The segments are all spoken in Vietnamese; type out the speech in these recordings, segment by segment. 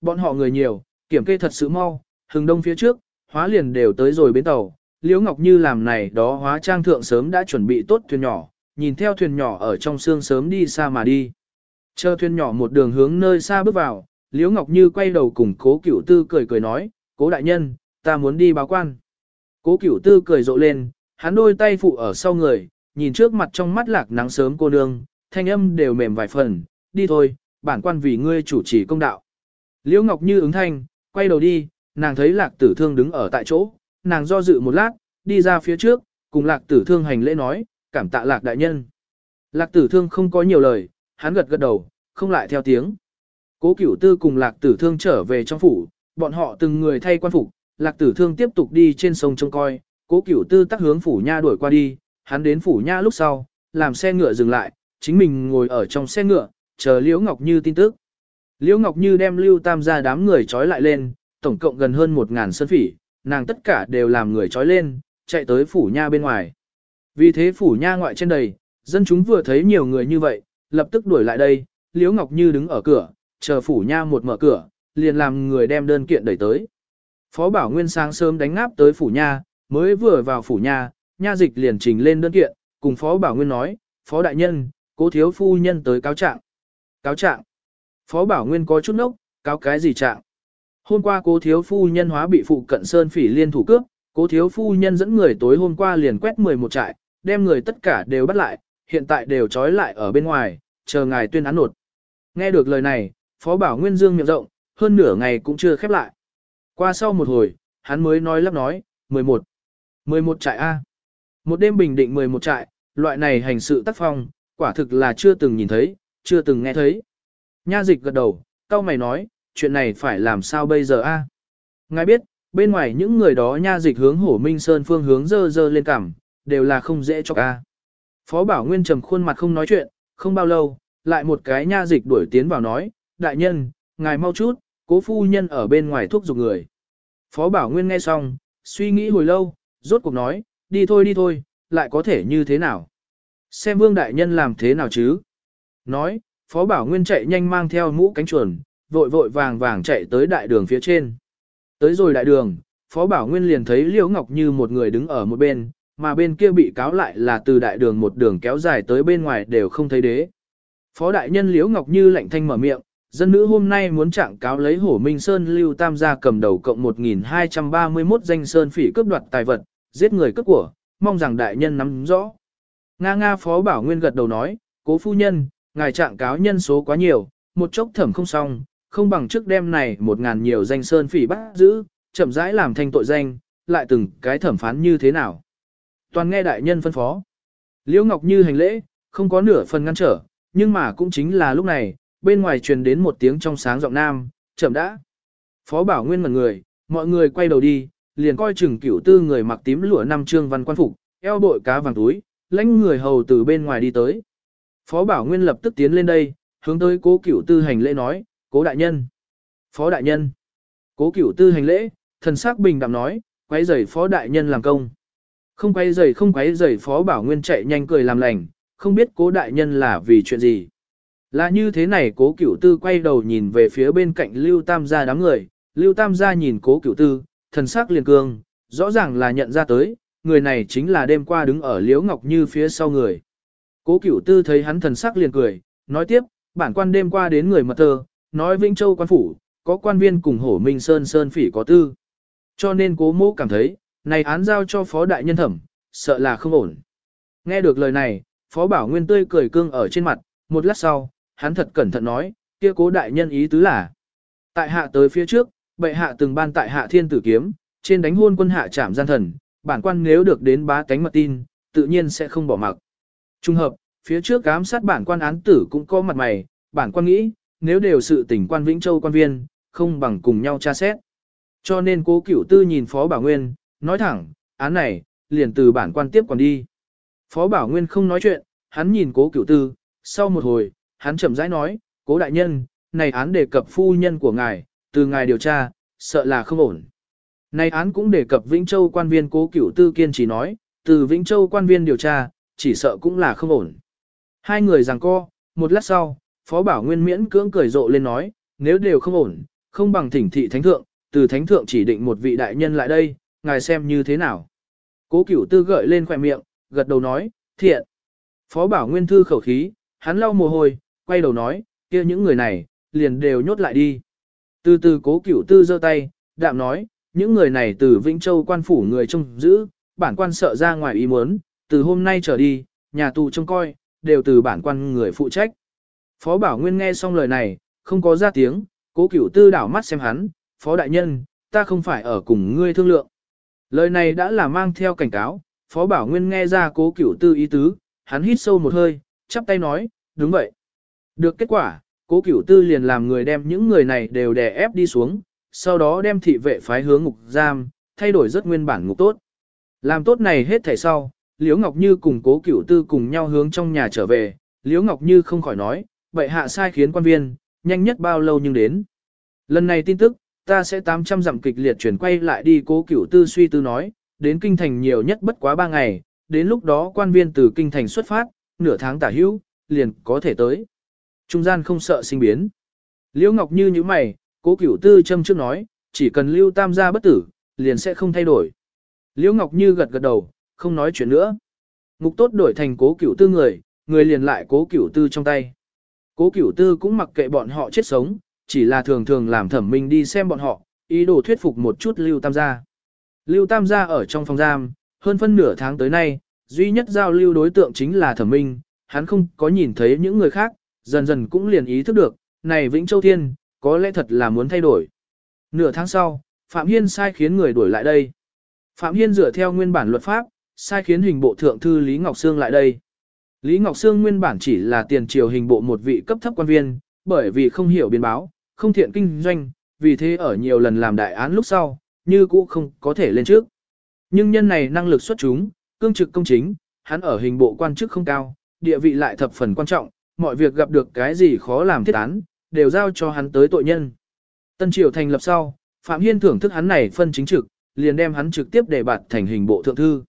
Bọn họ người nhiều, kiểm kê thật sự mau, hừng đông phía trước, hóa liền đều tới rồi bến tàu. Liễu Ngọc Như làm này đó hóa trang thượng sớm đã chuẩn bị tốt thuyền nhỏ, nhìn theo thuyền nhỏ ở trong sương sớm đi xa mà đi. Chờ thuyền nhỏ một đường hướng nơi xa bước vào, Liễu Ngọc Như quay đầu cùng cố cửu tư cười cười nói, cố đại nhân, ta muốn đi báo quan. Cố cửu tư cười rộ lên, hắn đôi tay phụ ở sau người, nhìn trước mặt trong mắt lạc nắng sớm cô nương, thanh âm đều mềm vài phần, đi thôi, bản quan vì ngươi chủ trì công đạo. Liễu Ngọc Như ứng thanh, quay đầu đi, nàng thấy lạc tử thương đứng ở tại chỗ, nàng do dự một lát, đi ra phía trước, cùng lạc tử thương hành lễ nói, cảm tạ lạc đại nhân. Lạc tử thương không có nhiều lời, hắn gật gật đầu, không lại theo tiếng. Cố cửu tư cùng lạc tử thương trở về trong phủ, bọn họ từng người thay quan phục, lạc tử thương tiếp tục đi trên sông trông coi, cố cửu tư tắc hướng phủ nha đuổi qua đi, hắn đến phủ nha lúc sau, làm xe ngựa dừng lại, chính mình ngồi ở trong xe ngựa, chờ Liễu Ngọc Như tin tức. Liễu Ngọc Như đem Lưu Tam gia đám người trói lại lên, tổng cộng gần hơn một ngàn phỉ, nàng tất cả đều làm người trói lên, chạy tới phủ nha bên ngoài. Vì thế phủ nha ngoại trên đầy, dân chúng vừa thấy nhiều người như vậy, lập tức đuổi lại đây, Liễu Ngọc Như đứng ở cửa, chờ phủ nha một mở cửa, liền làm người đem đơn kiện đẩy tới. Phó Bảo Nguyên sáng sớm đánh ngáp tới phủ nha, mới vừa vào phủ nha, nha dịch liền trình lên đơn kiện, cùng Phó Bảo Nguyên nói, Phó Đại Nhân, cố thiếu phu nhân tới cáo trạng. Cáo trạng. Phó Bảo Nguyên có chút nốc, cáo cái gì trạng? Hôm qua cố thiếu phu nhân hóa bị phụ cận sơn phỉ liên thủ cướp, cố thiếu phu nhân dẫn người tối hôm qua liền quét 11 trại, đem người tất cả đều bắt lại, hiện tại đều trói lại ở bên ngoài, chờ ngài tuyên án nột. Nghe được lời này, Phó Bảo Nguyên Dương miệng rộng, hơn nửa ngày cũng chưa khép lại. Qua sau một hồi, hắn mới nói lắp nói, 11. 11 trại A. Một đêm bình định 11 trại, loại này hành sự tác phong, quả thực là chưa từng nhìn thấy, chưa từng nghe thấy. Nha dịch gật đầu, cao mày nói, chuyện này phải làm sao bây giờ a? Ngài biết, bên ngoài những người đó nha dịch hướng hổ minh sơn phương hướng dơ dơ lên cằm, đều là không dễ cho ca. Phó bảo nguyên trầm khuôn mặt không nói chuyện, không bao lâu, lại một cái nha dịch đuổi tiến vào nói, đại nhân, ngài mau chút, cố phu nhân ở bên ngoài thuốc dục người. Phó bảo nguyên nghe xong, suy nghĩ hồi lâu, rốt cuộc nói, đi thôi đi thôi, lại có thể như thế nào? Xem vương đại nhân làm thế nào chứ? Nói, Phó Bảo Nguyên chạy nhanh mang theo mũ cánh chuồn, vội vội vàng vàng chạy tới đại đường phía trên. Tới rồi đại đường, Phó Bảo Nguyên liền thấy Liễu Ngọc Như một người đứng ở một bên, mà bên kia bị cáo lại là từ đại đường một đường kéo dài tới bên ngoài đều không thấy đế. Phó đại nhân Liễu Ngọc Như lạnh thanh mở miệng, dân nữ hôm nay muốn trạng cáo lấy Hổ Minh Sơn Lưu Tam gia cầm đầu cộng 1231 danh sơn phỉ cướp đoạt tài vật, giết người cướp của, mong rằng đại nhân nắm rõ. Nga Nga Phó Bảo Nguyên gật đầu nói, cố phu nhân, ngài trạng cáo nhân số quá nhiều, một chốc thẩm không xong, không bằng trước đêm này một ngàn nhiều danh sơn phỉ bắt giữ, chậm rãi làm thành tội danh, lại từng cái thẩm phán như thế nào. Toàn nghe đại nhân phân phó. Liễu Ngọc Như hành lễ, không có nửa phần ngăn trở, nhưng mà cũng chính là lúc này, bên ngoài truyền đến một tiếng trong sáng giọng nam, chậm đã. Phó Bảo Nguyên mật người, mọi người quay đầu đi, liền coi chừng cửu tư người mặc tím lụa năm trương văn quan phục, eo bội cá vàng túi, lãnh người hầu từ bên ngoài đi tới. Phó Bảo Nguyên lập tức tiến lên đây, hướng tới cố cửu tư hành lễ nói, cố đại nhân. Phó đại nhân. Cố cửu tư hành lễ, thần sắc bình đạm nói, quay rầy phó đại nhân làm công. Không quay rầy không quay rầy phó Bảo Nguyên chạy nhanh cười làm lành, không biết cố đại nhân là vì chuyện gì. Là như thế này cố cửu tư quay đầu nhìn về phía bên cạnh Lưu Tam gia đám người, Lưu Tam gia nhìn cố cửu tư, thần sắc liền cương, rõ ràng là nhận ra tới, người này chính là đêm qua đứng ở Liễu Ngọc Như phía sau người. Cố cửu tư thấy hắn thần sắc liền cười, nói tiếp, bản quan đêm qua đến người mật thơ, nói Vĩnh Châu quan phủ, có quan viên cùng hổ minh sơn sơn phỉ có tư. Cho nên cố mô cảm thấy, này án giao cho phó đại nhân thẩm, sợ là không ổn. Nghe được lời này, phó bảo nguyên tươi cười cương ở trên mặt, một lát sau, hắn thật cẩn thận nói, kia cố đại nhân ý tứ là. Tại hạ tới phía trước, bệ hạ từng ban tại hạ thiên tử kiếm, trên đánh hôn quân hạ trảm gian thần, bản quan nếu được đến bá tánh mật tin, tự nhiên sẽ không bỏ mặc. Trung hợp, phía trước ám sát bản quan án tử cũng có mặt mày, bản quan nghĩ, nếu đều sự tỉnh quan Vĩnh Châu quan viên, không bằng cùng nhau tra xét. Cho nên cố cửu tư nhìn Phó Bảo Nguyên, nói thẳng, án này, liền từ bản quan tiếp còn đi. Phó Bảo Nguyên không nói chuyện, hắn nhìn cố cửu tư, sau một hồi, hắn chậm rãi nói, cố đại nhân, này án đề cập phu nhân của ngài, từ ngài điều tra, sợ là không ổn. Này án cũng đề cập Vĩnh Châu quan viên cố cửu tư kiên trì nói, từ Vĩnh Châu quan viên điều tra, chỉ sợ cũng là không ổn. Hai người giằng co, một lát sau, Phó Bảo Nguyên miễn cưỡng cười rộ lên nói, nếu đều không ổn, không bằng thỉnh thị thánh thượng, từ thánh thượng chỉ định một vị đại nhân lại đây, ngài xem như thế nào. Cố cửu tư gợi lên khỏe miệng, gật đầu nói, thiện. Phó bảo nguyên thư khẩu khí, hắn lau mồ hôi, quay đầu nói, kia những người này, liền đều nhốt lại đi. Từ từ cố cửu tư giơ tay, đạm nói, những người này từ Vĩnh Châu quan phủ người trông giữ, bản quan sợ ra ngoài ý muốn, từ hôm nay trở đi, nhà tù trông coi, đều từ bản quan người phụ trách. Phó Bảo Nguyên nghe xong lời này, không có ra tiếng, cố cửu tư đảo mắt xem hắn, Phó Đại Nhân, ta không phải ở cùng ngươi thương lượng. Lời này đã là mang theo cảnh cáo, Phó Bảo Nguyên nghe ra cố cửu tư ý tứ, hắn hít sâu một hơi, chắp tay nói, đúng vậy. Được kết quả, cố cửu tư liền làm người đem những người này đều đè ép đi xuống, sau đó đem thị vệ phái hướng ngục giam, thay đổi rất nguyên bản ngục tốt. Làm tốt này hết thảy sau, Liễu Ngọc Như cùng cố cửu tư cùng nhau hướng trong nhà trở về, Liễu Ngọc Như không khỏi nói, vậy hạ sai khiến quan viên, nhanh nhất bao lâu nhưng đến. Lần này tin tức, ta sẽ 800 dặm kịch liệt chuyển quay lại đi cố cửu tư suy tư nói, đến kinh thành nhiều nhất bất quá 3 ngày, đến lúc đó quan viên từ kinh thành xuất phát, nửa tháng tả hữu, liền có thể tới. Trung gian không sợ sinh biến. Liễu Ngọc Như như mày, cố cửu tư châm trước nói, chỉ cần lưu tam gia bất tử, liền sẽ không thay đổi. Liễu Ngọc Như gật gật đầu, không nói chuyện nữa. Ngục tốt đổi thành cố cửu tư người, người liền lại cố cửu tư trong tay. Cố cửu tư cũng mặc kệ bọn họ chết sống, chỉ là thường thường làm thẩm minh đi xem bọn họ, ý đồ thuyết phục một chút Lưu Tam gia. Lưu Tam gia ở trong phòng giam, hơn phân nửa tháng tới nay, duy nhất giao lưu đối tượng chính là thẩm minh, hắn không có nhìn thấy những người khác, dần dần cũng liền ý thức được, này Vĩnh Châu Thiên, có lẽ thật là muốn thay đổi. Nửa tháng sau, Phạm Hiên sai khiến người đuổi lại đây. Phạm Hiên dựa theo nguyên bản luật pháp, sai khiến hình bộ thượng thư Lý Ngọc Sương lại đây. Lý Ngọc Sương nguyên bản chỉ là tiền triều hình bộ một vị cấp thấp quan viên, bởi vì không hiểu biến báo, không thiện kinh doanh, vì thế ở nhiều lần làm đại án lúc sau, như cũ không có thể lên trước. Nhưng nhân này năng lực xuất chúng, cương trực công chính, hắn ở hình bộ quan chức không cao, địa vị lại thập phần quan trọng, mọi việc gặp được cái gì khó làm thiết án, đều giao cho hắn tới tội nhân. Tân triều thành lập sau, Phạm Hiên thưởng thức hắn này phân chính trực, liền đem hắn trực tiếp đề bạt thành hình bộ thượng thư.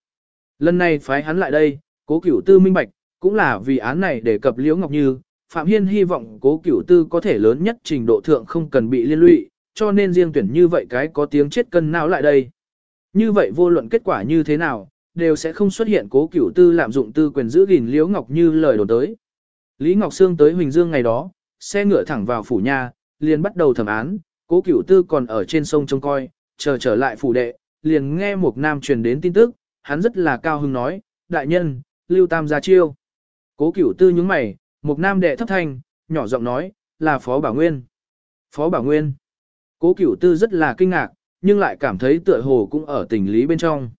Lần này phái hắn lại đây, cố cửu tư minh bạch, cũng là vì án này để cập Liễu Ngọc Như, Phạm Hiên hy vọng cố cửu tư có thể lớn nhất trình độ thượng không cần bị liên lụy, cho nên riêng tuyển như vậy cái có tiếng chết cân não lại đây. Như vậy vô luận kết quả như thế nào, đều sẽ không xuất hiện cố cửu tư lạm dụng tư quyền giữ gìn Liễu Ngọc Như lời đồn tới. Lý Ngọc Sương tới Huỳnh Dương ngày đó, xe ngựa thẳng vào phủ nhà, liền bắt đầu thẩm án, cố cửu tư còn ở trên sông trông coi, chờ trở lại phủ đệ, liền nghe một nam truyền đến tin tức, hắn rất là cao hứng nói, đại nhân, lưu tam ra chiêu. Cố cửu tư nhướng mày, một nam đệ thấp thanh, nhỏ giọng nói, là Phó Bảo Nguyên. Phó Bảo Nguyên. Cố cửu tư rất là kinh ngạc, nhưng lại cảm thấy tựa hồ cũng ở tình lý bên trong.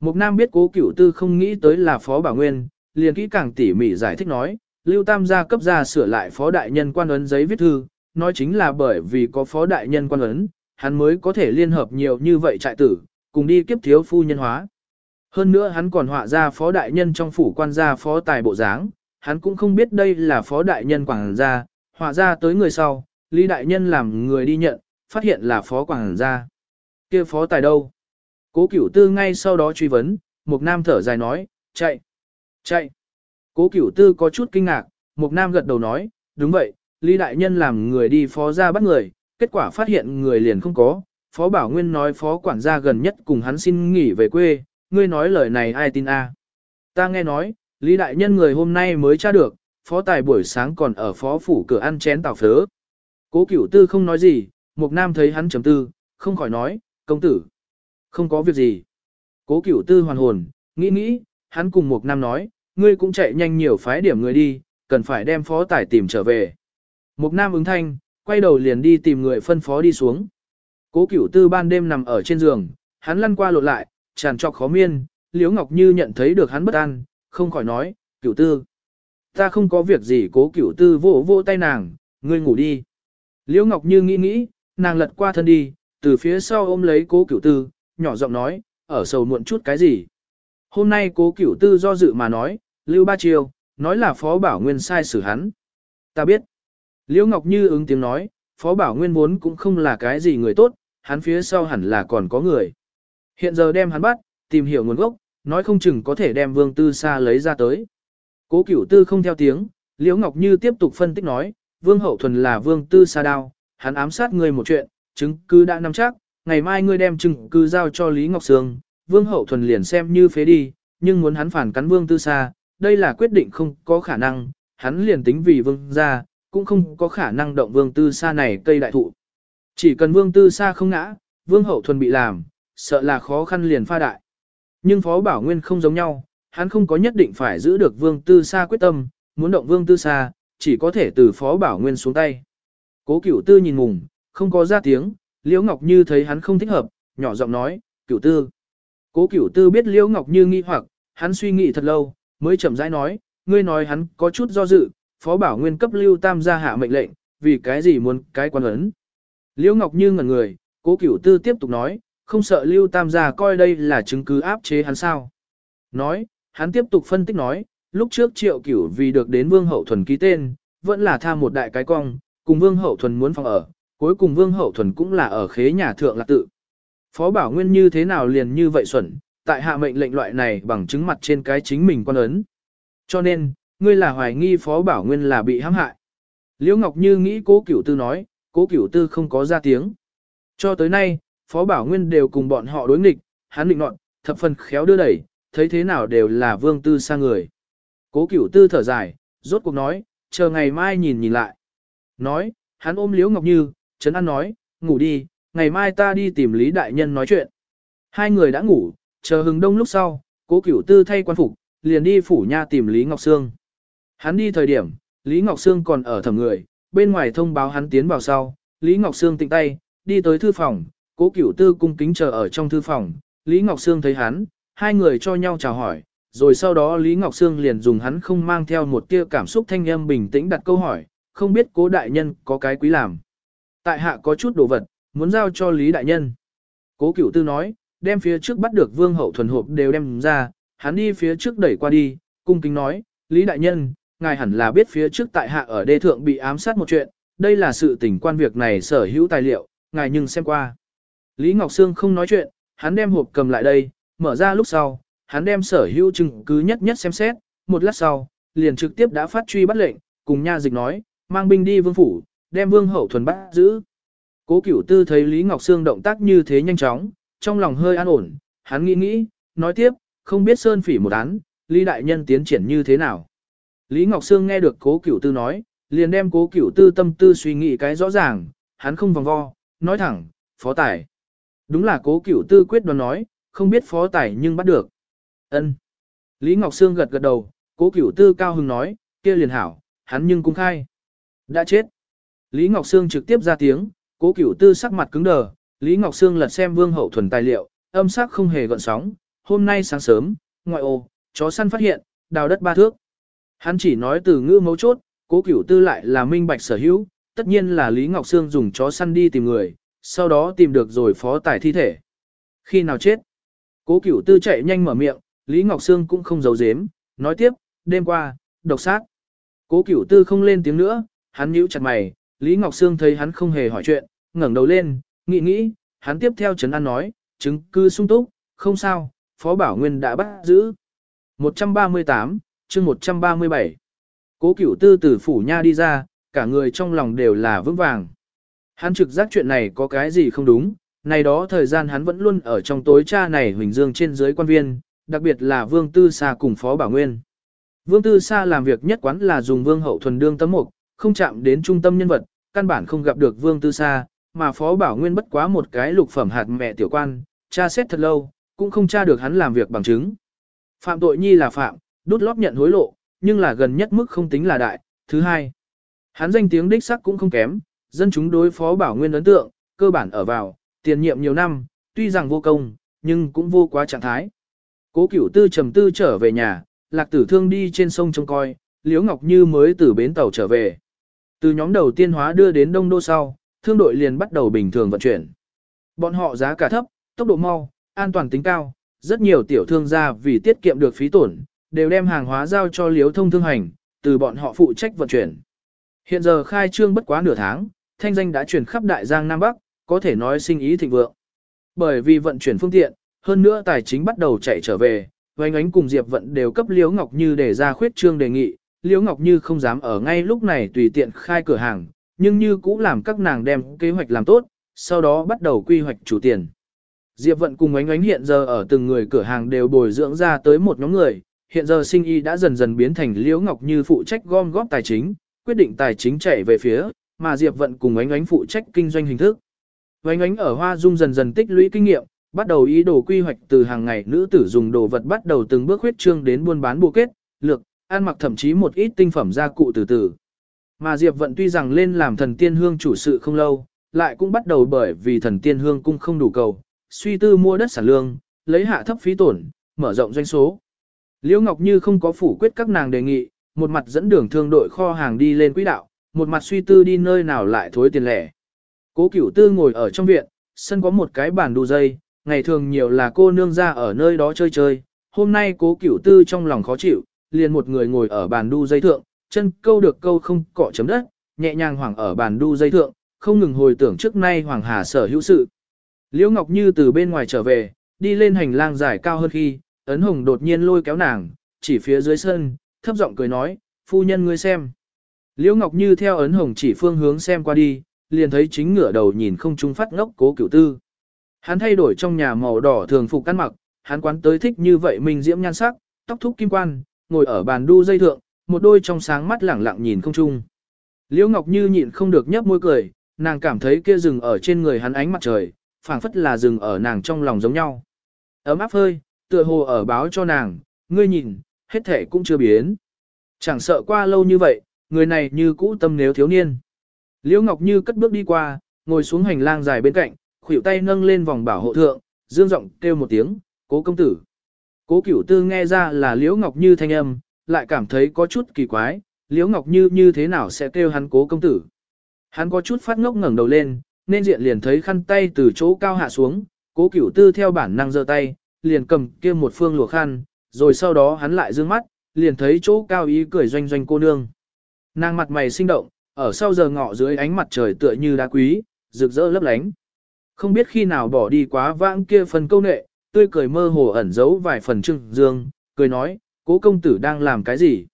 Một nam biết cố cửu tư không nghĩ tới là Phó Bảo Nguyên, liền kỹ càng tỉ mỉ giải thích nói, Lưu Tam gia cấp ra sửa lại Phó Đại Nhân quan ấn giấy viết thư, nói chính là bởi vì có Phó Đại Nhân quan ấn, hắn mới có thể liên hợp nhiều như vậy trại tử, cùng đi kiếp thiếu phu nhân hóa. Hơn nữa hắn còn họa ra phó đại nhân trong phủ quan gia phó tài bộ dáng, hắn cũng không biết đây là phó đại nhân quảng gia, họa ra tới người sau, Lý đại nhân làm người đi nhận, phát hiện là phó quảng gia. kia phó tài đâu? Cố cửu tư ngay sau đó truy vấn, một nam thở dài nói, chạy, chạy. Cố cửu tư có chút kinh ngạc, một nam gật đầu nói, đúng vậy, Lý đại nhân làm người đi phó ra bắt người, kết quả phát hiện người liền không có. Phó Bảo Nguyên nói phó quản gia gần nhất cùng hắn xin nghỉ về quê, ngươi nói lời này ai tin a? Ta nghe nói, Lý Đại Nhân người hôm nay mới tra được, phó tài buổi sáng còn ở phó phủ cửa ăn chén tàu phớ. Cố cửu tư không nói gì, Mục Nam thấy hắn chấm tư, không khỏi nói, công tử. Không có việc gì. Cố cửu tư hoàn hồn, nghĩ nghĩ, hắn cùng Mục Nam nói, ngươi cũng chạy nhanh nhiều phái điểm người đi, cần phải đem phó tài tìm trở về. Mục Nam ứng thanh, quay đầu liền đi tìm người phân phó đi xuống. Cố cửu tư ban đêm nằm ở trên giường, hắn lăn qua lộn lại, tràn trọc khó miên, Liễu Ngọc Như nhận thấy được hắn bất an, không khỏi nói, cửu tư. Ta không có việc gì cố cửu tư vỗ vỗ tay nàng, ngươi ngủ đi. Liễu Ngọc Như nghĩ nghĩ, nàng lật qua thân đi, từ phía sau ôm lấy cố cửu tư, nhỏ giọng nói, ở sầu muộn chút cái gì. Hôm nay cố cửu tư do dự mà nói, Lưu Ba Triều, nói là Phó Bảo Nguyên sai xử hắn. Ta biết. Liễu Ngọc Như ứng tiếng nói, Phó Bảo Nguyên vốn cũng không là cái gì người tốt, hắn phía sau hẳn là còn có người. Hiện giờ đem hắn bắt, tìm hiểu nguồn gốc, nói không chừng có thể đem Vương Tư Sa lấy ra tới. Cố Cửu Tư không theo tiếng, Liễu Ngọc Như tiếp tục phân tích nói, Vương Hậu Thuần là Vương Tư Sa đao, hắn ám sát người một chuyện, chứng cứ đã nắm chắc, ngày mai ngươi đem chứng cứ giao cho Lý Ngọc Sương, Vương Hậu Thuần liền xem như phế đi, nhưng muốn hắn phản cắn Vương Tư Sa, đây là quyết định không có khả năng, hắn liền tính vì Vương gia, cũng không có khả năng động Vương Tư Sa này cây đại thụ. Chỉ cần Vương Tư Sa không ngã, Vương Hậu Thuần bị làm, sợ là khó khăn liền pha đại. Nhưng Phó Bảo Nguyên không giống nhau, hắn không có nhất định phải giữ được Vương Tư Sa quyết tâm, muốn động Vương Tư Sa, chỉ có thể từ Phó Bảo Nguyên xuống tay. Cố Cửu Tư nhìn mùng, không có ra tiếng, Liễu Ngọc Như thấy hắn không thích hợp, nhỏ giọng nói, "Cửu Tư." Cố Cửu Tư biết Liễu Ngọc Như nghi hoặc, hắn suy nghĩ thật lâu, mới chậm rãi nói, "Ngươi nói hắn có chút do dự, Phó Bảo Nguyên cấp Lưu Tam gia hạ mệnh lệnh, vì cái gì muốn cái quan ấn?" Liễu Ngọc Như ngẩn người, Cố Cửu Tư tiếp tục nói, không sợ Lưu Tam gia coi đây là chứng cứ áp chế hắn sao? Nói, hắn tiếp tục phân tích nói, lúc trước Triệu Cửu vì được đến Vương Hậu Thuần ký tên, vẫn là tham một đại cái cong, cùng Vương Hậu Thuần muốn phòng ở, cuối cùng Vương Hậu Thuần cũng là ở khế nhà thượng lạc tự. Phó Bảo Nguyên như thế nào liền như vậy xuẩn, tại hạ mệnh lệnh loại này bằng chứng mặt trên cái chính mình quan ấn. Cho nên, ngươi là hoài nghi Phó Bảo Nguyên là bị hãm hại. Liễu Ngọc Như nghĩ cố cửu tư nói, cố cửu tư không có ra tiếng. Cho tới nay, Phó Bảo Nguyên đều cùng bọn họ đối nghịch, hắn định nọt, thập phần khéo đưa đẩy, thấy thế nào đều là vương tư sang người. Cố cửu tư thở dài, rốt cuộc nói, chờ ngày mai nhìn nhìn lại. Nói, hắn ôm Liễu Ngọc Như, Trấn An nói, ngủ đi, ngày mai ta đi tìm Lý Đại Nhân nói chuyện. Hai người đã ngủ, chờ hừng đông lúc sau, cố cửu tư thay quan phục, liền đi phủ nha tìm Lý Ngọc Sương. Hắn đi thời điểm, Lý Ngọc Sương còn ở thẩm người, bên ngoài thông báo hắn tiến vào sau, Lý Ngọc Sương tịnh tay, đi tới thư phòng, cố cửu tư cung kính chờ ở trong thư phòng, Lý Ngọc Sương thấy hắn, hai người cho nhau chào hỏi, rồi sau đó Lý Ngọc Sương liền dùng hắn không mang theo một tia cảm xúc thanh âm bình tĩnh đặt câu hỏi, không biết cố đại nhân có cái quý làm. Tại hạ có chút đồ vật, muốn giao cho Lý đại nhân. Cố cửu tư nói, đem phía trước bắt được vương hậu thuần hộp đều đem ra, hắn đi phía trước đẩy qua đi, cung kính nói, Lý đại nhân, ngài hẳn là biết phía trước tại hạ ở đê thượng bị ám sát một chuyện, đây là sự tình quan việc này sở hữu tài liệu, ngài nhưng xem qua. Lý Ngọc Sương không nói chuyện, hắn đem hộp cầm lại đây, mở ra lúc sau, hắn đem sở hữu chứng cứ nhất nhất xem xét, một lát sau, liền trực tiếp đã phát truy bắt lệnh, cùng nha dịch nói, mang binh đi vương phủ, đem vương hậu thuần bắt giữ. Cố cửu tư thấy Lý Ngọc Sương động tác như thế nhanh chóng, trong lòng hơi an ổn, hắn nghĩ nghĩ, nói tiếp, không biết Sơn Phỉ một án, Lý Đại Nhân tiến triển như thế nào. Lý Ngọc Sương nghe được cố cửu tư nói, liền đem cố cửu tư tâm tư suy nghĩ cái rõ ràng, hắn không vòng vo, nói thẳng, phó tài. Đúng là cố cửu tư quyết đoán nói, không biết phó tải nhưng bắt được. ân Lý Ngọc Sương gật gật đầu, cố cửu tư cao hưng nói, kia liền hảo, hắn nhưng cũng khai. Đã chết. Lý Ngọc Sương trực tiếp ra tiếng, cố cửu tư sắc mặt cứng đờ, Lý Ngọc Sương lật xem vương hậu thuần tài liệu, âm sắc không hề gợn sóng, hôm nay sáng sớm, ngoại ô, chó săn phát hiện, đào đất ba thước. Hắn chỉ nói từ ngữ mấu chốt, cố cửu tư lại là minh bạch sở hữu, tất nhiên là Lý Ngọc Sương dùng chó săn đi tìm người, sau đó tìm được rồi phó tải thi thể. Khi nào chết? Cố cửu tư chạy nhanh mở miệng, Lý Ngọc Sương cũng không giấu giếm, nói tiếp, đêm qua, độc sát. Cố cửu tư không lên tiếng nữa, hắn nhíu chặt mày, Lý Ngọc Sương thấy hắn không hề hỏi chuyện, ngẩng đầu lên, nghĩ nghĩ, hắn tiếp theo Trấn An nói, chứng cứ sung túc, không sao, Phó Bảo Nguyên đã bắt giữ. 138, chương 137. Cố cửu tư từ phủ nha đi ra, cả người trong lòng đều là vững vàng. Hắn trực giác chuyện này có cái gì không đúng, này đó thời gian hắn vẫn luôn ở trong tối cha này huỳnh dương trên dưới quan viên, đặc biệt là Vương Tư Sa cùng Phó Bảo Nguyên. Vương Tư Sa làm việc nhất quán là dùng Vương Hậu Thuần đương tấm mục, không chạm đến trung tâm nhân vật, căn bản không gặp được Vương Tư Sa, mà Phó Bảo Nguyên bất quá một cái lục phẩm hạt mẹ tiểu quan, tra xét thật lâu, cũng không tra được hắn làm việc bằng chứng. Phạm tội nhi là phạm, đút lót nhận hối lộ, nhưng là gần nhất mức không tính là đại. Thứ hai, hắn danh tiếng đích sắc cũng không kém, dân chúng đối Phó Bảo Nguyên ấn tượng, cơ bản ở vào, tiền nhiệm nhiều năm, tuy rằng vô công, nhưng cũng vô quá trạng thái. Cố cửu tư trầm tư trở về nhà, lạc tử thương đi trên sông trông coi, Liễu Ngọc Như mới từ bến tàu trở về. Từ nhóm đầu tiên hóa đưa đến Đông Đô sau, thương đội liền bắt đầu bình thường vận chuyển. Bọn họ giá cả thấp, tốc độ mau, an toàn tính cao, rất nhiều tiểu thương gia vì tiết kiệm được phí tổn, đều đem hàng hóa giao cho Liễu Thông thương hành, từ bọn họ phụ trách vận chuyển. Hiện giờ khai trương bất quá nửa tháng, thanh danh đã truyền khắp đại giang Nam Bắc, có thể nói sinh ý thịnh vượng. Bởi vì vận chuyển phương tiện, hơn nữa tài chính bắt đầu chạy trở về, Vành Ánh cùng Diệp Vận đều cấp Liễu Ngọc Như để ra khuyết trương đề nghị, Liễu Ngọc Như không dám ở ngay lúc này tùy tiện khai cửa hàng, nhưng như cũ làm các nàng đem kế hoạch làm tốt, sau đó bắt đầu quy hoạch chủ tiền. Diệp Vận cùng ánh ánh hiện giờ ở từng người cửa hàng đều bồi dưỡng ra tới một nhóm người, hiện giờ sinh y đã dần dần biến thành Liễu Ngọc Như phụ trách gom góp tài chính, quyết định tài chính chạy về phía, mà Diệp Vận cùng ánh ánh phụ trách kinh doanh hình thức. Ánh ánh ở Hoa Dung dần dần tích lũy kinh nghiệm, bắt đầu ý đồ quy hoạch từ hàng ngày nữ tử dùng đồ vật bắt đầu từng bước huyết trương đến buôn bán bộ kết, lược, ăn mặc thậm chí một ít tinh phẩm gia cụ từ từ. Mà Diệp Vận tuy rằng lên làm thần tiên hương chủ sự không lâu, lại cũng bắt đầu bởi vì thần tiên hương cung không đủ cầu, suy tư mua đất sản lương, lấy hạ thấp phí tổn, mở rộng doanh số. Liễu Ngọc Như không có phủ quyết các nàng đề nghị, một mặt dẫn đường thương đội kho hàng đi lên quỹ đạo, một mặt suy tư đi nơi nào lại thối tiền lẻ. Cố Cửu Tư ngồi ở trong viện, sân có một cái bàn đu dây, ngày thường nhiều là cô nương ra ở nơi đó chơi chơi, hôm nay Cố Cửu Tư trong lòng khó chịu, liền một người ngồi ở bàn đu dây thượng, chân câu được câu không cọ chấm đất, nhẹ nhàng hoảng ở bàn đu dây thượng, không ngừng hồi tưởng trước nay Hoàng Hà sở hữu sự. Liễu Ngọc Như từ bên ngoài trở về, đi lên hành lang dài cao hơn khi, ấn hồng đột nhiên lôi kéo nàng, chỉ phía dưới sân, thấp giọng cười nói, phu nhân ngươi xem. Liễu Ngọc Như theo ấn hồng chỉ phương hướng xem qua đi, liền thấy chính ngửa đầu nhìn không trung phát ngốc cố cửu tư. Hắn thay đổi trong nhà màu đỏ thường phục ăn mặc, hắn quán tới thích như vậy mình diễm nhan sắc, tóc thúc kim quan, ngồi ở bàn đu dây thượng, một đôi trong sáng mắt lẳng lặng nhìn không trung. Liễu Ngọc Như nhịn không được nhấp môi cười, nàng cảm thấy kia rừng ở trên người hắn ánh mặt trời, phảng phất là rừng ở nàng trong lòng giống nhau. Ấm áp hơi, tựa hồ ở báo cho nàng, ngươi nhìn, hết thể cũng chưa biến. Chẳng sợ qua lâu như vậy, người này như cũ tâm nếu thiếu niên. Liễu Ngọc Như cất bước đi qua, ngồi xuống hành lang dài bên cạnh, khuỷu tay nâng lên vòng bảo hộ thượng, dương giọng kêu một tiếng, cố công tử. Cố cửu tư nghe ra là Liễu Ngọc Như thanh âm, lại cảm thấy có chút kỳ quái, Liễu Ngọc Như như thế nào sẽ kêu hắn cố công tử. Hắn có chút phát ngốc ngẩng đầu lên, nên diện liền thấy khăn tay từ chỗ cao hạ xuống, cố cửu tư theo bản năng giơ tay, liền cầm kia một phương lụa khăn, rồi sau đó hắn lại dương mắt, liền thấy chỗ cao ý cười doanh doanh cô nương. Nàng mặt mày sinh động, ở sau giờ ngọ dưới ánh mặt trời tựa như đá quý, rực rỡ lấp lánh. Không biết khi nào bỏ đi quá vãng kia phần câu nệ, tươi cười mơ hồ ẩn giấu vài phần trưng dương, cười nói, cố công tử đang làm cái gì?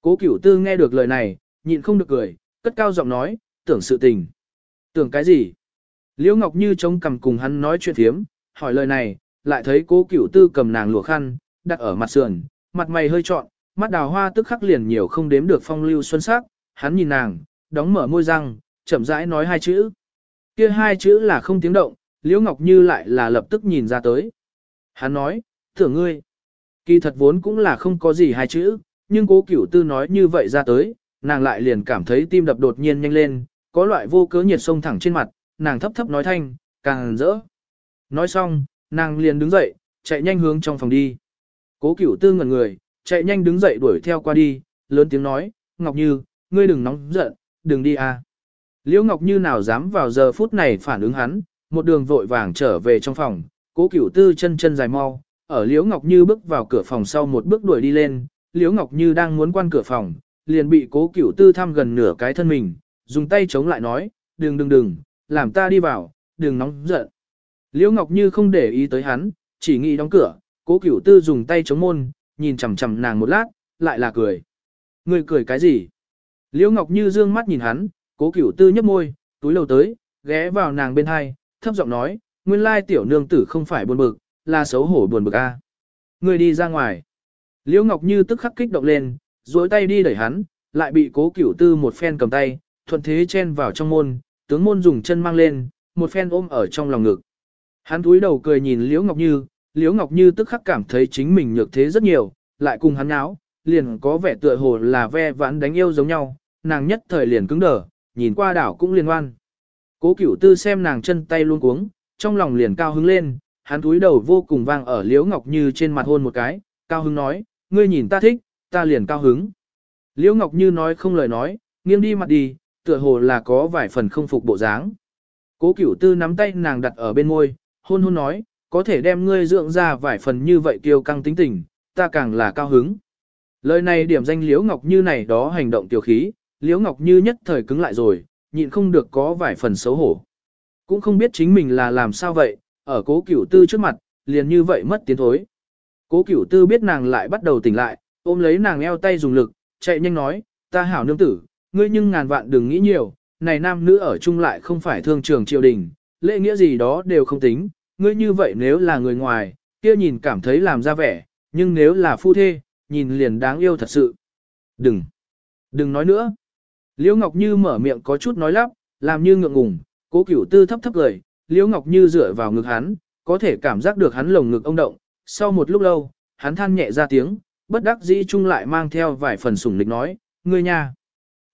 Cố cửu tư nghe được lời này, nhịn không được cười, cất cao giọng nói, tưởng sự tình. Tưởng cái gì? Liễu Ngọc Như trông cầm cùng hắn nói chuyện thiếm, hỏi lời này, lại thấy cố cửu tư cầm nàng lụa khăn, đặt ở mặt sườn, mặt mày hơi trọn, mắt đào hoa tức khắc liền nhiều không đếm được phong lưu xuân sắc, hắn nhìn nàng, đóng mở môi răng, chậm rãi nói hai chữ. Kia hai chữ là không tiếng động, Liễu Ngọc Như lại là lập tức nhìn ra tới. Hắn nói, thưởng ngươi. Kỳ thật vốn cũng là không có gì hai chữ, nhưng cố cửu tư nói như vậy ra tới, nàng lại liền cảm thấy tim đập đột nhiên nhanh lên, có loại vô cớ nhiệt sông thẳng trên mặt, nàng thấp thấp nói thanh, càng rỡ. Nói xong, nàng liền đứng dậy, chạy nhanh hướng trong phòng đi. Cố cửu tư ngẩn người, chạy nhanh đứng dậy đuổi theo qua đi, lớn tiếng nói, Ngọc Như, ngươi đừng nóng giận, đừng đi à. Liễu Ngọc Như nào dám vào giờ phút này phản ứng hắn, một đường vội vàng trở về trong phòng, cố cửu tư chân chân dài mau, ở Liễu Ngọc Như bước vào cửa phòng sau một bước đuổi đi lên, Liễu Ngọc Như đang muốn quan cửa phòng, liền bị cố cửu tư thăm gần nửa cái thân mình, dùng tay chống lại nói, đừng đừng đừng, làm ta đi vào, đừng nóng giận. Liễu Ngọc Như không để ý tới hắn, chỉ nghĩ đóng cửa, cố cửu tư dùng tay chống môn, nhìn chằm chằm nàng một lát, lại là cười. Người cười cái gì? Liễu Ngọc Như dương mắt nhìn hắn, cố cửu tư nhấp môi, túi lầu tới, ghé vào nàng bên hai, thấp giọng nói, nguyên lai tiểu nương tử không phải buồn bực, là xấu hổ buồn bực a. Người đi ra ngoài. Liễu Ngọc Như tức khắc kích động lên, duỗi tay đi đẩy hắn, lại bị cố cửu tư một phen cầm tay, thuận thế chen vào trong môn, tướng môn dùng chân mang lên, một phen ôm ở trong lòng ngực. Hắn túi đầu cười nhìn Liễu Ngọc Như, Liễu Ngọc Như tức khắc cảm thấy chính mình nhược thế rất nhiều, lại cùng hắn áo, liền có vẻ tựa hồ là ve vãn đánh yêu giống nhau, nàng nhất thời liền cứng đờ, nhìn qua đảo cũng liền ngoan. Cố cửu tư xem nàng chân tay luôn cuống, trong lòng liền cao hứng lên, hắn cúi đầu vô cùng vang ở Liễu Ngọc Như trên mặt hôn một cái, cao hứng nói, ngươi nhìn ta thích, ta liền cao hứng. Liễu Ngọc Như nói không lời nói, nghiêng đi mặt đi, tựa hồ là có vài phần không phục bộ dáng. Cố cửu tư nắm tay nàng đặt ở bên môi, hôn hôn nói, có thể đem ngươi dưỡng ra vài phần như vậy kiêu căng tính tình, ta càng là cao hứng. Lời này điểm danh Liễu Ngọc Như này đó hành động tiểu khí, Liễu Ngọc Như nhất thời cứng lại rồi, nhịn không được có vài phần xấu hổ. Cũng không biết chính mình là làm sao vậy, ở cố cửu tư trước mặt, liền như vậy mất tiến thối. Cố cửu tư biết nàng lại bắt đầu tỉnh lại, ôm lấy nàng eo tay dùng lực, chạy nhanh nói, ta hảo nương tử, ngươi nhưng ngàn vạn đừng nghĩ nhiều, này nam nữ ở chung lại không phải thương trường triều đình, lễ nghĩa gì đó đều không tính, ngươi như vậy nếu là người ngoài, kia nhìn cảm thấy làm ra vẻ, nhưng nếu là phu thê, nhìn liền đáng yêu thật sự. Đừng, đừng nói nữa. Liễu Ngọc Như mở miệng có chút nói lắp, làm như ngượng ngùng, cố cửu tư thấp thấp cười, Liễu Ngọc Như dựa vào ngực hắn, có thể cảm giác được hắn lồng ngực ông động. Sau một lúc lâu, hắn than nhẹ ra tiếng, bất đắc dĩ chung lại mang theo vài phần sủng lịch nói, ngươi nhà.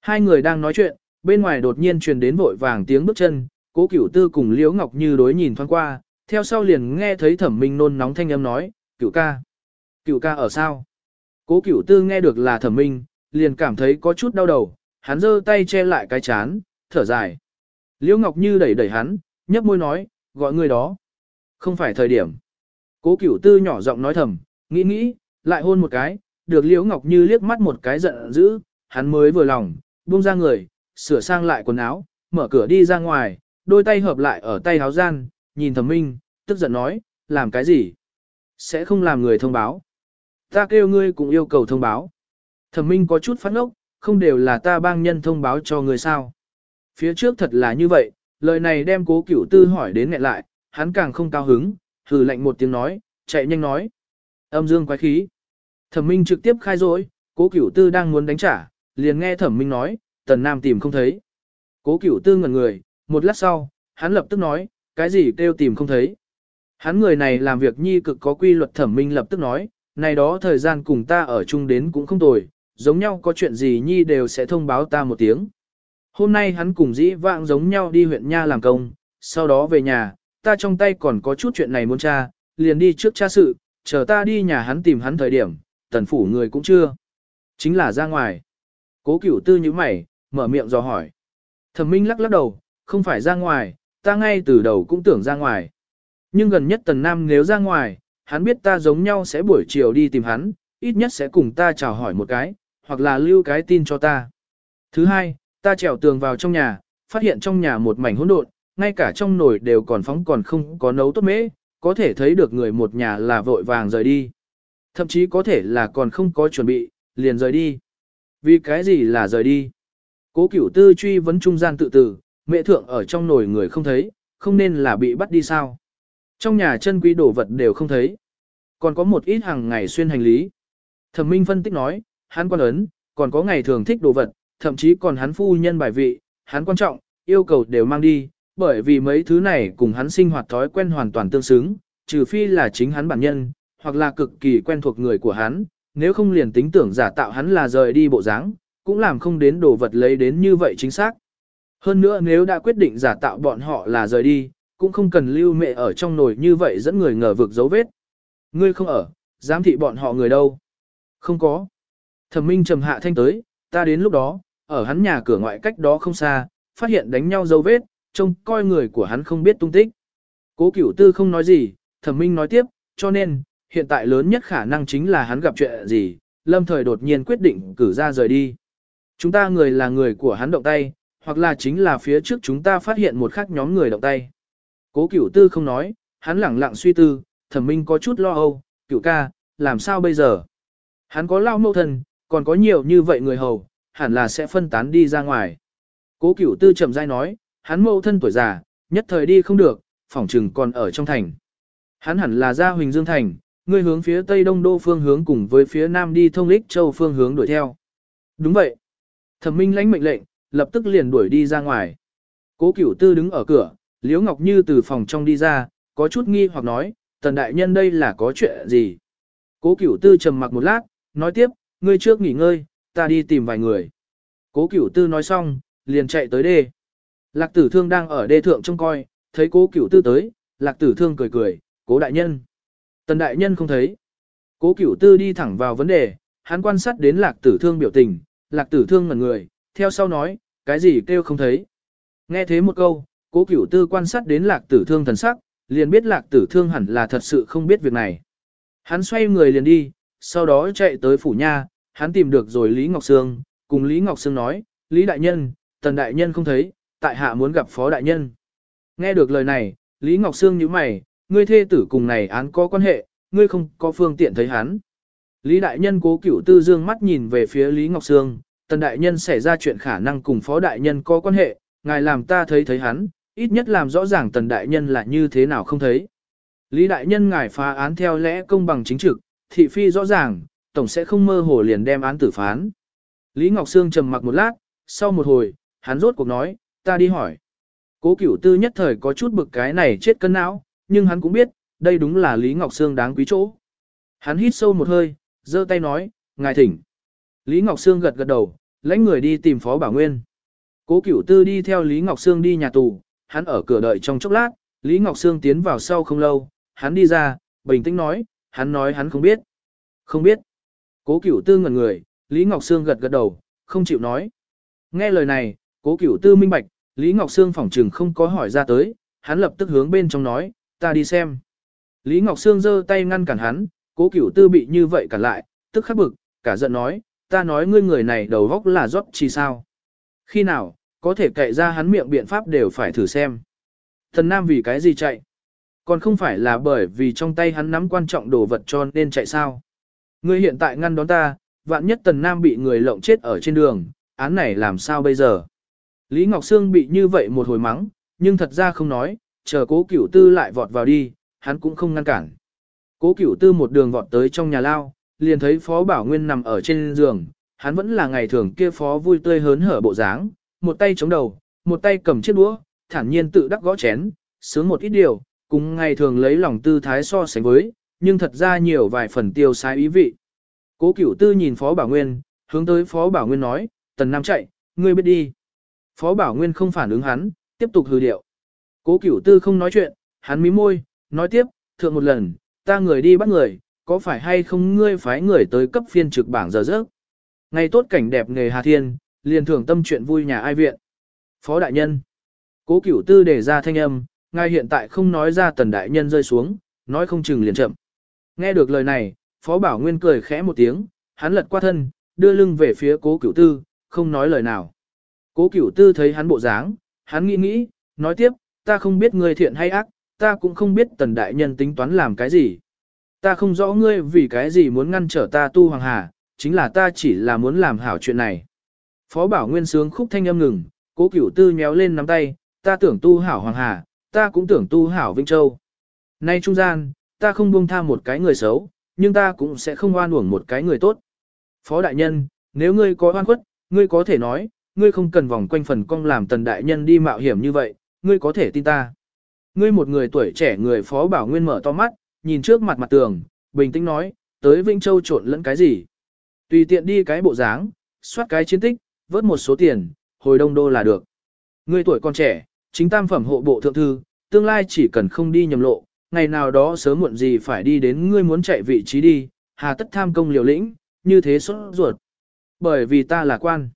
Hai người đang nói chuyện, bên ngoài đột nhiên truyền đến vội vàng tiếng bước chân, cố cửu tư cùng Liễu Ngọc Như đối nhìn thoáng qua, theo sau liền nghe thấy thẩm minh nôn nóng thanh âm nói, cựu ca. cựu ca ở sao? Cố cựu tư nghe được là thẩm minh, liền cảm thấy có chút đau đầu, hắn giơ tay che lại cái chán, thở dài. Liễu Ngọc Như đẩy đẩy hắn, nhấp môi nói, gọi người đó. Không phải thời điểm. Cố cửu tư nhỏ giọng nói thầm, nghĩ nghĩ, lại hôn một cái, được Liễu Ngọc Như liếc mắt một cái giận dữ, hắn mới vừa lòng, buông ra người, sửa sang lại quần áo, mở cửa đi ra ngoài, đôi tay hợp lại ở tay háo gian, nhìn thẩm minh, tức giận nói, làm cái gì? Sẽ không làm người thông báo. Ta kêu ngươi cũng yêu cầu thông báo. Thẩm minh có chút phát ngốc, không đều là ta bang nhân thông báo cho ngươi sao. Phía trước thật là như vậy, lời này đem cố cửu tư hỏi đến nghẹn lại, hắn càng không cao hứng, hừ lạnh một tiếng nói, chạy nhanh nói. Âm dương quái khí. Thẩm minh trực tiếp khai rỗi, cố cửu tư đang muốn đánh trả, liền nghe thẩm minh nói, tần nam tìm không thấy. Cố cửu tư ngẩn người, một lát sau, hắn lập tức nói, cái gì kêu tìm không thấy. Hắn người này làm việc nhi cực có quy luật thẩm minh lập tức nói, này đó thời gian cùng ta ở chung đến cũng không tồi, giống nhau có chuyện gì nhi đều sẽ thông báo ta một tiếng. Hôm nay hắn cùng dĩ vãng giống nhau đi huyện Nha làm công, sau đó về nhà, ta trong tay còn có chút chuyện này muốn tra, liền đi trước tra sự, chờ ta đi nhà hắn tìm hắn thời điểm, tần phủ người cũng chưa. Chính là ra ngoài. Cố cửu tư như mày, mở miệng dò hỏi. Thẩm minh lắc lắc đầu, không phải ra ngoài, ta ngay từ đầu cũng tưởng ra ngoài. Nhưng gần nhất tần nam nếu ra ngoài, hắn biết ta giống nhau sẽ buổi chiều đi tìm hắn, ít nhất sẽ cùng ta chào hỏi một cái, hoặc là lưu cái tin cho ta. Thứ hai, ta trèo tường vào trong nhà, phát hiện trong nhà một mảnh hỗn độn, ngay cả trong nồi đều còn phóng còn không có nấu tốt mễ, có thể thấy được người một nhà là vội vàng rời đi. Thậm chí có thể là còn không có chuẩn bị, liền rời đi. Vì cái gì là rời đi? Cố cửu tư truy vấn trung gian tự tử, mẹ thượng ở trong nồi người không thấy, không nên là bị bắt đi sao? Trong nhà chân quý đồ vật đều không thấy. Còn có một ít hàng ngày xuyên hành lý. Thẩm Minh phân tích nói, hắn quan ấn, còn có ngày thường thích đồ vật, thậm chí còn hắn phu nhân bài vị, hắn quan trọng, yêu cầu đều mang đi, bởi vì mấy thứ này cùng hắn sinh hoạt thói quen hoàn toàn tương xứng, trừ phi là chính hắn bản nhân, hoặc là cực kỳ quen thuộc người của hắn, nếu không liền tính tưởng giả tạo hắn là rời đi bộ dáng, cũng làm không đến đồ vật lấy đến như vậy chính xác. Hơn nữa nếu đã quyết định giả tạo bọn họ là rời đi, cũng không cần lưu mẹ ở trong nồi như vậy dẫn người ngờ vực dấu vết. Ngươi không ở, giám thị bọn họ người đâu? Không có. Thẩm Minh trầm hạ thanh tới, ta đến lúc đó, ở hắn nhà cửa ngoại cách đó không xa, phát hiện đánh nhau dấu vết, trông coi người của hắn không biết tung tích. Cố Cửu Tư không nói gì, Thẩm Minh nói tiếp, cho nên, hiện tại lớn nhất khả năng chính là hắn gặp chuyện gì, lâm thời đột nhiên quyết định cử ra rời đi. Chúng ta người là người của hắn động tay, hoặc là chính là phía trước chúng ta phát hiện một khác nhóm người động tay. Cố Cửu Tư không nói, hắn lẳng lặng suy tư, Thẩm Minh có chút lo âu, Cửu ca, làm sao bây giờ? Hắn có lao mâu thân, còn có nhiều như vậy người hầu, hẳn là sẽ phân tán đi ra ngoài. Cố cửu tư chậm rãi nói, hắn mâu thân tuổi già, nhất thời đi không được, phỏng trừng còn ở trong thành. Hắn hẳn là ra Huỳnh Dương Thành, người hướng phía tây đông đô phương hướng cùng với phía nam đi thông lích châu phương hướng đuổi theo. Đúng vậy. Thẩm minh lãnh mệnh lệnh, lập tức liền đuổi đi ra ngoài. Cố cửu tư đứng ở cửa, Liễu Ngọc Như từ phòng trong đi ra, có chút nghi hoặc nói, tần đại nhân đây là có chuyện gì? Cố cửu tư trầm mặc một lát, nói tiếp, ngươi trước nghỉ ngơi, ta đi tìm vài người. Cố cửu tư nói xong, liền chạy tới đê. Lạc tử thương đang ở đê thượng trông coi, thấy cố cửu tư tới, lạc tử thương cười cười, cố đại nhân. Tần đại nhân không thấy. Cố cửu tư đi thẳng vào vấn đề, hắn quan sát đến lạc tử thương biểu tình, lạc tử thương ngẩn người, theo sau nói, cái gì kêu không thấy. Nghe thế một câu, cố cửu tư quan sát đến lạc tử thương thần sắc, liền biết lạc tử thương hẳn là thật sự không biết việc này. Hắn xoay người liền đi, sau đó chạy tới phủ nha, hắn tìm được rồi Lý Ngọc Sương, cùng Lý Ngọc Sương nói, Lý Đại Nhân, Tần Đại Nhân không thấy, tại hạ muốn gặp Phó Đại Nhân. Nghe được lời này, Lý Ngọc Sương nhíu mày, ngươi thê tử cùng này án có quan hệ, ngươi không có phương tiện thấy hắn. Lý Đại Nhân cố cửu tư dương mắt nhìn về phía Lý Ngọc Sương, Tần Đại Nhân xảy ra chuyện khả năng cùng Phó Đại Nhân có quan hệ, ngài làm ta thấy thấy hắn, ít nhất làm rõ ràng tần đại nhân là như thế nào không thấy. Lý đại nhân ngài phá án theo lẽ công bằng chính trực, thị phi rõ ràng, tổng sẽ không mơ hồ liền đem án tử phán. Lý Ngọc Sương trầm mặc một lát, sau một hồi, hắn rốt cuộc nói, ta đi hỏi. Cố cửu tư nhất thời có chút bực cái này chết cân não, nhưng hắn cũng biết, đây đúng là Lý Ngọc Sương đáng quý chỗ. Hắn hít sâu một hơi, giơ tay nói, ngài thỉnh. Lý Ngọc Sương gật gật đầu, lãnh người đi tìm Phó Bảo Nguyên. Cố Cửu Tư đi theo Lý Ngọc Sương đi nhà tù, hắn ở cửa đợi trong chốc lát, Lý Ngọc Sương tiến vào sau không lâu, hắn đi ra, bình tĩnh nói, hắn nói hắn không biết. Không biết. Cố Cửu Tư ngẩn người, Lý Ngọc Sương gật gật đầu, không chịu nói. Nghe lời này, Cố Cửu Tư minh bạch, Lý Ngọc Sương phỏng trừng không có hỏi ra tới, hắn lập tức hướng bên trong nói, ta đi xem. Lý Ngọc Sương giơ tay ngăn cản hắn, Cố Cửu Tư bị như vậy cản lại, tức khắc bực, cả giận nói, ta nói ngươi người này đầu góc là rót chi sao. Khi nào, có thể cậy ra hắn miệng biện pháp đều phải thử xem. Thần Nam vì cái gì chạy? Còn không phải là bởi vì trong tay hắn nắm quan trọng đồ vật cho nên chạy sao? Ngươi hiện tại ngăn đón ta, vạn nhất Tần Nam bị người lộng chết ở trên đường, án này làm sao bây giờ? Lý Ngọc Sương bị như vậy một hồi mắng, nhưng thật ra không nói, chờ cố cửu tư lại vọt vào đi, hắn cũng không ngăn cản. Cố cửu tư một đường vọt tới trong nhà lao, liền thấy Phó Bảo Nguyên nằm ở trên giường, hắn vẫn là ngày thường kia Phó vui tươi hớn hở bộ dáng, một tay chống đầu, một tay cầm chiếc đũa, thản nhiên tự đắc gõ chén, sướng một ít điều, cùng ngày thường lấy lòng tư thái so sánh với, nhưng thật ra nhiều vài phần tiêu sai ý vị. Cố Cửu Tư nhìn Phó Bảo Nguyên, hướng tới Phó Bảo Nguyên nói, Tần Nam chạy, ngươi biết đi. Phó Bảo Nguyên không phản ứng hắn, tiếp tục hừ điệu. Cố Cửu Tư không nói chuyện, hắn mí môi, nói tiếp, thượng một lần, ta người đi bắt người, có phải hay không ngươi phái người tới cấp phiên trực bảng giờ giấc? Ngày tốt cảnh đẹp nghề Hà Thiên, liền thưởng tâm chuyện vui nhà ai viện. Phó đại nhân. Cố Cửu Tư để ra thanh âm, ngài hiện tại không nói ra tần đại nhân rơi xuống, nói không chừng liền chậm. Nghe được lời này, Phó Bảo Nguyên cười khẽ một tiếng, hắn lật qua thân, đưa lưng về phía Cố Cửu Tư, không nói lời nào. Cố Cửu Tư thấy hắn bộ dáng, hắn nghĩ nghĩ, nói tiếp, ta không biết ngươi thiện hay ác, ta cũng không biết tần đại nhân tính toán làm cái gì. Ta không rõ ngươi vì cái gì muốn ngăn trở ta tu hoàng hà, chính là ta chỉ là muốn làm hảo chuyện này. Phó Bảo Nguyên sướng khúc thanh âm ngừng, Cố Cửu Tư nhéo lên nắm tay, ta tưởng tu hảo hoàng hà, ta cũng tưởng tu hảo Vinh Châu. Nay trung gian, ta không buông tha một cái người xấu, nhưng ta cũng sẽ không oan uổng một cái người tốt. Phó đại nhân, nếu ngươi có oan khuất, ngươi có thể nói, ngươi không cần vòng quanh phần cong làm tần đại nhân đi mạo hiểm như vậy, ngươi có thể tin ta. Ngươi một người tuổi trẻ người phó bảo nguyên mở to mắt, nhìn trước mặt mặt tường, bình tĩnh nói, tới Vĩnh Châu trộn lẫn cái gì. Tùy tiện đi cái bộ dáng, soát cái chiến tích, vớt một số tiền, hồi đông đô là được. người tuổi còn trẻ, chính tam phẩm hộ bộ thượng thư, tương lai chỉ cần không đi nhầm lộ, ngày nào đó sớm muộn gì phải đi đến ngươi muốn chạy vị trí đi, hà tất tham công liều lĩnh, như thế sốt ruột. Bởi vì ta là quan.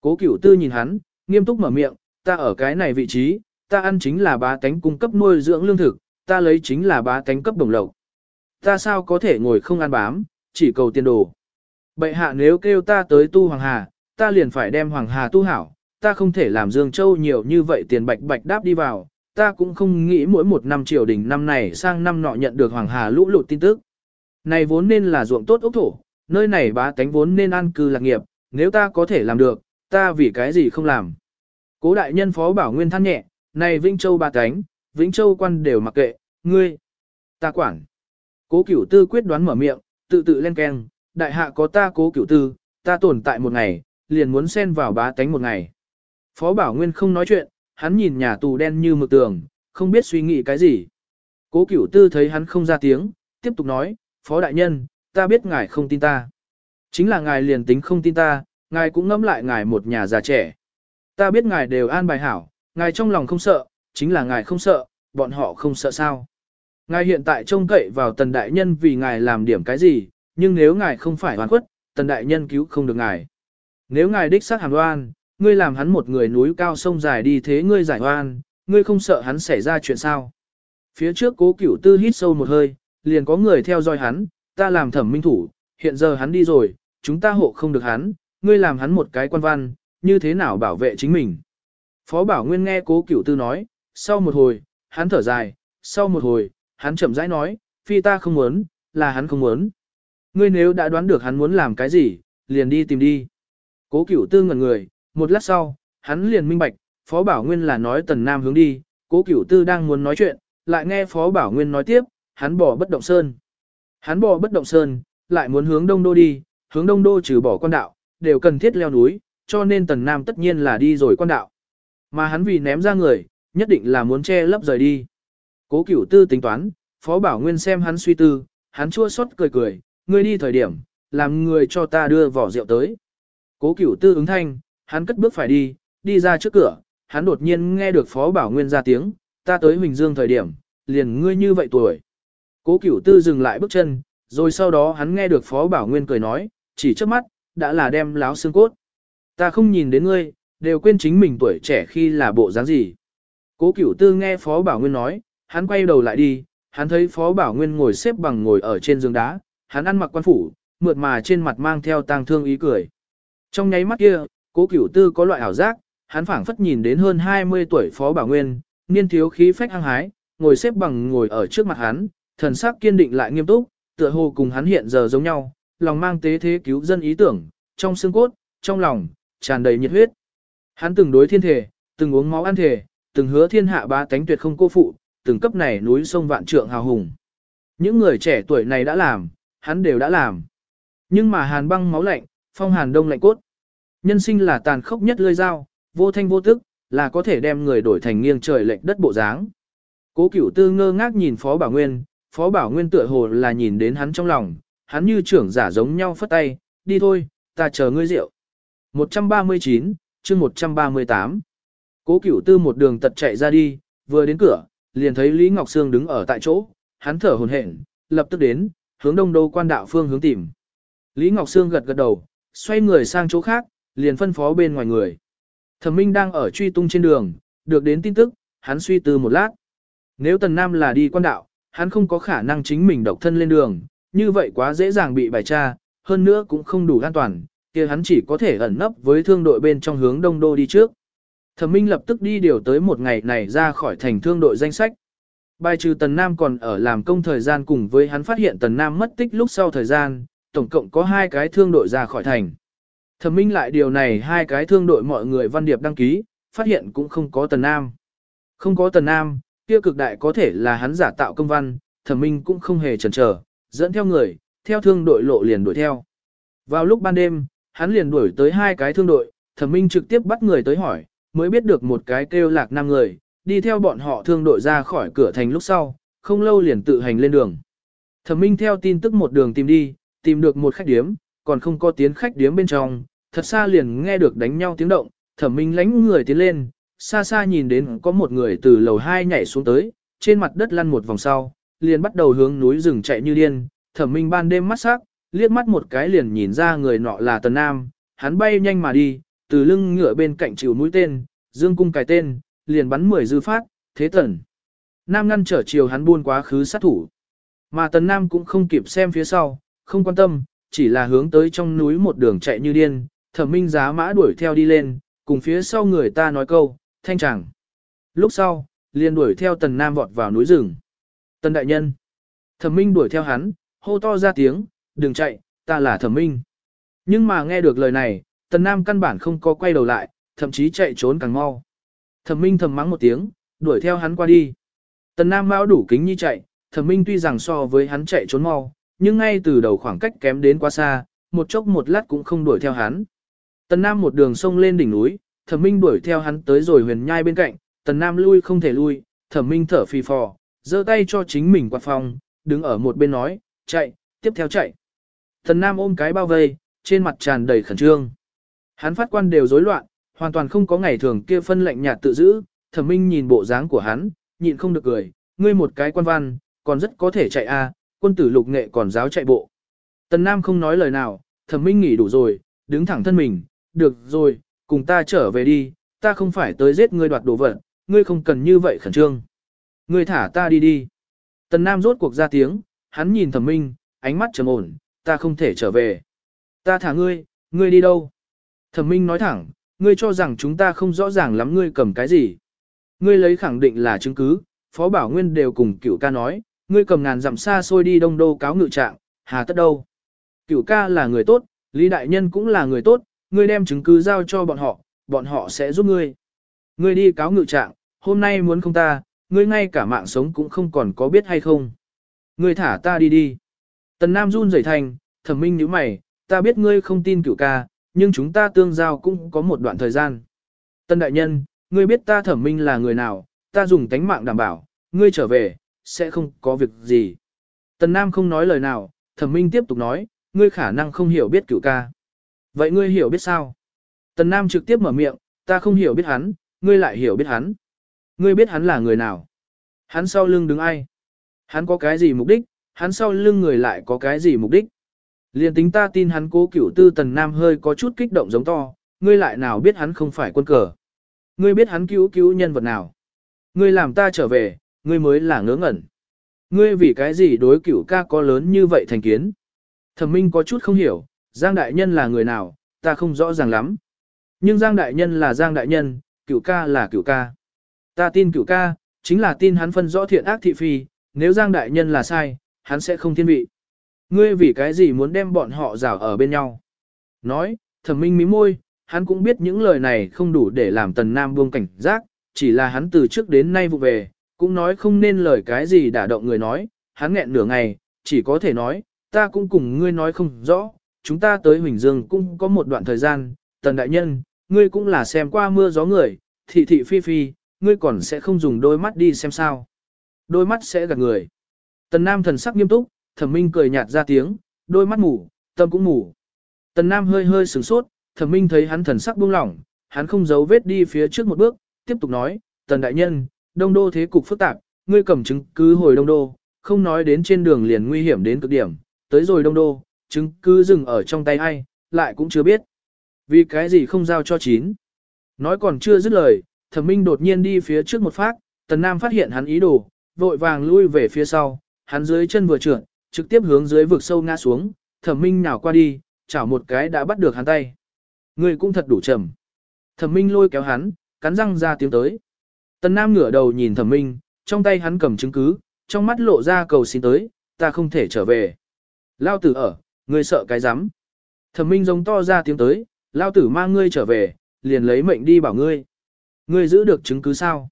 Cố cửu tư nhìn hắn, nghiêm túc mở miệng, ta ở cái này vị trí, ta ăn chính là bá tánh cung cấp nuôi dưỡng lương thực, ta lấy chính là bá tánh cấp đồng lộc. Ta sao có thể ngồi không ăn bám, chỉ cầu tiền đồ. Bệ hạ nếu kêu ta tới tu Hoàng Hà, ta liền phải đem Hoàng Hà tu hảo, ta không thể làm Dương Châu nhiều như vậy tiền bạch bạch đáp đi vào, ta cũng không nghĩ mỗi một năm triều đình năm này sang năm nọ nhận được Hoàng Hà lũ lụt tin tức. Này vốn nên là ruộng tốt ốc thổ, nơi này bá tánh vốn nên an cư lạc nghiệp, nếu ta có thể làm được, ta vì cái gì không làm. Cố đại nhân phó bảo nguyên than nhẹ, này vinh Châu bá tánh. Vĩnh Châu quan đều mặc kệ, ngươi, ta quản. Cố cửu tư quyết đoán mở miệng, tự tự lên keng, đại hạ có ta cố cửu tư, ta tồn tại một ngày, liền muốn xen vào bá tánh một ngày. Phó bảo nguyên không nói chuyện, hắn nhìn nhà tù đen như mực tường, không biết suy nghĩ cái gì. Cố cửu tư thấy hắn không ra tiếng, tiếp tục nói, phó đại nhân, ta biết ngài không tin ta. Chính là ngài liền tính không tin ta, ngài cũng ngẫm lại ngài một nhà già trẻ. Ta biết ngài đều an bài hảo, ngài trong lòng không sợ, chính là ngài không sợ, bọn họ không sợ sao. Ngài hiện tại trông cậy vào tần đại nhân vì ngài làm điểm cái gì, nhưng nếu ngài không phải hoàn khuất, tần đại nhân cứu không được ngài. Nếu ngài đích xác hàm đoan, ngươi làm hắn một người núi cao sông dài đi thế ngươi giải oan, ngươi không sợ hắn xảy ra chuyện sao. Phía trước cố cửu tư hít sâu một hơi, liền có người theo dõi hắn, ta làm thẩm minh thủ, hiện giờ hắn đi rồi, chúng ta hộ không được hắn, ngươi làm hắn một cái quan văn, như thế nào bảo vệ chính mình. Phó Bảo Nguyên nghe cố cửu tư nói, sau một hồi, hắn thở dài, sau một hồi, hắn chậm rãi nói, phi ta không muốn, là hắn không muốn. Ngươi nếu đã đoán được hắn muốn làm cái gì, liền đi tìm đi. Cố cửu tư ngẩn người, một lát sau, hắn liền minh bạch, Phó Bảo Nguyên là nói Tần Nam hướng đi, cố cửu tư đang muốn nói chuyện, lại nghe Phó Bảo Nguyên nói tiếp, hắn bỏ bất động sơn. Hắn bỏ bất động sơn, lại muốn hướng đông đô đi, hướng đông đô trừ bỏ quan đạo, đều cần thiết leo núi, cho nên tần nam tất nhiên là đi rồi quan đạo. Mà hắn vì ném ra người, nhất định là muốn che lấp rời đi. Cố cửu tư tính toán, Phó Bảo Nguyên xem hắn suy tư, hắn chua xót cười cười, ngươi đi thời điểm, làm người cho ta đưa vỏ rượu tới. Cố cửu tư ứng thanh, hắn cất bước phải đi, đi ra trước cửa, hắn đột nhiên nghe được Phó Bảo Nguyên ra tiếng, ta tới Huỳnh Dương thời điểm, liền ngươi như vậy tuổi. Cố cửu tư dừng lại bước chân, rồi sau đó hắn nghe được Phó Bảo Nguyên cười nói, chỉ trước mắt, đã là đem láo xương cốt. Ta không nhìn đến ngươi, đều quên chính mình tuổi trẻ khi là bộ dáng gì. Cố cửu tư nghe Phó Bảo Nguyên nói, hắn quay đầu lại đi, hắn thấy Phó Bảo Nguyên ngồi xếp bằng ngồi ở trên giường đá, hắn ăn mặc quan phủ, mượt mà trên mặt mang theo tang thương ý cười. Trong nháy mắt kia, cố cửu tư có loại ảo giác, hắn phảng phất nhìn đến hơn 20 tuổi Phó Bảo Nguyên, niên thiếu khí phách hăng hái, ngồi xếp bằng ngồi ở trước mặt hắn, thần sắc kiên định lại nghiêm túc, tựa hồ cùng hắn hiện giờ giống nhau, lòng mang tế thế cứu dân ý tưởng, trong xương cốt, trong lòng, tràn đầy nhiệt huyết. Hắn từng đối thiên thể, từng uống máu ăn thể, từng hứa thiên hạ ba tánh tuyệt không cô phụ, từng cấp này núi sông vạn trượng hào hùng. Những người trẻ tuổi này đã làm, hắn đều đã làm. Nhưng mà hàn băng máu lạnh, phong hàn đông lạnh cốt. Nhân sinh là tàn khốc nhất lơi dao, vô thanh vô tức, là có thể đem người đổi thành nghiêng trời lệnh đất bộ dáng. Cố cửu tư ngơ ngác nhìn Phó Bảo Nguyên, Phó Bảo Nguyên tựa hồ là nhìn đến hắn trong lòng, hắn như trưởng giả giống nhau phất tay, đi thôi, ta chờ ngươi rượu. 139, chương 138. Cố cửu tư một đường tật chạy ra đi, vừa đến cửa, liền thấy Lý Ngọc Sương đứng ở tại chỗ, hắn thở hồn hển, lập tức đến, hướng đông đô quan đạo phương hướng tìm. Lý Ngọc Sương gật gật đầu, xoay người sang chỗ khác, liền phân phó bên ngoài người. Thẩm Minh đang ở truy tung trên đường, được đến tin tức, hắn suy tư một lát. Nếu Tần Nam là đi quan đạo, hắn không có khả năng chính mình độc thân lên đường, như vậy quá dễ dàng bị bài tra, hơn nữa cũng không đủ an toàn, kia hắn chỉ có thể ẩn nấp với thương đội bên trong hướng đông đô đi trước. Thẩm Minh lập tức đi điều tới một ngày này ra khỏi thành thương đội danh sách. Bài trừ Tần Nam còn ở làm công thời gian cùng với hắn phát hiện Tần Nam mất tích lúc sau thời gian, tổng cộng có hai cái thương đội ra khỏi thành. Thẩm Minh lại điều này hai cái thương đội mọi người văn điệp đăng ký, phát hiện cũng không có Tần Nam. Không có Tần Nam, kia cực đại có thể là hắn giả tạo công văn, Thẩm Minh cũng không hề chần chờ, dẫn theo người, theo thương đội lộ liền đuổi theo. Vào lúc ban đêm, hắn liền đuổi tới hai cái thương đội, Thẩm Minh trực tiếp bắt người tới hỏi, mới biết được một cái kêu lạc năm người, đi theo bọn họ thương đội ra khỏi cửa thành lúc sau, không lâu liền tự hành lên đường. Thẩm Minh theo tin tức một đường tìm đi, tìm được một khách điếm, còn không có tiến khách điếm bên trong, thật xa liền nghe được đánh nhau tiếng động, Thẩm Minh lánh người tiến lên, xa xa nhìn đến có một người từ lầu 2 nhảy xuống tới, trên mặt đất lăn một vòng sau, liền bắt đầu hướng núi rừng chạy như điên, Thẩm Minh ban đêm mắt sắc, liếc mắt một cái liền nhìn ra người nọ là Tần Nam, hắn bay nhanh mà đi, từ lưng ngựa bên cạnh chịu mũi tên, dương cung cài tên, liền bắn mười dư phát, thế tần. Nam ngăn trở chiều hắn buôn quá khứ sát thủ. Mà tần Nam cũng không kịp xem phía sau, không quan tâm, chỉ là hướng tới trong núi một đường chạy như điên, thẩm minh giá mã đuổi theo đi lên, cùng phía sau người ta nói câu, thanh chẳng. Lúc sau, liền đuổi theo tần Nam vọt vào núi rừng. Tần đại nhân. Thẩm minh đuổi theo hắn, hô to ra tiếng, đừng chạy, ta là thẩm minh. Nhưng mà nghe được lời này, tần Nam căn bản không có quay đầu lại, thậm chí chạy trốn càng mau. Thẩm Minh thầm mắng một tiếng, đuổi theo hắn qua đi. Tần Nam Mao đủ kính nhi chạy, Thẩm Minh tuy rằng so với hắn chạy trốn mau, nhưng ngay từ đầu khoảng cách kém đến quá xa, một chốc một lát cũng không đuổi theo hắn. Tần Nam một đường sông lên đỉnh núi, Thẩm Minh đuổi theo hắn tới rồi huyền nhai bên cạnh, Tần Nam lui không thể lui, Thẩm Minh thở phì phò, giơ tay cho chính mình quạt phòng, đứng ở một bên nói, chạy, tiếp theo chạy. Tần Nam ôm cái bao vây, trên mặt tràn đầy khẩn trương. Hắn phát quan đều rối loạn, hoàn toàn không có ngày thường kia phân lệnh nhạt tự giữ, thẩm minh nhìn bộ dáng của hắn, nhịn không được cười, ngươi một cái quan văn, còn rất có thể chạy a, quân tử lục nghệ còn giáo chạy bộ. Tần Nam không nói lời nào, thẩm minh nghỉ đủ rồi, đứng thẳng thân mình, được rồi, cùng ta trở về đi, ta không phải tới giết ngươi đoạt đồ vật, ngươi không cần như vậy khẩn trương. Ngươi thả ta đi đi. Tần Nam rốt cuộc ra tiếng, hắn nhìn thẩm minh, ánh mắt trầm ổn, ta không thể trở về. Ta thả ngươi, ngươi đi đâu? Thẩm minh nói thẳng, ngươi cho rằng chúng ta không rõ ràng lắm ngươi cầm cái gì. Ngươi lấy khẳng định là chứng cứ, Phó Bảo Nguyên đều cùng cửu ca nói, ngươi cầm ngàn dặm xa xôi đi đông đô cáo ngự trạng, hà tất đâu. Cửu ca là người tốt, Lý Đại Nhân cũng là người tốt, ngươi đem chứng cứ giao cho bọn họ, bọn họ sẽ giúp ngươi. Ngươi đi cáo ngự trạng, hôm nay muốn không ta, ngươi ngay cả mạng sống cũng không còn có biết hay không. Ngươi thả ta đi đi. Tần Nam run rẩy thành, thẩm minh nhíu mày, ta biết ngươi không tin cửu ca, nhưng chúng ta tương giao cũng có một đoạn thời gian. Tân đại nhân, ngươi biết ta thẩm minh là người nào, ta dùng tánh mạng đảm bảo, ngươi trở về, sẽ không có việc gì. Tần Nam không nói lời nào, thẩm minh tiếp tục nói, ngươi khả năng không hiểu biết cửu ca. Vậy ngươi hiểu biết sao? Tần Nam trực tiếp mở miệng, ta không hiểu biết hắn, ngươi lại hiểu biết hắn. Ngươi biết hắn là người nào? Hắn sau lưng đứng ai? Hắn có cái gì mục đích? Hắn sau lưng người lại có cái gì mục đích? Liên tính ta tin hắn cố cửu tư tần nam hơi có chút kích động giống to, ngươi lại nào biết hắn không phải quân cờ. Ngươi biết hắn cứu cứu nhân vật nào. Ngươi làm ta trở về, ngươi mới là ngớ ngẩn. Ngươi vì cái gì đối cửu ca có lớn như vậy thành kiến. Thẩm minh có chút không hiểu, Giang Đại Nhân là người nào, ta không rõ ràng lắm. Nhưng Giang Đại Nhân là Giang Đại Nhân, cửu ca là cửu ca. Ta tin cửu ca, chính là tin hắn phân rõ thiện ác thị phi, nếu Giang Đại Nhân là sai, hắn sẽ không thiên vị. Ngươi vì cái gì muốn đem bọn họ rào ở bên nhau? Nói, thẩm minh mí môi, hắn cũng biết những lời này không đủ để làm tần nam buông cảnh giác, chỉ là hắn từ trước đến nay vụ về, cũng nói không nên lời cái gì đả động người nói, hắn nghẹn nửa ngày, chỉ có thể nói, ta cũng cùng ngươi nói không rõ, chúng ta tới Huỳnh Dương cũng có một đoạn thời gian, tần đại nhân, ngươi cũng là xem qua mưa gió người, thị thị phi phi, ngươi còn sẽ không dùng đôi mắt đi xem sao. Đôi mắt sẽ gạt người. Tần Nam thần sắc nghiêm túc, thẩm minh cười nhạt ra tiếng, đôi mắt mù, tâm cũng mù. Tần Nam hơi hơi sửng sốt, thẩm minh thấy hắn thần sắc buông lỏng, hắn không giấu vết đi phía trước một bước, tiếp tục nói, tần đại nhân, đông đô thế cục phức tạp, ngươi cầm chứng cứ hồi đông đô, không nói đến trên đường liền nguy hiểm đến cực điểm, tới rồi đông đô, chứng cứ dừng ở trong tay ai, lại cũng chưa biết. Vì cái gì không giao cho chín. Nói còn chưa dứt lời, thẩm minh đột nhiên đi phía trước một phát, tần nam phát hiện hắn ý đồ, vội vàng lui về phía sau, hắn dưới chân vừa trượt, trực tiếp hướng dưới vực sâu ngã xuống, thẩm minh nào qua đi, chảo một cái đã bắt được hắn tay. Người cũng thật đủ trầm. Thẩm minh lôi kéo hắn, cắn răng ra tiếng tới. Tần Nam ngửa đầu nhìn thẩm minh, trong tay hắn cầm chứng cứ, trong mắt lộ ra cầu xin tới, ta không thể trở về. Lao tử ở, ngươi sợ cái rắm Thẩm minh giống to ra tiếng tới, lao tử mang ngươi trở về, liền lấy mệnh đi bảo ngươi. Ngươi giữ được chứng cứ sao?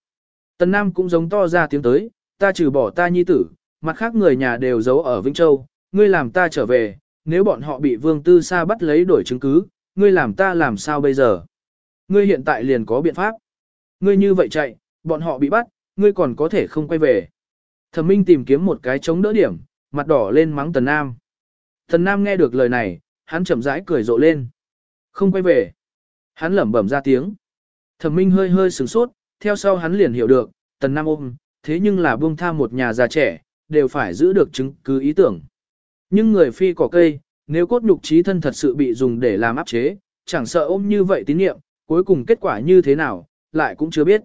Tần Nam cũng giống to ra tiếng tới, ta trừ bỏ ta nhi tử, mặt khác người nhà đều giấu ở Vĩnh Châu, ngươi làm ta trở về, nếu bọn họ bị Vương Tư Sa bắt lấy đổi chứng cứ, ngươi làm ta làm sao bây giờ? Ngươi hiện tại liền có biện pháp. Ngươi như vậy chạy, bọn họ bị bắt, ngươi còn có thể không quay về. Thẩm Minh tìm kiếm một cái chống đỡ điểm, mặt đỏ lên mắng Tần Nam. Tần Nam nghe được lời này, hắn chậm rãi cười rộ lên. Không quay về. Hắn lẩm bẩm ra tiếng. Thẩm Minh hơi hơi sửng sốt, theo sau hắn liền hiểu được, Tần Nam ôm, thế nhưng là buông tha một nhà già trẻ, đều phải giữ được chứng cứ ý tưởng. Nhưng người phi cỏ cây, nếu cốt nhục trí thân thật sự bị dùng để làm áp chế, chẳng sợ ôm như vậy tín nhiệm, cuối cùng kết quả như thế nào, lại cũng chưa biết.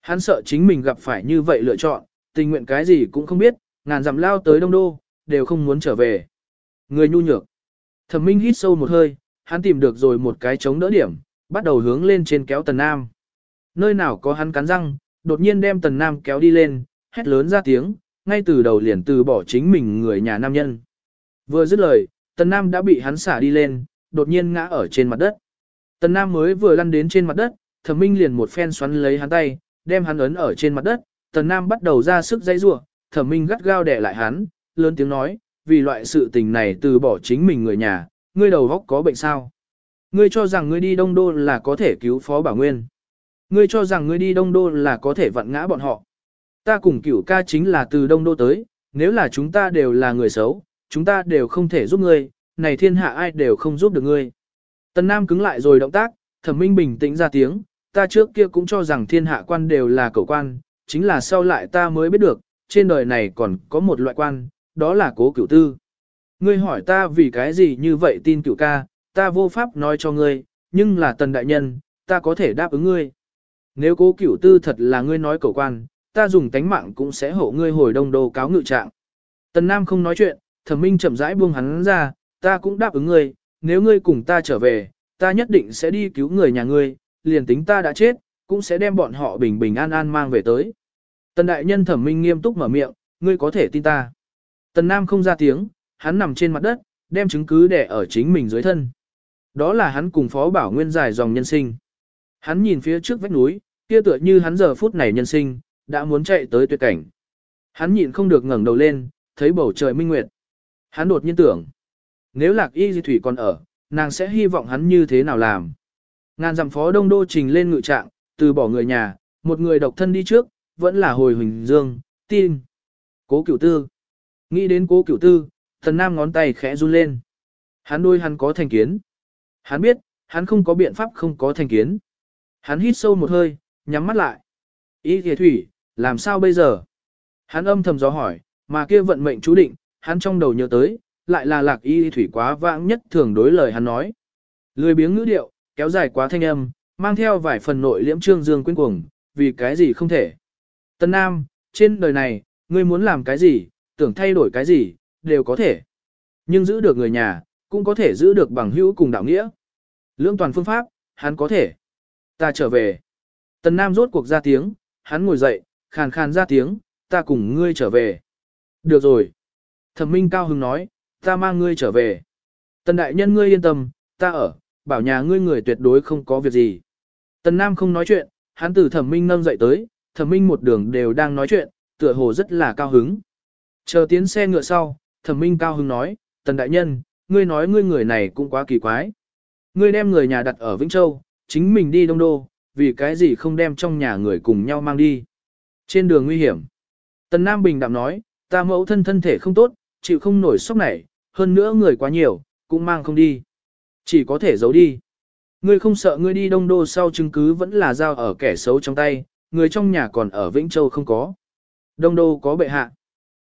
Hắn sợ chính mình gặp phải như vậy lựa chọn, tình nguyện cái gì cũng không biết, ngàn dặm lao tới đông đô, đều không muốn trở về. Người nhu nhược. Thẩm Minh hít sâu một hơi, hắn tìm được rồi một cái chống đỡ điểm, bắt đầu hướng lên trên kéo Tần Nam. Nơi nào có hắn cắn răng, đột nhiên đem Tần Nam kéo đi lên, hét lớn ra tiếng, ngay từ đầu liền từ bỏ chính mình người nhà nam nhân. Vừa dứt lời, Tần Nam đã bị hắn xả đi lên, đột nhiên ngã ở trên mặt đất. Tần Nam mới vừa lăn đến trên mặt đất, Thẩm Minh liền một phen xoắn lấy hắn tay, đem hắn ấn ở trên mặt đất. Tần Nam bắt đầu ra sức dãy rủa, Thẩm Minh gắt gao đè lại hắn, lớn tiếng nói, vì loại sự tình này từ bỏ chính mình người nhà, ngươi đầu óc có bệnh sao? Ngươi cho rằng ngươi đi Đông Đô là có thể cứu Phó Bảo Nguyên. Ngươi cho rằng ngươi đi Đông Đô là có thể vặn ngã bọn họ. Ta cùng cửu ca chính là từ Đông Đô tới, nếu là chúng ta đều là người xấu, chúng ta đều không thể giúp ngươi, này thiên hạ ai đều không giúp được ngươi. Tần Nam cứng lại rồi động tác, thẩm minh bình tĩnh ra tiếng, ta trước kia cũng cho rằng thiên hạ quan đều là cầu quan, chính là sau lại ta mới biết được, trên đời này còn có một loại quan, đó là cố cửu tư. Ngươi hỏi ta vì cái gì như vậy tin cửu ca, ta vô pháp nói cho ngươi, nhưng là tần đại nhân, ta có thể đáp ứng ngươi. Nếu cố cửu tư thật là ngươi nói cầu quan, ta dùng tánh mạng cũng sẽ hộ ngươi hồi đông đô cáo ngự trạng. Tần Nam không nói chuyện, thẩm minh chậm rãi buông hắn ra, ta cũng đáp ứng ngươi, nếu ngươi cùng ta trở về, ta nhất định sẽ đi cứu người nhà ngươi, liền tính ta đã chết, cũng sẽ đem bọn họ bình bình an an mang về tới. Tần đại nhân thẩm minh nghiêm túc mở miệng, ngươi có thể tin ta. Tần Nam không ra tiếng, hắn nằm trên mặt đất, đem chứng cứ để ở chính mình dưới thân. Đó là hắn cùng Phó Bảo Nguyên dài dòng nhân sinh. Hắn nhìn phía trước vách núi, kia tựa như hắn giờ phút này nhân sinh, đã muốn chạy tới tuyệt cảnh. Hắn nhịn không được ngẩng đầu lên, thấy bầu trời minh nguyệt. Hắn đột nhiên tưởng, nếu lạc y di thủy còn ở, nàng sẽ hy vọng hắn như thế nào làm. Ngàn dặm phó đông đô trình lên ngự trạng, từ bỏ người nhà, một người độc thân đi trước, vẫn là hồi huỳnh dương, tin. Cố cửu tư. Nghĩ đến cố cửu tư, thần nam ngón tay khẽ run lên. Hắn đôi hắn có thành kiến. Hắn biết, hắn không có biện pháp không có thành kiến. Hắn hít sâu một hơi, nhắm mắt lại. Ý thề thủy, làm sao bây giờ? Hắn âm thầm gió hỏi, mà kia vận mệnh chú định, hắn trong đầu nhớ tới, lại là lạc y thủy quá vãng nhất thường đối lời hắn nói. Lười biếng ngữ điệu, kéo dài quá thanh âm, mang theo vài phần nội liễm trương dương quyến cuồng, vì cái gì không thể. Tân Nam, trên đời này, ngươi muốn làm cái gì, tưởng thay đổi cái gì, đều có thể. Nhưng giữ được người nhà, cũng có thể giữ được bằng hữu cùng đạo nghĩa. Lương toàn phương pháp, hắn có thể. Ta trở về. Tần Nam rốt cuộc ra tiếng, hắn ngồi dậy, khàn khàn ra tiếng, ta cùng ngươi trở về. Được rồi. Thẩm Minh Cao hứng nói, ta mang ngươi trở về. Tần đại nhân ngươi yên tâm, ta ở, bảo nhà ngươi người tuyệt đối không có việc gì. Tần Nam không nói chuyện, hắn từ Thẩm Minh nâng dậy tới, Thẩm Minh một đường đều đang nói chuyện, tựa hồ rất là cao hứng. Chờ tiến xe ngựa sau, Thẩm Minh Cao hứng nói, Tần đại nhân, ngươi nói ngươi người này cũng quá kỳ quái. Ngươi đem người nhà đặt ở Vĩnh Châu, chính mình đi Đông Đô, vì cái gì không đem trong nhà người cùng nhau mang đi. Trên đường nguy hiểm. Tần Nam Bình đạm nói, ta mẫu thân thân thể không tốt, chịu không nổi sốc này, hơn nữa người quá nhiều, cũng mang không đi. Chỉ có thể giấu đi. Ngươi không sợ ngươi đi Đông Đô sau chứng cứ vẫn là giao ở kẻ xấu trong tay, người trong nhà còn ở Vĩnh Châu không có. Đông Đô có bệ hạ.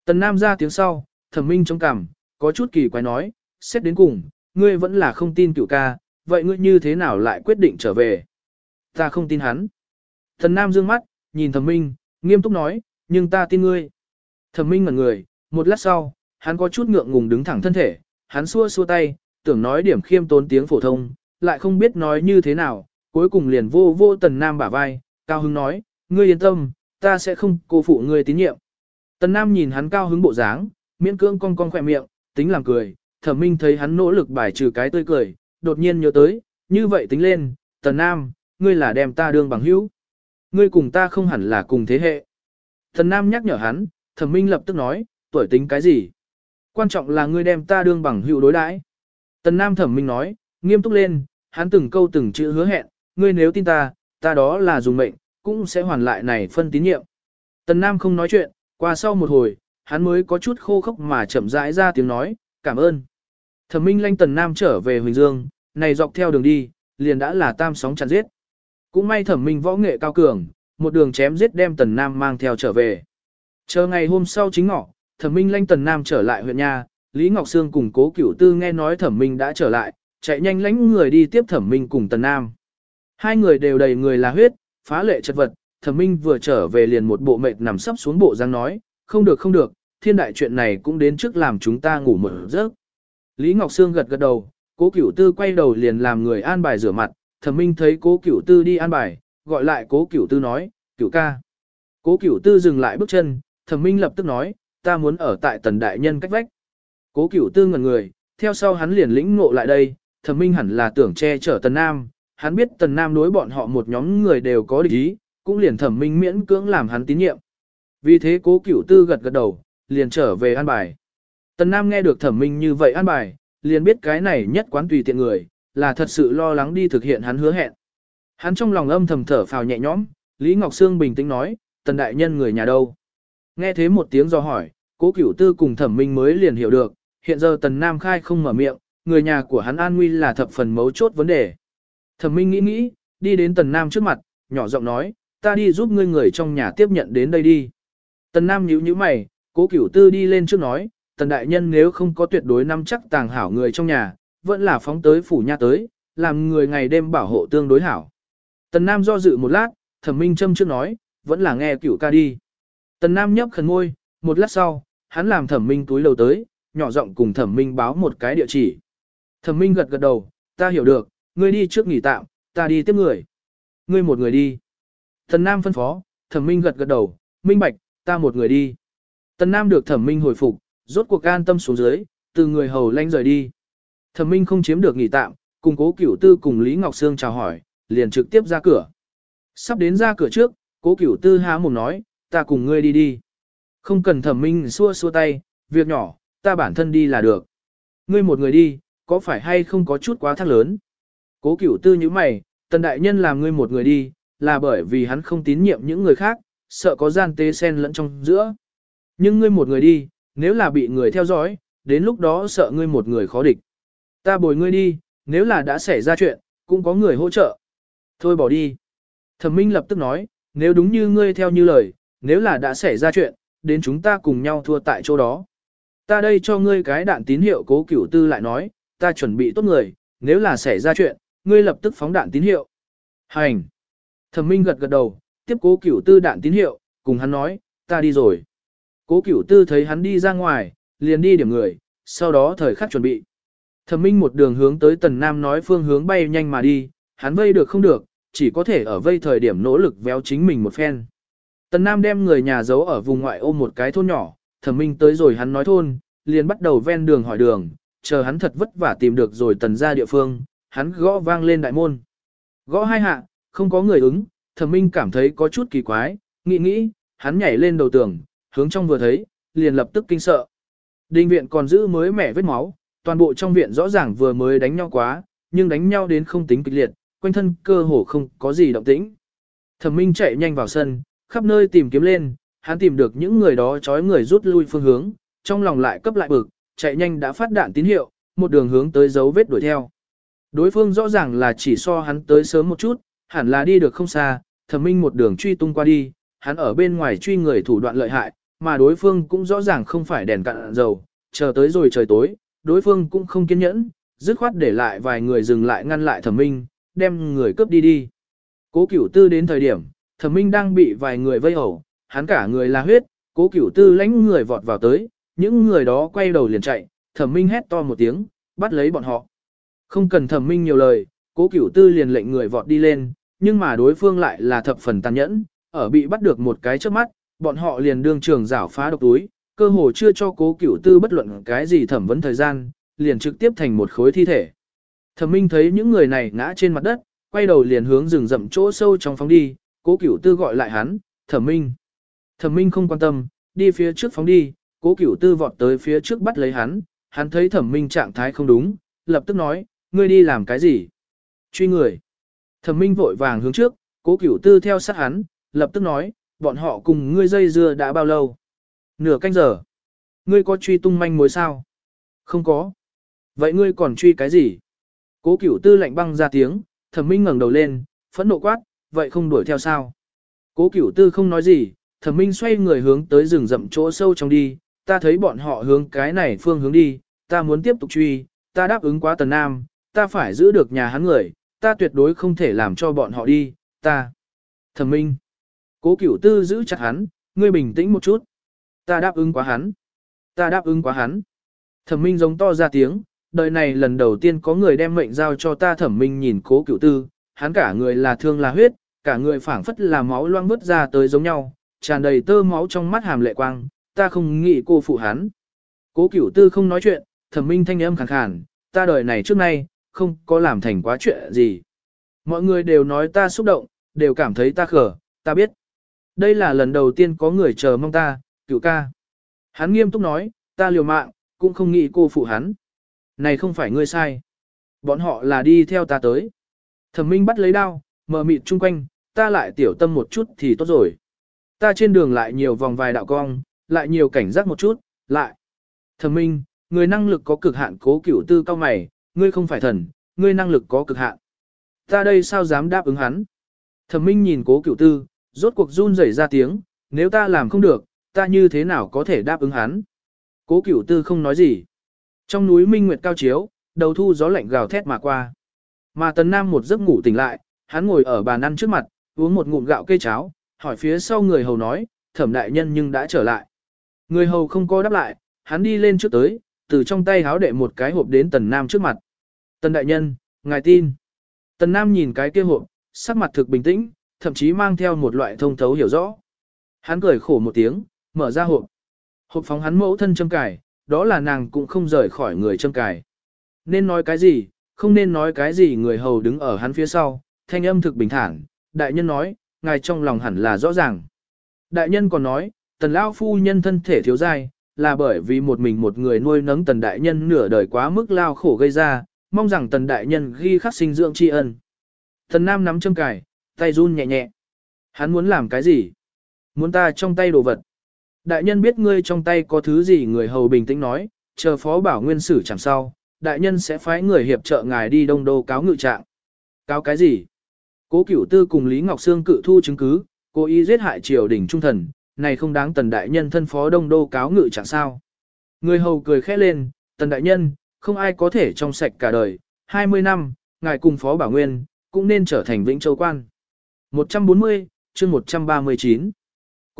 Tần Nam ra tiếng sau, thẩm minh trong cảm, có chút kỳ quái nói, xét đến cùng, ngươi vẫn là không tin cựu ca, vậy ngươi như thế nào lại quyết định trở về? Ta không tin hắn. Thần Nam dương mắt, nhìn thẩm minh, nghiêm túc nói, nhưng ta tin ngươi. Thẩm minh ngẩn người, một lát sau, hắn có chút ngượng ngùng đứng thẳng thân thể, hắn xua xua tay, tưởng nói điểm khiêm tốn tiếng phổ thông, lại không biết nói như thế nào, cuối cùng liền vô vô tần Nam bả vai, cao hứng nói, ngươi yên tâm, ta sẽ không cô phụ ngươi tín nhiệm. Tần Nam nhìn hắn cao hứng bộ dáng, miễn cưỡng cong cong khỏe miệng, tính làm cười, thẩm minh thấy hắn nỗ lực bài trừ cái tươi cười, đột nhiên nhớ tới, như vậy tính lên, Tần Nam, ngươi là đem ta đương bằng hữu. Ngươi cùng ta không hẳn là cùng thế hệ. Thần Nam nhắc nhở hắn, thẩm minh lập tức nói, tuổi tính cái gì? Quan trọng là ngươi đem ta đương bằng hữu đối đãi. Tần Nam thẩm minh nói, nghiêm túc lên, hắn từng câu từng chữ hứa hẹn, ngươi nếu tin ta, ta đó là dùng mệnh, cũng sẽ hoàn lại này phân tín nhiệm. Tần Nam không nói chuyện, qua sau một hồi, hắn mới có chút khô khốc mà chậm rãi ra tiếng nói, cảm ơn. Thẩm Minh lanh Tần Nam trở về Huỳnh Dương, này dọc theo đường đi, liền đã là tam sóng chặn giết. Cũng may Thẩm Minh võ nghệ cao cường, một đường chém giết đem Tần Nam mang theo trở về. Chờ ngày hôm sau chính ngọ, Thẩm Minh lanh Tần Nam trở lại huyện nhà, Lý Ngọc Sương cùng Cố Cửu Tư nghe nói Thẩm Minh đã trở lại, chạy nhanh lánh người đi tiếp Thẩm Minh cùng Tần Nam. Hai người đều đầy người là huyết, phá lệ chất vật, Thẩm Minh vừa trở về liền một bộ mệt nằm sấp xuống bộ giang nói, không được không được, thiên đại chuyện này cũng đến trước làm chúng ta ngủ một giấc. Lý Ngọc Sương gật gật đầu, cố cửu tư quay đầu liền làm người an bài rửa mặt, thẩm minh thấy cố cửu tư đi an bài, gọi lại cố cửu tư nói, cửu ca. Cố cửu tư dừng lại bước chân, thẩm minh lập tức nói, ta muốn ở tại tần đại nhân cách vách. Cố cửu tư ngẩn người, theo sau hắn liền lĩnh ngộ lại đây, thẩm minh hẳn là tưởng che chở tần nam, hắn biết tần nam đối bọn họ một nhóm người đều có địch ý, cũng liền thẩm minh miễn cưỡng làm hắn tín nhiệm. Vì thế cố cửu tư gật gật đầu, liền trở về an bài. Tần Nam nghe được thẩm minh như vậy an bài, liền biết cái này nhất quán tùy tiện người, là thật sự lo lắng đi thực hiện hắn hứa hẹn. Hắn trong lòng âm thầm thở phào nhẹ nhõm, Lý Ngọc Sương bình tĩnh nói, tần đại nhân người nhà đâu. Nghe thế một tiếng do hỏi, cố cửu tư cùng thẩm minh mới liền hiểu được, hiện giờ tần Nam khai không mở miệng, người nhà của hắn an nguy là thập phần mấu chốt vấn đề. Thẩm minh nghĩ nghĩ, đi đến tần Nam trước mặt, nhỏ giọng nói, ta đi giúp ngươi người trong nhà tiếp nhận đến đây đi. Tần Nam nhíu nhíu mày, cố cửu tư đi lên trước nói, tần đại nhân nếu không có tuyệt đối nắm chắc tàng hảo người trong nhà, vẫn là phóng tới phủ nha tới, làm người ngày đêm bảo hộ tương đối hảo. Tần Nam do dự một lát, thẩm minh châm trước nói, vẫn là nghe cửu ca đi. Tần Nam nhấp khẩn ngôi, một lát sau, hắn làm thẩm minh túi lầu tới, nhỏ giọng cùng thẩm minh báo một cái địa chỉ. Thẩm minh gật gật đầu, ta hiểu được, ngươi đi trước nghỉ tạm, ta đi tiếp người. Ngươi một người đi. Tần Nam phân phó, thẩm minh gật gật đầu, minh bạch, ta một người đi. Tần Nam được thẩm minh hồi phục, rốt cuộc an tâm xuống dưới, từ người hầu lanh rời đi. Thẩm minh không chiếm được nghỉ tạm, cùng cố cửu tư cùng Lý Ngọc Sương chào hỏi, liền trực tiếp ra cửa. Sắp đến ra cửa trước, cố cửu tư há mồm nói, ta cùng ngươi đi đi. Không cần thẩm minh xua xua tay, việc nhỏ, ta bản thân đi là được. Ngươi một người đi, có phải hay không có chút quá thác lớn? Cố cửu tư nhíu mày, tần đại nhân làm ngươi một người đi, là bởi vì hắn không tín nhiệm những người khác, sợ có gian tế sen lẫn trong giữa. Nhưng ngươi một người đi, nếu là bị người theo dõi, đến lúc đó sợ ngươi một người khó địch. Ta bồi ngươi đi, nếu là đã xảy ra chuyện, cũng có người hỗ trợ. Thôi bỏ đi. Thẩm Minh lập tức nói, nếu đúng như ngươi theo như lời, nếu là đã xảy ra chuyện, đến chúng ta cùng nhau thua tại chỗ đó. Ta đây cho ngươi cái đạn tín hiệu cố cửu tư lại nói, ta chuẩn bị tốt người, nếu là xảy ra chuyện, ngươi lập tức phóng đạn tín hiệu. Hành. Thẩm Minh gật gật đầu, tiếp cố cửu tư đạn tín hiệu, cùng hắn nói, ta đi rồi. Cố cửu tư thấy hắn đi ra ngoài, liền đi điểm người, sau đó thời khắc chuẩn bị. Thẩm Minh một đường hướng tới Tần Nam nói phương hướng bay nhanh mà đi, hắn vây được không được, chỉ có thể ở vây thời điểm nỗ lực véo chính mình một phen. Tần Nam đem người nhà giấu ở vùng ngoại ôm một cái thôn nhỏ, Thẩm Minh tới rồi hắn nói thôn, liền bắt đầu ven đường hỏi đường, chờ hắn thật vất vả tìm được rồi tần ra địa phương, hắn gõ vang lên đại môn. Gõ hai hạ, không có người ứng, Thẩm Minh cảm thấy có chút kỳ quái, nghĩ nghĩ, hắn nhảy lên đầu tường, hướng trong vừa thấy, liền lập tức kinh sợ. Đình viện còn giữ mới mẻ vết máu, toàn bộ trong viện rõ ràng vừa mới đánh nhau quá, nhưng đánh nhau đến không tính kịch liệt, quanh thân cơ hồ không có gì động tĩnh. Thẩm Minh chạy nhanh vào sân, khắp nơi tìm kiếm lên, hắn tìm được những người đó trói người rút lui phương hướng, trong lòng lại cấp lại bực, chạy nhanh đã phát đạn tín hiệu, một đường hướng tới dấu vết đuổi theo. Đối phương rõ ràng là chỉ so hắn tới sớm một chút, hẳn là đi được không xa, Thẩm Minh một đường truy tung qua đi, hắn ở bên ngoài truy người thủ đoạn lợi hại, mà đối phương cũng rõ ràng không phải đèn cạn dầu, chờ tới rồi trời tối, đối phương cũng không kiên nhẫn, dứt khoát để lại vài người dừng lại ngăn lại thẩm minh, đem người cướp đi đi. Cố cửu tư đến thời điểm, thẩm minh đang bị vài người vây ẩu, hắn cả người là huyết, cố cửu tư lãnh người vọt vào tới, những người đó quay đầu liền chạy, thẩm minh hét to một tiếng, bắt lấy bọn họ. Không cần thẩm minh nhiều lời, cố cửu tư liền lệnh người vọt đi lên, nhưng mà đối phương lại là thập phần tàn nhẫn, ở bị bắt được một cái trước mắt, bọn họ liền đương trường rảo phá độc túi, cơ hồ chưa cho cố cửu tư bất luận cái gì thẩm vấn thời gian, liền trực tiếp thành một khối thi thể. Thẩm Minh thấy những người này ngã trên mặt đất, quay đầu liền hướng rừng rậm chỗ sâu trong phóng đi, cố cửu tư gọi lại hắn, Thẩm Minh. Thẩm Minh không quan tâm, đi phía trước phóng đi, cố cửu tư vọt tới phía trước bắt lấy hắn, hắn thấy Thẩm Minh trạng thái không đúng, lập tức nói, ngươi đi làm cái gì? Truy người. Thẩm Minh vội vàng hướng trước, cố cửu tư theo sát hắn, lập tức nói, bọn họ cùng ngươi dây dưa đã bao lâu? Nửa canh giờ. Ngươi có truy tung manh mối sao? Không có. Vậy ngươi còn truy cái gì? Cố cửu tư lạnh băng ra tiếng, thẩm minh ngẩng đầu lên, phẫn nộ quát, vậy không đuổi theo sao? Cố cửu tư không nói gì, thẩm minh xoay người hướng tới rừng rậm chỗ sâu trong đi, ta thấy bọn họ hướng cái này phương hướng đi, ta muốn tiếp tục truy, ta đáp ứng quá tần nam, ta phải giữ được nhà hắn người, ta tuyệt đối không thể làm cho bọn họ đi, ta. Thẩm minh. Cố cửu tư giữ chặt hắn, ngươi bình tĩnh một chút. Ta đáp ứng quá hắn. Ta đáp ứng quá hắn. Thẩm minh giống to ra tiếng, đời này lần đầu tiên có người đem mệnh giao cho ta thẩm minh nhìn cố cửu tư, hắn cả người là thương là huyết, cả người phảng phất là máu loang bứt ra tới giống nhau, tràn đầy tơ máu trong mắt hàm lệ quang, ta không nghĩ cô phụ hắn. Cố cửu tư không nói chuyện, thẩm minh thanh âm khàn khàn, ta đời này trước nay, không có làm thành quá chuyện gì. Mọi người đều nói ta xúc động, đều cảm thấy ta khở, ta biết. Đây là lần đầu tiên có người chờ mong ta, cửu ca. Hắn nghiêm túc nói, ta liều mạng, cũng không nghĩ cô phụ hắn. Này không phải ngươi sai. Bọn họ là đi theo ta tới. Thẩm minh bắt lấy đao, mờ mịt chung quanh, ta lại tiểu tâm một chút thì tốt rồi. Ta trên đường lại nhiều vòng vài đạo cong, lại nhiều cảnh giác một chút, lại. Thẩm minh, người năng lực có cực hạn cố cửu tư cao mày, ngươi không phải thần, ngươi năng lực có cực hạn. Ta đây sao dám đáp ứng hắn? Thẩm minh nhìn cố cửu tư, rốt cuộc run rẩy ra tiếng, nếu ta làm không được, ta như thế nào có thể đáp ứng hắn? Cố cửu tư không nói gì. Trong núi minh nguyệt cao chiếu, đầu thu gió lạnh gào thét mà qua. Mà tần nam một giấc ngủ tỉnh lại, hắn ngồi ở bàn ăn trước mặt, uống một ngụm gạo cây cháo, hỏi phía sau người hầu nói, thẩm đại nhân nhưng đã trở lại. Người hầu không có đáp lại, hắn đi lên trước tới, từ trong tay háo đệ một cái hộp đến tần nam trước mặt. Tần đại nhân, ngài tin. Tần nam nhìn cái kia hộp, sắc mặt thực bình tĩnh, thậm chí mang theo một loại thông thấu hiểu rõ. Hắn cười khổ một tiếng, mở ra hộp. Hộp phóng hắn mẫu thân châm cài, đó là nàng cũng không rời khỏi người châm cài. Nên nói cái gì, không nên nói cái gì người hầu đứng ở hắn phía sau, thanh âm thực bình thản, đại nhân nói, ngài trong lòng hẳn là rõ ràng. Đại nhân còn nói, tần lão phu nhân thân thể thiếu dai, là bởi vì một mình một người nuôi nấng tần đại nhân nửa đời quá mức lao khổ gây ra, mong rằng tần đại nhân ghi khắc sinh dưỡng tri ân. Tần nam nắm châm cài, tay run nhẹ nhẹ. Hắn muốn làm cái gì? Muốn ta trong tay đồ vật. Đại nhân biết ngươi trong tay có thứ gì người hầu bình tĩnh nói, chờ phó bảo nguyên sử chẳng sau, đại nhân sẽ phái người hiệp trợ ngài đi đông đô cáo ngự trạng. Cáo cái gì? Cố cửu tư cùng Lý Ngọc Sương cự thu chứng cứ, cố ý giết hại triều đình trung thần, này không đáng tần đại nhân thân phó đông đô cáo ngự chẳng sao. Người hầu cười khẽ lên, tần đại nhân, không ai có thể trong sạch cả đời, 20 năm, ngài cùng phó bảo nguyên, cũng nên trở thành vĩnh châu quan. 140, chương 139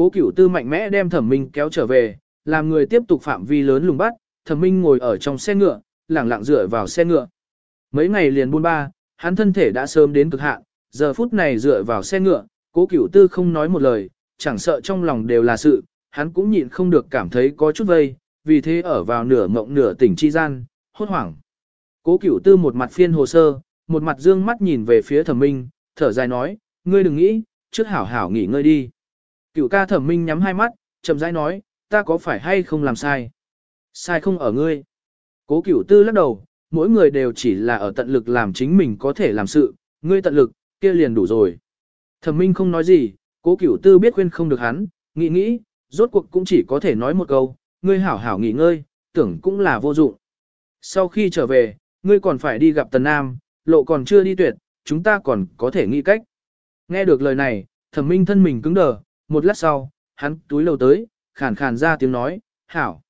Cố cửu tư mạnh mẽ đem thẩm minh kéo trở về, làm người tiếp tục phạm vi lớn lùng bắt, thẩm minh ngồi ở trong xe ngựa, lẳng lặng dựa vào xe ngựa. Mấy ngày liền buôn ba, hắn thân thể đã sớm đến cực hạn, giờ phút này dựa vào xe ngựa, cố cửu tư không nói một lời, chẳng sợ trong lòng đều là sự, hắn cũng nhịn không được cảm thấy có chút vây, vì thế ở vào nửa mộng nửa tỉnh chi gian, hốt hoảng. Cố cửu tư một mặt phiên hồ sơ, một mặt dương mắt nhìn về phía thẩm minh, thở dài nói, ngươi đừng nghĩ, trước hảo hảo nghỉ ngơi đi. Cửu ca thẩm minh nhắm hai mắt, chậm rãi nói, ta có phải hay không làm sai? Sai không ở ngươi. Cố cửu tư lắc đầu, mỗi người đều chỉ là ở tận lực làm chính mình có thể làm sự, ngươi tận lực, kia liền đủ rồi. Thẩm minh không nói gì, cố cửu tư biết khuyên không được hắn, nghĩ nghĩ, rốt cuộc cũng chỉ có thể nói một câu, ngươi hảo hảo nghỉ ngơi, tưởng cũng là vô dụng. Sau khi trở về, ngươi còn phải đi gặp Tần Nam, lộ còn chưa đi tuyệt, chúng ta còn có thể nghĩ cách. Nghe được lời này, thẩm minh thân mình cứng đờ, một lát sau, hắn túi lầu tới, khàn khàn ra tiếng nói, hảo.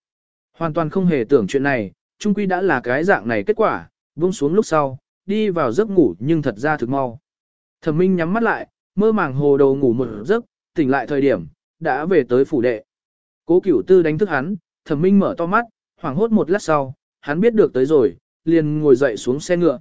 Hoàn toàn không hề tưởng chuyện này, trung quy đã là cái dạng này kết quả, buông xuống lúc sau, đi vào giấc ngủ nhưng thật ra thực mau. Thẩm Minh nhắm mắt lại, mơ màng hồ đầu ngủ một giấc, tỉnh lại thời điểm, đã về tới phủ đệ. Cố Cửu Tư đánh thức hắn, Thẩm Minh mở to mắt, hoảng hốt một lát sau, hắn biết được tới rồi, liền ngồi dậy xuống xe ngựa.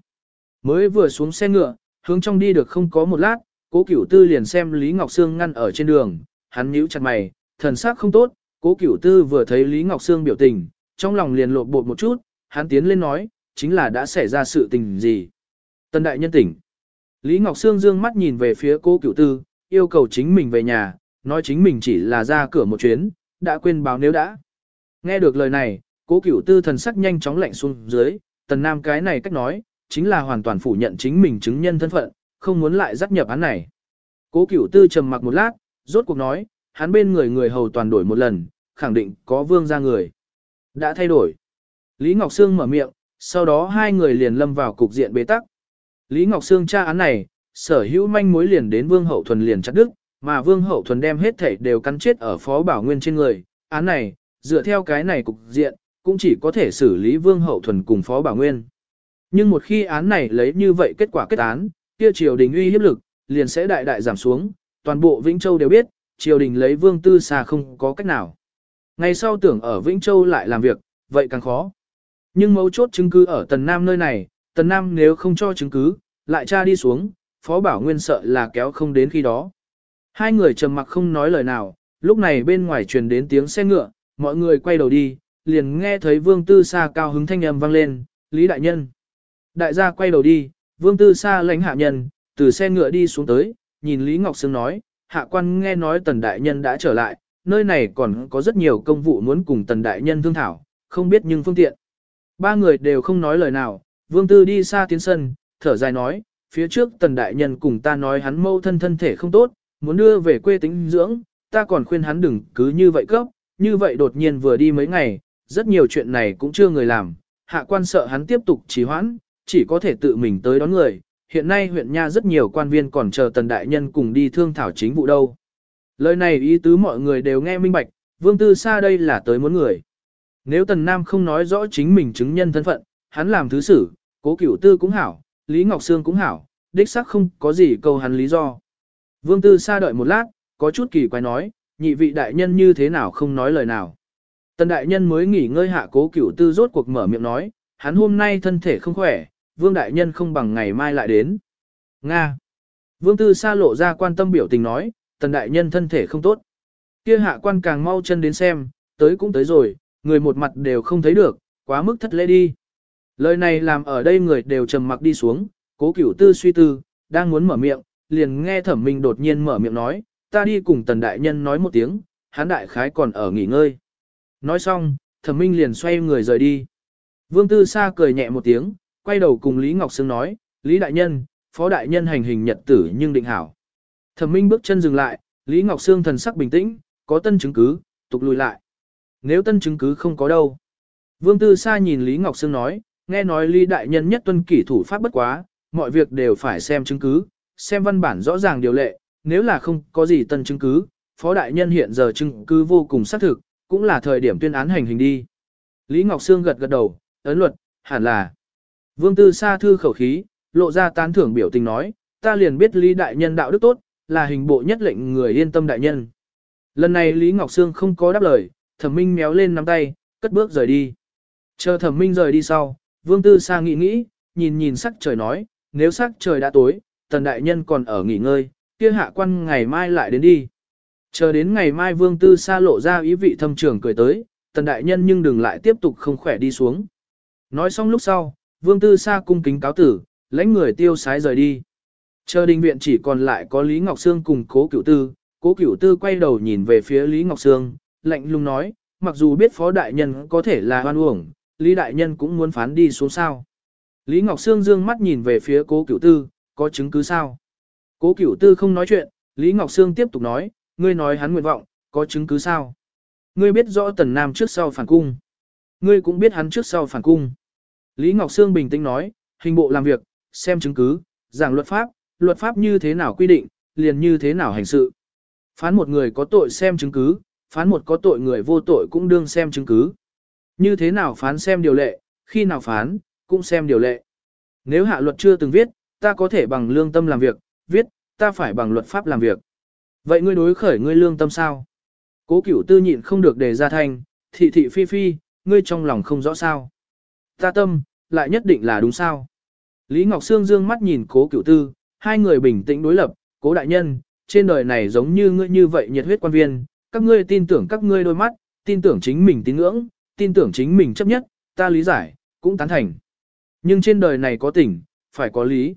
Mới vừa xuống xe ngựa, hướng trong đi được không có một lát, Cố Cửu Tư liền xem Lý Ngọc Sương ngăn ở trên đường, hắn nhíu chặt mày, thần sắc không tốt, Cố Cửu Tư vừa thấy Lý Ngọc Sương biểu tình, trong lòng liền lộn bột một chút, hắn tiến lên nói, chính là đã xảy ra sự tình gì. Tân đại nhân tỉnh. Lý Ngọc Sương dương mắt nhìn về phía cố cửu tư, yêu cầu chính mình về nhà, nói chính mình chỉ là ra cửa một chuyến, đã quên báo nếu đã. Nghe được lời này, cố cửu tư thần sắc nhanh chóng lạnh xuống dưới, tần nam cái này cách nói, chính là hoàn toàn phủ nhận chính mình chứng nhân thân phận, không muốn lại dắt nhập án này. Cố cửu tư trầm mặc một lát, rốt cuộc nói, hắn bên người người hầu toàn đổi một lần, khẳng định có vương ra người. Đã thay đổi. Lý Ngọc Sương mở miệng, sau đó hai người liền lâm vào cục diện bế tắc. Lý Ngọc Sương tra án này, sở hữu manh mối liền đến Vương Hậu Thuần liền chặt đứt, mà Vương Hậu Thuần đem hết thảy đều cắn chết ở Phó Bảo Nguyên trên người. Án này, dựa theo cái này cục diện, cũng chỉ có thể xử lý Vương Hậu Thuần cùng Phó Bảo Nguyên. Nhưng một khi án này lấy như vậy kết quả kết án, kia triều đình uy hiếp lực, liền sẽ đại đại giảm xuống, toàn bộ Vĩnh Châu đều biết, triều đình lấy Vương Tư Xà không có cách nào. Ngày sau tưởng ở Vĩnh Châu lại làm việc, vậy càng khó. Nhưng mấu chốt chứng cứ ở Tần Nam nơi này, Tần Nam nếu không cho chứng cứ, lại tra đi xuống, Phó Bảo Nguyên sợ là kéo không đến khi đó. Hai người trầm mặc không nói lời nào, lúc này bên ngoài truyền đến tiếng xe ngựa, mọi người quay đầu đi, liền nghe thấy Vương Tư Sa cao hứng thanh âm vang lên, Lý Đại Nhân. Đại gia quay đầu đi, Vương Tư Sa lãnh hạ nhân, từ xe ngựa đi xuống tới, nhìn Lý Ngọc Sương nói, hạ quan nghe nói Tần Đại Nhân đã trở lại, nơi này còn có rất nhiều công vụ muốn cùng Tần Đại Nhân thương thảo, không biết nhưng phương tiện. Ba người đều không nói lời nào, Vương Tư đi xa tiến sân, thở dài nói, phía trước tần đại nhân cùng ta nói hắn mâu thân thân thể không tốt, muốn đưa về quê tính dưỡng, ta còn khuyên hắn đừng cứ như vậy cấp, như vậy đột nhiên vừa đi mấy ngày, rất nhiều chuyện này cũng chưa người làm, hạ quan sợ hắn tiếp tục trì hoãn, chỉ có thể tự mình tới đón người, hiện nay huyện nha rất nhiều quan viên còn chờ tần đại nhân cùng đi thương thảo chính vụ đâu. Lời này ý tứ mọi người đều nghe minh bạch, vương tư xa đây là tới muốn người. Nếu tần nam không nói rõ chính mình chứng nhân thân phận, hắn làm thứ sử, cố cửu tư cũng hảo, Lý Ngọc Sương cũng hảo, đích xác không có gì câu hắn lý do. Vương Tư xa đợi một lát, có chút kỳ quái nói, nhị vị đại nhân như thế nào không nói lời nào. Tần đại nhân mới nghỉ ngơi hạ cố cửu tư rốt cuộc mở miệng nói, hắn hôm nay thân thể không khỏe, vương đại nhân không bằng ngày mai lại đến. Nga. Vương Tư Sa lộ ra quan tâm biểu tình nói, tần đại nhân thân thể không tốt. Kia hạ quan càng mau chân đến xem, tới cũng tới rồi, người một mặt đều không thấy được, quá mức thất lễ đi. Lời này làm ở đây người đều trầm mặc đi xuống, cố cửu tư suy tư, đang muốn mở miệng, liền nghe thẩm minh đột nhiên mở miệng nói, ta đi cùng tần đại nhân nói một tiếng, hắn đại khái còn ở nghỉ ngơi. Nói xong, thẩm minh liền xoay người rời đi. Vương Tư Sa cười nhẹ một tiếng, quay đầu cùng Lý Ngọc Sương nói, Lý đại nhân, phó đại nhân hành hình nhật tử nhưng định hảo. Thẩm minh bước chân dừng lại, Lý Ngọc Sương thần sắc bình tĩnh, có tân chứng cứ, tục lùi lại. Nếu tân chứng cứ không có đâu. Vương Tư Sa nhìn Lý Ngọc Sương nói, nghe nói Lý đại nhân nhất tuân kỷ thủ pháp bất quá, mọi việc đều phải xem chứng cứ, xem văn bản rõ ràng điều lệ, nếu là không có gì tân chứng cứ, phó đại nhân hiện giờ chứng cứ vô cùng xác thực, cũng là thời điểm tuyên án hành hình đi. Lý Ngọc Sương gật gật đầu, ấn luật, hẳn là. Vương Tư Sa thư khẩu khí, lộ ra tán thưởng biểu tình nói, ta liền biết Lý đại nhân đạo đức tốt, là hình bộ nhất lệnh người yên tâm đại nhân. Lần này Lý Ngọc Sương không có đáp lời, thẩm minh méo lên nắm tay, cất bước rời đi. Chờ thẩm minh rời đi sau, Vương Tư Sa nghĩ nghĩ, nhìn nhìn sắc trời nói, nếu sắc trời đã tối, tần đại nhân còn ở nghỉ ngơi, kia hạ quan ngày mai lại đến đi. Chờ đến ngày mai Vương Tư Sa lộ ra ý vị thâm trưởng cười tới, tần đại nhân nhưng đừng lại tiếp tục không khỏe đi xuống. Nói xong lúc sau, Vương Tư Sa cung kính cáo tử, lãnh người tiêu sái rời đi. Chờ đình viện chỉ còn lại có Lý Ngọc Sương cùng cố cửu tư, cố cửu tư quay đầu nhìn về phía Lý Ngọc Sương, lạnh lùng nói, mặc dù biết phó đại nhân có thể là hoan uổng, Lý đại nhân cũng muốn phán đi xuống sao. Lý Ngọc Sương dương mắt nhìn về phía cố cửu tư, có chứng cứ sao? Cố cửu tư không nói chuyện, Lý Ngọc Sương tiếp tục nói, ngươi nói hắn nguyện vọng, có chứng cứ sao? Ngươi biết rõ tần nam trước sau phản cung. Ngươi cũng biết hắn trước sau phản cung. Lý Ngọc Sương bình tĩnh nói, hình bộ làm việc, xem chứng cứ, giảng luật pháp, luật pháp như thế nào quy định, liền như thế nào hành sự. Phán một người có tội xem chứng cứ, phán một có tội người vô tội cũng đương xem chứng cứ. Như thế nào phán xem điều lệ, khi nào phán, cũng xem điều lệ. Nếu hạ luật chưa từng viết, ta có thể bằng lương tâm làm việc, viết, ta phải bằng luật pháp làm việc. Vậy ngươi đối khởi ngươi lương tâm sao? Cố cửu tư nhịn không được đề ra thanh, thị thị phi phi, ngươi trong lòng không rõ sao. Ta tâm, lại nhất định là đúng sao. Lý Ngọc Sương dương mắt nhìn cố cửu tư, hai người bình tĩnh đối lập, cố đại nhân, trên đời này giống như ngươi như vậy nhiệt huyết quan viên, các ngươi tin tưởng các ngươi đôi mắt, tin tưởng chính mình tín ngưỡng, tin tưởng chính mình chấp nhất, ta lý giải, cũng tán thành. Nhưng trên đời này có tình, phải có lý.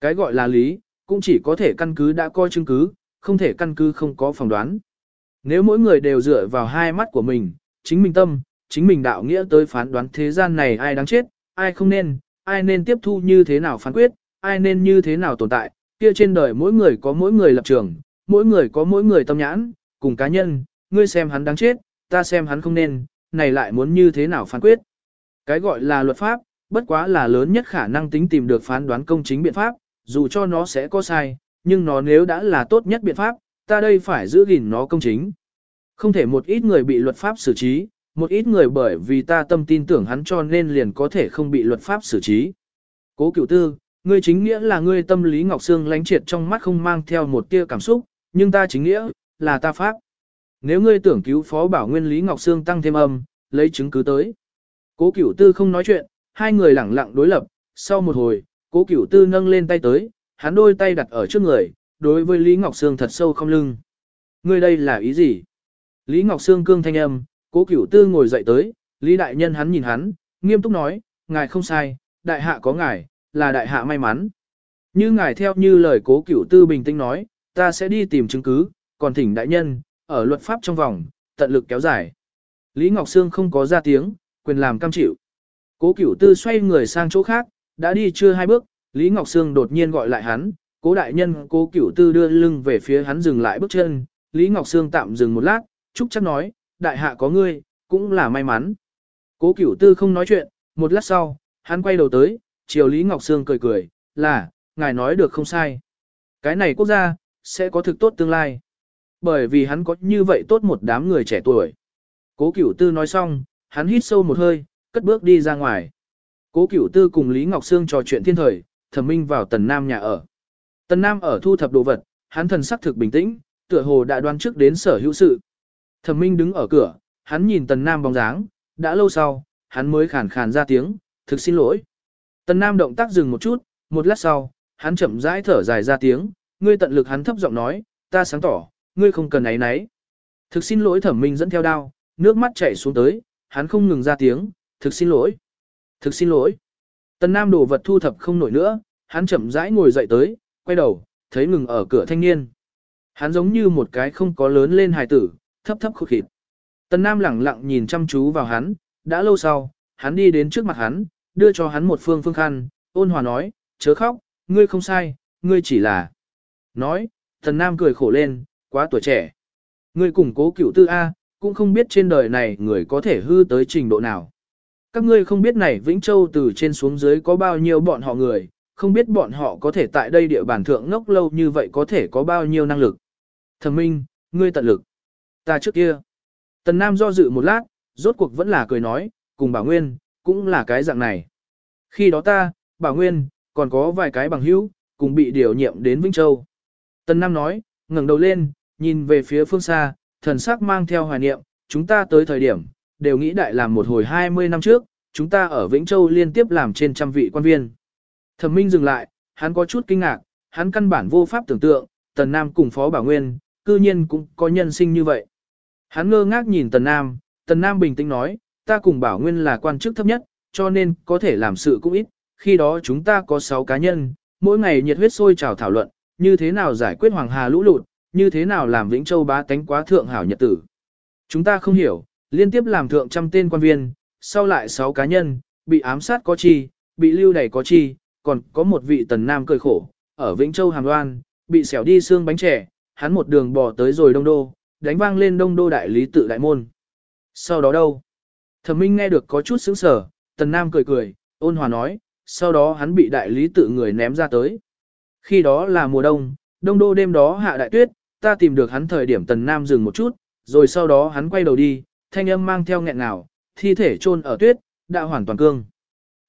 Cái gọi là lý, cũng chỉ có thể căn cứ đã coi chứng cứ, không thể căn cứ không có phỏng đoán. Nếu mỗi người đều dựa vào hai mắt của mình, chính mình tâm, chính mình đạo nghĩa tới phán đoán thế gian này ai đáng chết, ai không nên, ai nên tiếp thu như thế nào phán quyết, ai nên như thế nào tồn tại, kia trên đời mỗi người có mỗi người lập trường, mỗi người có mỗi người tâm nhãn, cùng cá nhân, ngươi xem hắn đáng chết, ta xem hắn không nên, này lại muốn như thế nào phán quyết. Cái gọi là luật pháp, bất quá là lớn nhất khả năng tính tìm được phán đoán công chính biện pháp, dù cho nó sẽ có sai, nhưng nó nếu đã là tốt nhất biện pháp, ta đây phải giữ gìn nó công chính. Không thể một ít người bị luật pháp xử trí, một ít người bởi vì ta tâm tin tưởng hắn cho nên liền có thể không bị luật pháp xử trí. Cố cửu tư, ngươi chính nghĩa là ngươi tâm lý Ngọc Sương lánh triệt trong mắt không mang theo một tia cảm xúc, nhưng ta chính nghĩa, là ta pháp. Nếu ngươi tưởng cứu phó bảo nguyên lý Ngọc Sương tăng thêm âm, lấy chứng cứ tới. Cố cửu tư không nói chuyện, hai người lẳng lặng đối lập, sau một hồi, cố cửu tư nâng lên tay tới, hắn đôi tay đặt ở trước người, đối với Lý Ngọc Sương thật sâu không lưng. Ngươi đây là ý gì? Lý Ngọc Sương cương thanh âm, cố cửu tư ngồi dậy tới, Lý đại nhân hắn nhìn hắn, nghiêm túc nói, ngài không sai, đại hạ có ngài, là đại hạ may mắn. Như ngài theo như lời cố cửu tư bình tĩnh nói, ta sẽ đi tìm chứng cứ, còn thỉnh đại nhân, ở luật pháp trong vòng, tận lực kéo dài. Lý Ngọc Sương không có ra tiếng, quyền làm cam chịu. Cố cửu tư xoay người sang chỗ khác, đã đi chưa hai bước, Lý Ngọc Sương đột nhiên gọi lại hắn, cố đại nhân cố cửu tư đưa lưng về phía hắn dừng lại bước chân, Lý Ngọc Sương tạm dừng một lát, chúc chắc nói, đại hạ có ngươi, cũng là may mắn. Cố cửu tư không nói chuyện, một lát sau, hắn quay đầu tới, chiều Lý Ngọc Sương cười cười, là, ngài nói được không sai. Cái này quốc gia, sẽ có thực tốt tương lai. Bởi vì hắn có như vậy tốt một đám người trẻ tuổi. Cố cửu tư nói xong, hắn hít sâu một hơi, cất bước đi ra ngoài. Cố cửu tư cùng Lý Ngọc Sương trò chuyện thiên thời, thẩm minh vào tần nam nhà ở. Tần nam ở thu thập đồ vật, hắn thần sắc thực bình tĩnh, tựa hồ đã đoán trước đến sở hữu sự. Thẩm minh đứng ở cửa, hắn nhìn tần nam bóng dáng, đã lâu sau, hắn mới khàn khàn ra tiếng, thực xin lỗi. Tần nam động tác dừng một chút, một lát sau, hắn chậm rãi thở dài ra tiếng, ngươi tận lực hắn thấp giọng nói, ta sáng tỏ, ngươi không cần ấy nấy. Thực xin lỗi thẩm minh dẫn theo đao, nước mắt chảy xuống tới, hắn không ngừng ra tiếng, thực xin lỗi, thực xin lỗi. Tần Nam đồ vật thu thập không nổi nữa, hắn chậm rãi ngồi dậy tới, quay đầu, thấy ngừng ở cửa thanh niên. hắn giống như một cái không có lớn lên hài tử, thấp thấp khụt khịt. Tần Nam lẳng lặng nhìn chăm chú vào hắn, đã lâu sau, hắn đi đến trước mặt hắn, đưa cho hắn một phương phương khăn, ôn hòa nói, chớ khóc, ngươi không sai, ngươi chỉ là. Nói, Tần Nam cười khổ lên, quá tuổi trẻ. Ngươi củng cố cửu tư A, cũng không biết trên đời này người có thể hư tới trình độ nào. Các ngươi không biết này Vĩnh Châu từ trên xuống dưới có bao nhiêu bọn họ người, không biết bọn họ có thể tại đây địa bàn thượng ngốc lâu như vậy có thể có bao nhiêu năng lực. Thẩm minh, ngươi tận lực. Ta trước kia. Tần Nam do dự một lát, rốt cuộc vẫn là cười nói, cùng Bảo Nguyên, cũng là cái dạng này. Khi đó ta, Bảo Nguyên, còn có vài cái bằng hữu, cùng bị điều nhiệm đến Vĩnh Châu. Tần Nam nói, ngẩng đầu lên, nhìn về phía phương xa, thần sắc mang theo hoài niệm, chúng ta tới thời điểm, đều nghĩ đại làm một hồi 20 năm trước, chúng ta ở Vĩnh Châu liên tiếp làm trên trăm vị quan viên. Thẩm Minh dừng lại, hắn có chút kinh ngạc, hắn căn bản vô pháp tưởng tượng, Tần Nam cùng Phó Bảo Nguyên, cư nhiên cũng có nhân sinh như vậy. Hắn ngơ ngác nhìn Tần Nam, Tần Nam bình tĩnh nói, ta cùng Bảo Nguyên là quan chức thấp nhất, cho nên có thể làm sự cũng ít, khi đó chúng ta có 6 cá nhân, mỗi ngày nhiệt huyết sôi trào thảo luận, như thế nào giải quyết Hoàng Hà lũ lụt, như thế nào làm Vĩnh Châu bá tánh quá thượng hảo nhật tử. Chúng ta không hiểu, liên tiếp làm thượng trăm tên quan viên, sau lại 6 cá nhân, bị ám sát có chi, bị lưu đày có chi, còn có một vị tần nam cười khổ, ở Vĩnh Châu Hàm Loan bị xẻo đi xương bánh trẻ, hắn một đường bò tới rồi đông đô, đánh vang lên đông đô đại lý tự đại môn. Sau đó đâu? Thẩm Minh nghe được có chút sững sờ, tần nam cười cười, ôn hòa nói, sau đó hắn bị đại lý tự người ném ra tới. Khi đó là mùa đông, đông đô đêm đó hạ đại tuyết, ta tìm được hắn thời điểm tần nam dừng một chút, rồi sau đó hắn quay đầu đi, thanh âm mang theo nghẹn nào, thi thể chôn ở tuyết, đã hoàn toàn cương.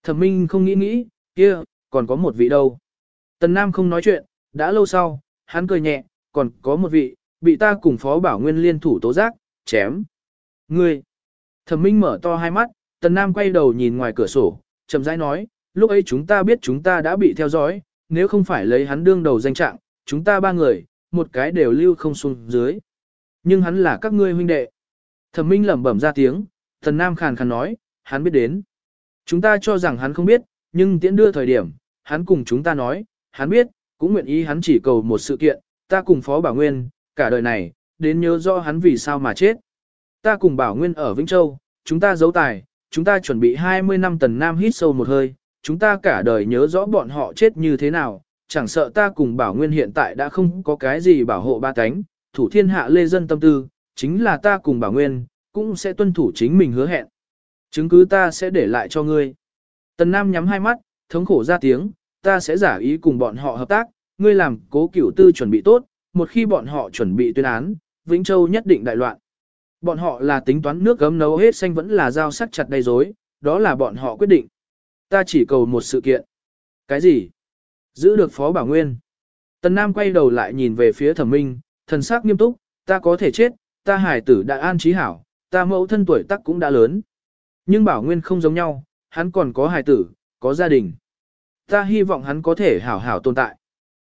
Thẩm Minh không nghĩ nghĩ, kia, còn có một vị đâu. Tần Nam không nói chuyện, đã lâu sau, hắn cười nhẹ, còn có một vị, bị ta cùng Phó Bảo Nguyên liên thủ tố giác, chém. Ngươi! Thẩm Minh mở to hai mắt, Tần Nam quay đầu nhìn ngoài cửa sổ, chậm rãi nói, lúc ấy chúng ta biết chúng ta đã bị theo dõi, nếu không phải lấy hắn đương đầu danh trạng, chúng ta ba người, một cái đều lưu không xuống dưới. Nhưng hắn là các ngươi huynh đệ. Thẩm Minh lẩm bẩm ra tiếng, Tần Nam khàn khàn nói, hắn biết đến. Chúng ta cho rằng hắn không biết, nhưng tiễn đưa thời điểm, hắn cùng chúng ta nói, hắn biết, cũng nguyện ý hắn chỉ cầu một sự kiện, ta cùng Phó Bảo Nguyên, cả đời này, đến nhớ rõ hắn vì sao mà chết. Ta cùng Bảo Nguyên ở Vĩnh Châu, chúng ta giấu tài, chúng ta chuẩn bị 20 năm tần nam hít sâu một hơi, chúng ta cả đời nhớ rõ bọn họ chết như thế nào, chẳng sợ ta cùng Bảo Nguyên hiện tại đã không có cái gì bảo hộ ba cánh, thủ thiên hạ lê dân tâm tư, chính là ta cùng Bảo Nguyên, cũng sẽ tuân thủ chính mình hứa hẹn. Chứng cứ ta sẽ để lại cho ngươi. Tần Nam nhắm hai mắt, thống khổ ra tiếng, ta sẽ giả ý cùng bọn họ hợp tác, ngươi làm cố cửu tư chuẩn bị tốt, một khi bọn họ chuẩn bị tuyên án, Vĩnh Châu nhất định đại loạn. Bọn họ là tính toán nước gấm nấu hết xanh vẫn là dao sắc chặt đầy rối, đó là bọn họ quyết định. Ta chỉ cầu một sự kiện. Cái gì? Giữ được Phó Bảo Nguyên. Tần Nam quay đầu lại nhìn về phía thẩm minh, thần sắc nghiêm túc, ta có thể chết, ta hải tử đã an trí hảo, ta mẫu thân tuổi tác cũng đã lớn. Nhưng Bảo Nguyên không giống nhau, hắn còn có hải tử, có gia đình. Ta hy vọng hắn có thể hảo hảo tồn tại.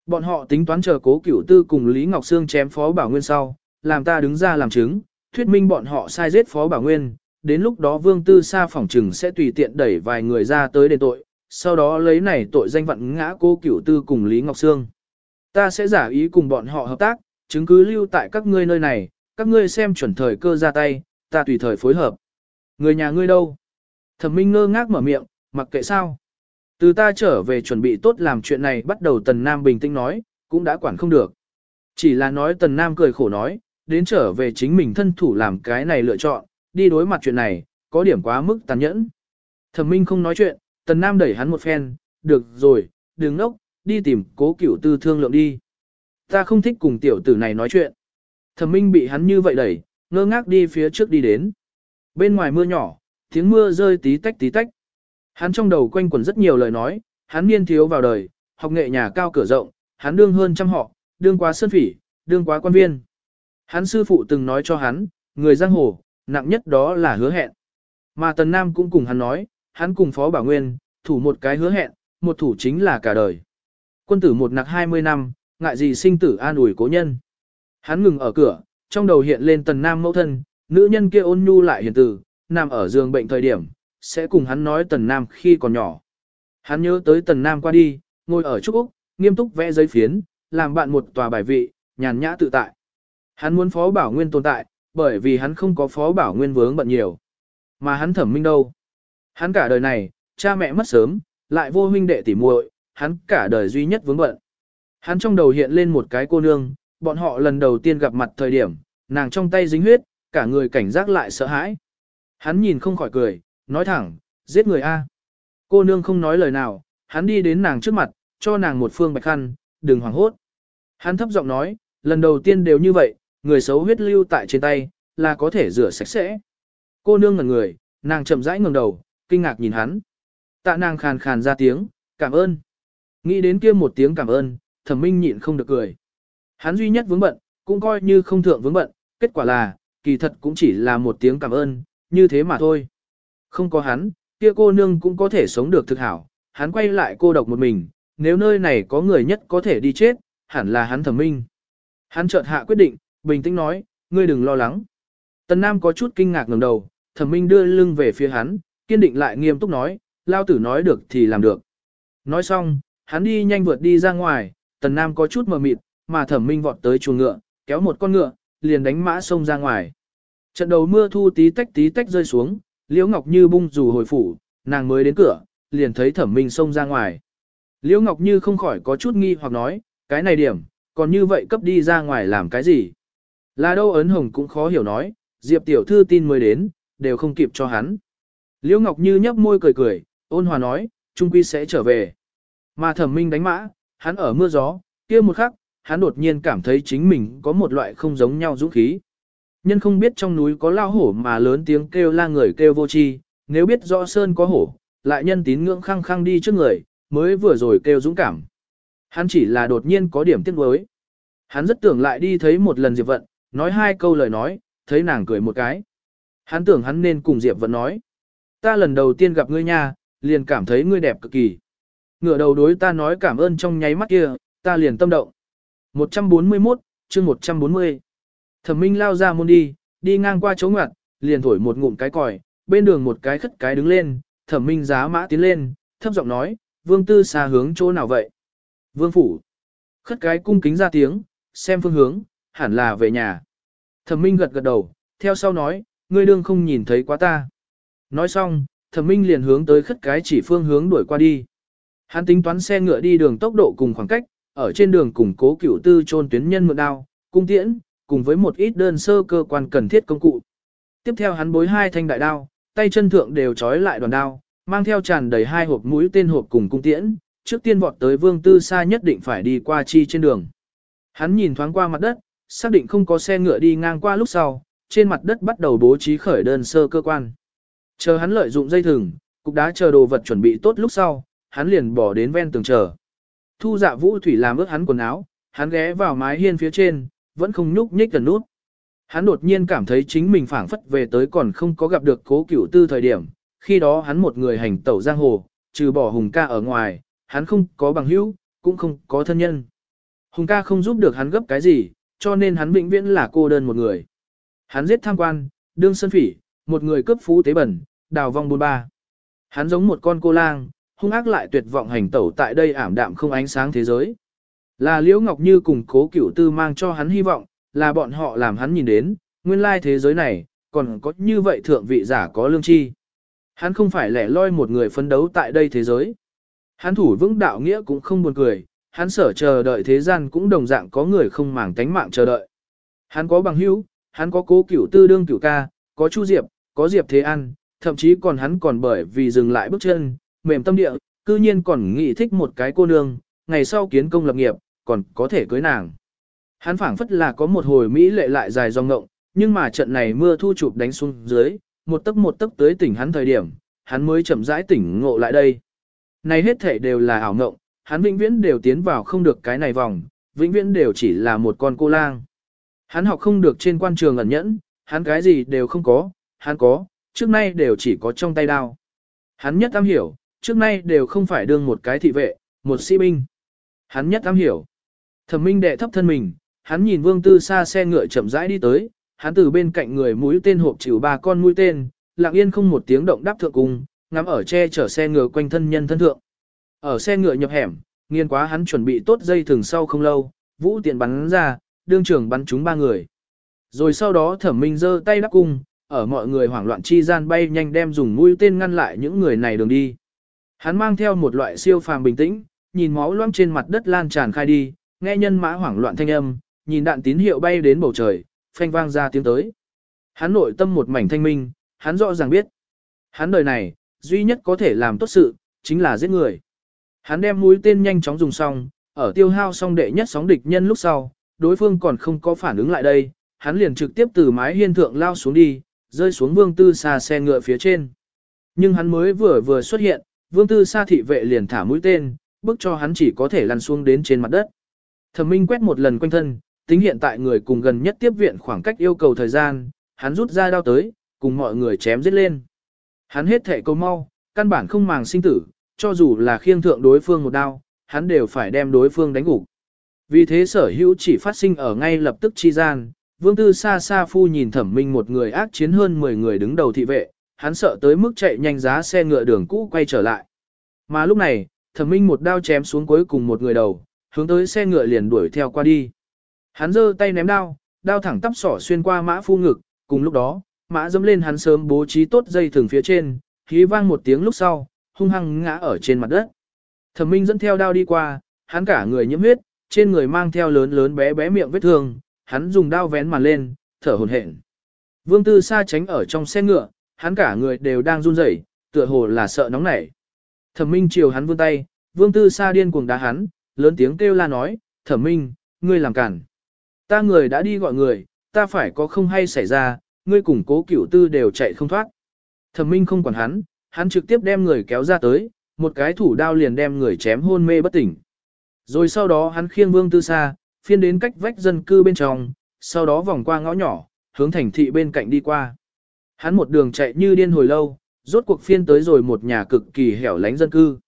Bọn họ tính toán chờ cố cửu tư cùng Lý Ngọc Sương chém Phó Bảo Nguyên sau, làm ta đứng ra làm chứng, thuyết minh bọn họ sai giết Phó Bảo Nguyên, đến lúc đó Vương Tư Sa phỏng trừng sẽ tùy tiện đẩy vài người ra tới đền tội, sau đó lấy này tội danh vận ngã cố cửu tư cùng Lý Ngọc Sương. Ta sẽ giả ý cùng bọn họ hợp tác, chứng cứ lưu tại các ngươi nơi này, các ngươi xem chuẩn thời cơ ra tay, ta tùy thời phối hợp. Người nhà ngươi đâu? Thẩm Minh ngơ ngác mở miệng, mặc kệ sao. Từ ta trở về chuẩn bị tốt làm chuyện này bắt đầu Tần Nam bình tĩnh nói, cũng đã quản không được. Chỉ là nói Tần Nam cười khổ nói, đến trở về chính mình thân thủ làm cái này lựa chọn, đi đối mặt chuyện này, có điểm quá mức tàn nhẫn. Thẩm Minh không nói chuyện, Tần Nam đẩy hắn một phen, được rồi, đừng nốc, đi tìm cố cửu tư thương lượng đi. Ta không thích cùng tiểu tử này nói chuyện. Thẩm Minh bị hắn như vậy đẩy, ngơ ngác đi phía trước đi đến. Bên ngoài mưa nhỏ, tiếng mưa rơi tí tách tí tách. Hắn trong đầu quanh quẩn rất nhiều lời nói, hắn niên thiếu vào đời, học nghệ nhà cao cửa rộng, hắn đương hơn trăm họ, đương quá sơn phỉ, đương quá quan viên. Hắn sư phụ từng nói cho hắn, người giang hồ, nặng nhất đó là hứa hẹn. Mà Tần Nam cũng cùng hắn nói, hắn cùng Phó Bảo Nguyên, thủ một cái hứa hẹn, một thủ chính là cả đời. Quân tử một nặc 20 năm, ngại gì sinh tử an ủi cố nhân. Hắn ngừng ở cửa, trong đầu hiện lên Tần Nam mẫu thân, nữ nhân kia ôn nhu lại hiền từ, nằm ở giường bệnh thời điểm, sẽ cùng hắn nói Tần Nam khi còn nhỏ. Hắn nhớ tới Tần Nam qua đi, ngồi ở trúc Úc, nghiêm túc vẽ giấy phiến, làm bạn một tòa bài vị, nhàn nhã tự tại. Hắn muốn Phó Bảo Nguyên tồn tại, bởi vì hắn không có Phó Bảo Nguyên vướng bận nhiều. Mà hắn thẩm minh đâu? Hắn cả đời này, cha mẹ mất sớm, lại vô huynh đệ tỉ muội, hắn cả đời duy nhất vướng bận. Hắn trong đầu hiện lên một cái cô nương, bọn họ lần đầu tiên gặp mặt thời điểm, nàng trong tay dính huyết, cả người cảnh giác lại sợ hãi. Hắn nhìn không khỏi cười, nói thẳng, giết người A. Cô nương không nói lời nào, hắn đi đến nàng trước mặt, cho nàng một phương bạch khăn, đừng hoảng hốt. Hắn thấp giọng nói, lần đầu tiên đều như vậy, người xấu huyết lưu tại trên tay, là có thể rửa sạch sẽ. Cô nương ngẩn người, nàng chậm rãi ngẩng đầu, kinh ngạc nhìn hắn. Tạ nàng khàn khàn ra tiếng, cảm ơn. Nghĩ đến kia một tiếng cảm ơn, thẩm minh nhịn không được cười. Hắn duy nhất vướng bận, cũng coi như không thượng vướng bận, kết quả là, kỳ thật cũng chỉ là một tiếng cảm ơn, như thế mà thôi. Không có hắn, kia cô nương cũng có thể sống được thực hảo, hắn quay lại cô độc một mình, nếu nơi này có người nhất có thể đi chết, hẳn là hắn thẩm minh. Hắn chợt hạ quyết định, bình tĩnh nói, ngươi đừng lo lắng. Tần Nam có chút kinh ngạc ngẩng đầu, thẩm minh đưa lưng về phía hắn, kiên định lại nghiêm túc nói, lao tử nói được thì làm được. Nói xong, hắn đi nhanh vượt đi ra ngoài, tần Nam có chút mờ mịt, mà thẩm minh vọt tới chuồng ngựa, kéo một con ngựa, liền đánh mã sông ra ngoài. Trận đầu mưa thu tí tách tí tách rơi xuống, Liễu Ngọc Như bung dù hồi phủ, nàng mới đến cửa, liền thấy thẩm minh xông ra ngoài. Liễu Ngọc Như không khỏi có chút nghi hoặc nói, cái này điểm, còn như vậy cấp đi ra ngoài làm cái gì? Là đâu ấn hồng cũng khó hiểu nói, Diệp tiểu thư tin mới đến, đều không kịp cho hắn. Liễu Ngọc Như nhấp môi cười cười, ôn hòa nói, trung quy sẽ trở về. Mà thẩm minh đánh mã, hắn ở mưa gió, kia một khắc, hắn đột nhiên cảm thấy chính mình có một loại không giống nhau dũng khí. Nhân không biết trong núi có lao hổ mà lớn tiếng kêu la người kêu vô chi, nếu biết rõ sơn có hổ, lại nhân tín ngưỡng khăng khăng đi trước người, mới vừa rồi kêu dũng cảm. Hắn chỉ là đột nhiên có điểm tiếc nuối. Hắn rất tưởng lại đi thấy một lần Diệp Vận, nói hai câu lời nói, thấy nàng cười một cái. Hắn tưởng hắn nên cùng Diệp Vận nói. Ta lần đầu tiên gặp ngươi nha, liền cảm thấy ngươi đẹp cực kỳ. Ngửa đầu đối ta nói cảm ơn trong nháy mắt kia, ta liền tâm động. 141, chương 140. Thẩm Minh lao ra môn đi, đi ngang qua chỗ ngoặt, liền thổi một ngụm cái còi, bên đường một cái khất cái đứng lên, Thẩm Minh giá mã tiến lên, thấp giọng nói, Vương Tư xa hướng chỗ nào vậy? Vương Phủ. Khất cái cung kính ra tiếng, xem phương hướng, hẳn là về nhà. Thẩm Minh gật gật đầu, theo sau nói, ngươi đương không nhìn thấy quá ta. Nói xong, Thẩm Minh liền hướng tới khất cái chỉ phương hướng đuổi qua đi. Hắn tính toán xe ngựa đi đường tốc độ cùng khoảng cách, ở trên đường cùng cố cửu tư trôn tuyến nhân mượn đao, cung tiễn, cùng với một ít đơn sơ cơ quan cần thiết công cụ. Tiếp theo hắn bối hai thanh đại đao, tay chân thượng đều trói lại đoàn đao, mang theo tràn đầy hai hộp mũi tên hộp cùng cung tiễn, trước tiên vọt tới vương tư xa nhất định phải đi qua chi trên đường. Hắn nhìn thoáng qua mặt đất, xác định không có xe ngựa đi ngang qua lúc sau, trên mặt đất bắt đầu bố trí khởi đơn sơ cơ quan. Chờ hắn lợi dụng dây thừng, cục đá chờ đồ vật chuẩn bị tốt lúc sau, hắn liền bỏ đến ven tường chờ. Thu dạ vũ thủy làm ướt hắn quần áo, hắn ghé vào mái hiên phía trên, vẫn không nhúc nhích gần nút. Hắn đột nhiên cảm thấy chính mình phảng phất về tới còn không có gặp được cố cửu tư thời điểm, khi đó hắn một người hành tẩu giang hồ, trừ bỏ hùng ca ở ngoài, hắn không có bằng hữu, cũng không có thân nhân. Hùng ca không giúp được hắn gấp cái gì, cho nên hắn vĩnh viễn là cô đơn một người. Hắn giết tham quan, đương sân phỉ, một người cướp phú tế bẩn, đào vong bùn ba. Hắn giống một con cô lang, hung ác lại tuyệt vọng hành tẩu tại đây ảm đạm không ánh sáng thế giới. Là Liễu Ngọc Như cùng cố cửu tư mang cho hắn hy vọng, là bọn họ làm hắn nhìn đến, nguyên lai thế giới này, còn có như vậy thượng vị giả có lương chi. Hắn không phải lẻ loi một người phấn đấu tại đây thế giới. Hắn thủ vững đạo nghĩa cũng không buồn cười, hắn sở chờ đợi thế gian cũng đồng dạng có người không màng tánh mạng chờ đợi. Hắn có bằng hữu, hắn có cố cửu tư đương cửu ca, có Chu Diệp, có Diệp Thế An, thậm chí còn hắn còn bởi vì dừng lại bước chân, mềm tâm địa, cư nhiên còn nghĩ thích một cái cô nương, ngày sau kiến công lập nghiệp, còn có thể cưới nàng. Hắn phảng phất là có một hồi Mỹ lệ lại dài dòng ngộng, nhưng mà trận này mưa thu chụp đánh xuống dưới, một tấc một tấc tới tỉnh hắn thời điểm, hắn mới chậm rãi tỉnh ngộ lại đây. Này hết thể đều là ảo ngộng, hắn vĩnh viễn đều tiến vào không được cái này vòng, vĩnh viễn đều chỉ là một con cô lang. Hắn học không được trên quan trường ẩn nhẫn, hắn cái gì đều không có, hắn có, trước nay đều chỉ có trong tay đao. Hắn nhất am hiểu, trước nay đều không phải đương một cái thị vệ, một sĩ binh. Hắn nhất am hiểu. Thẩm Minh đệ thấp thân mình, hắn nhìn Vương Tư xa xe ngựa chậm rãi đi tới, hắn từ bên cạnh người mũi tên hộp chịu ba con mũi tên, lặng yên không một tiếng động đáp thượng cung, ngắm ở che chở xe ngựa quanh thân nhân thân thượng. Ở xe ngựa nhập hẻm, nghiên quá hắn chuẩn bị tốt dây thừng sau không lâu, vũ tiện bắn ra, đương trưởng bắn chúng ba người. Rồi sau đó thẩm minh giơ tay đáp cung, ở mọi người hoảng loạn chi gian bay nhanh đem dùng mũi tên ngăn lại những người này đường đi. Hắn mang theo một loại siêu phàm bình tĩnh, nhìn máu loãng trên mặt đất lan tràn khai đi, nghe nhân mã hoảng loạn thanh âm, nhìn đạn tín hiệu bay đến bầu trời, phanh vang ra tiếng tới. Hắn nội tâm một mảnh thanh minh, hắn rõ ràng biết. Hắn đời này, duy nhất có thể làm tốt sự, chính là giết người. Hắn đem mũi tên nhanh chóng dùng xong, ở tiêu hao xong đệ nhất sóng địch nhân lúc sau, đối phương còn không có phản ứng lại đây, hắn liền trực tiếp từ mái hiên thượng lao xuống đi, rơi xuống vương tư xa xe ngựa phía trên. Nhưng hắn mới vừa vừa xuất hiện, vương tư xa thị vệ liền thả mũi tên, bức cho hắn chỉ có thể lăn xuống đến trên mặt đất. Thẩm Minh quét một lần quanh thân, tính hiện tại người cùng gần nhất tiếp viện khoảng cách yêu cầu thời gian, hắn rút ra đao tới, cùng mọi người chém giết lên. Hắn hết thể câu mau, căn bản không màng sinh tử, cho dù là khiêng thượng đối phương một đao, hắn đều phải đem đối phương đánh gục. Vì thế sở hữu chỉ phát sinh ở ngay lập tức chi gian, vương tư xa xa phu nhìn thẩm minh một người ác chiến hơn 10 người đứng đầu thị vệ, hắn sợ tới mức chạy nhanh giá xe ngựa đường cũ quay trở lại. Mà lúc này, thẩm minh một đao chém xuống cuối cùng một người đầu, hướng tới xe ngựa liền đuổi theo qua đi. Hắn giơ tay ném đao, đao thẳng tắp sỏ xuyên qua mã phu ngực, cùng lúc đó, mã dẫm lên hắn sớm bố trí tốt dây thừng phía trên, khí vang một tiếng lúc sau, hung hăng ngã ở trên mặt đất. Thẩm Minh dẫn theo đao đi qua, hắn cả người nhiễm huyết, trên người mang theo lớn lớn bé bé miệng vết thương, hắn dùng đao vén màn lên, thở hổn hển. Vương Tư Sa tránh ở trong xe ngựa, hắn cả người đều đang run rẩy, tựa hồ là sợ nóng nảy. Thẩm Minh chiều hắn vươn tay, Vương Tư Sa điên cuồng đá hắn, lớn tiếng kêu la nói, "Thẩm Minh, ngươi làm cản. Ta người đã đi gọi người, ta phải có không hay xảy ra, ngươi cùng cố cửu tư đều chạy không thoát. Thẩm minh không quản hắn, hắn trực tiếp đem người kéo ra tới, một cái thủ đao liền đem người chém hôn mê bất tỉnh. Rồi sau đó hắn khiêng vương tư xa, phiên đến cách vách dân cư bên trong, sau đó vòng qua ngõ nhỏ, hướng thành thị bên cạnh đi qua. Hắn một đường chạy như điên hồi lâu, rốt cuộc phiên tới rồi một nhà cực kỳ hẻo lánh dân cư.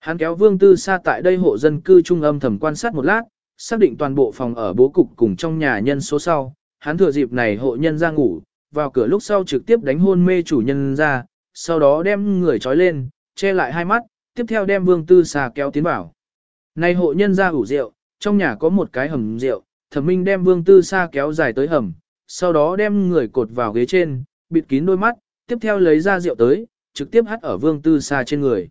Hắn kéo vương tư Sa tại đây hộ dân cư trung âm thầm quan sát một lát, xác định toàn bộ phòng ở bố cục cùng trong nhà nhân số sau, hắn thừa dịp này hộ nhân ra ngủ, vào cửa lúc sau trực tiếp đánh hôn mê chủ nhân ra, sau đó đem người trói lên, che lại hai mắt, tiếp theo đem vương tư Sa kéo tiến vào. Này hộ nhân ra ủ rượu, trong nhà có một cái hầm rượu, thẩm minh đem vương tư Sa kéo dài tới hầm, sau đó đem người cột vào ghế trên, bịt kín đôi mắt, tiếp theo lấy ra rượu tới, trực tiếp hắt ở vương tư Sa trên người.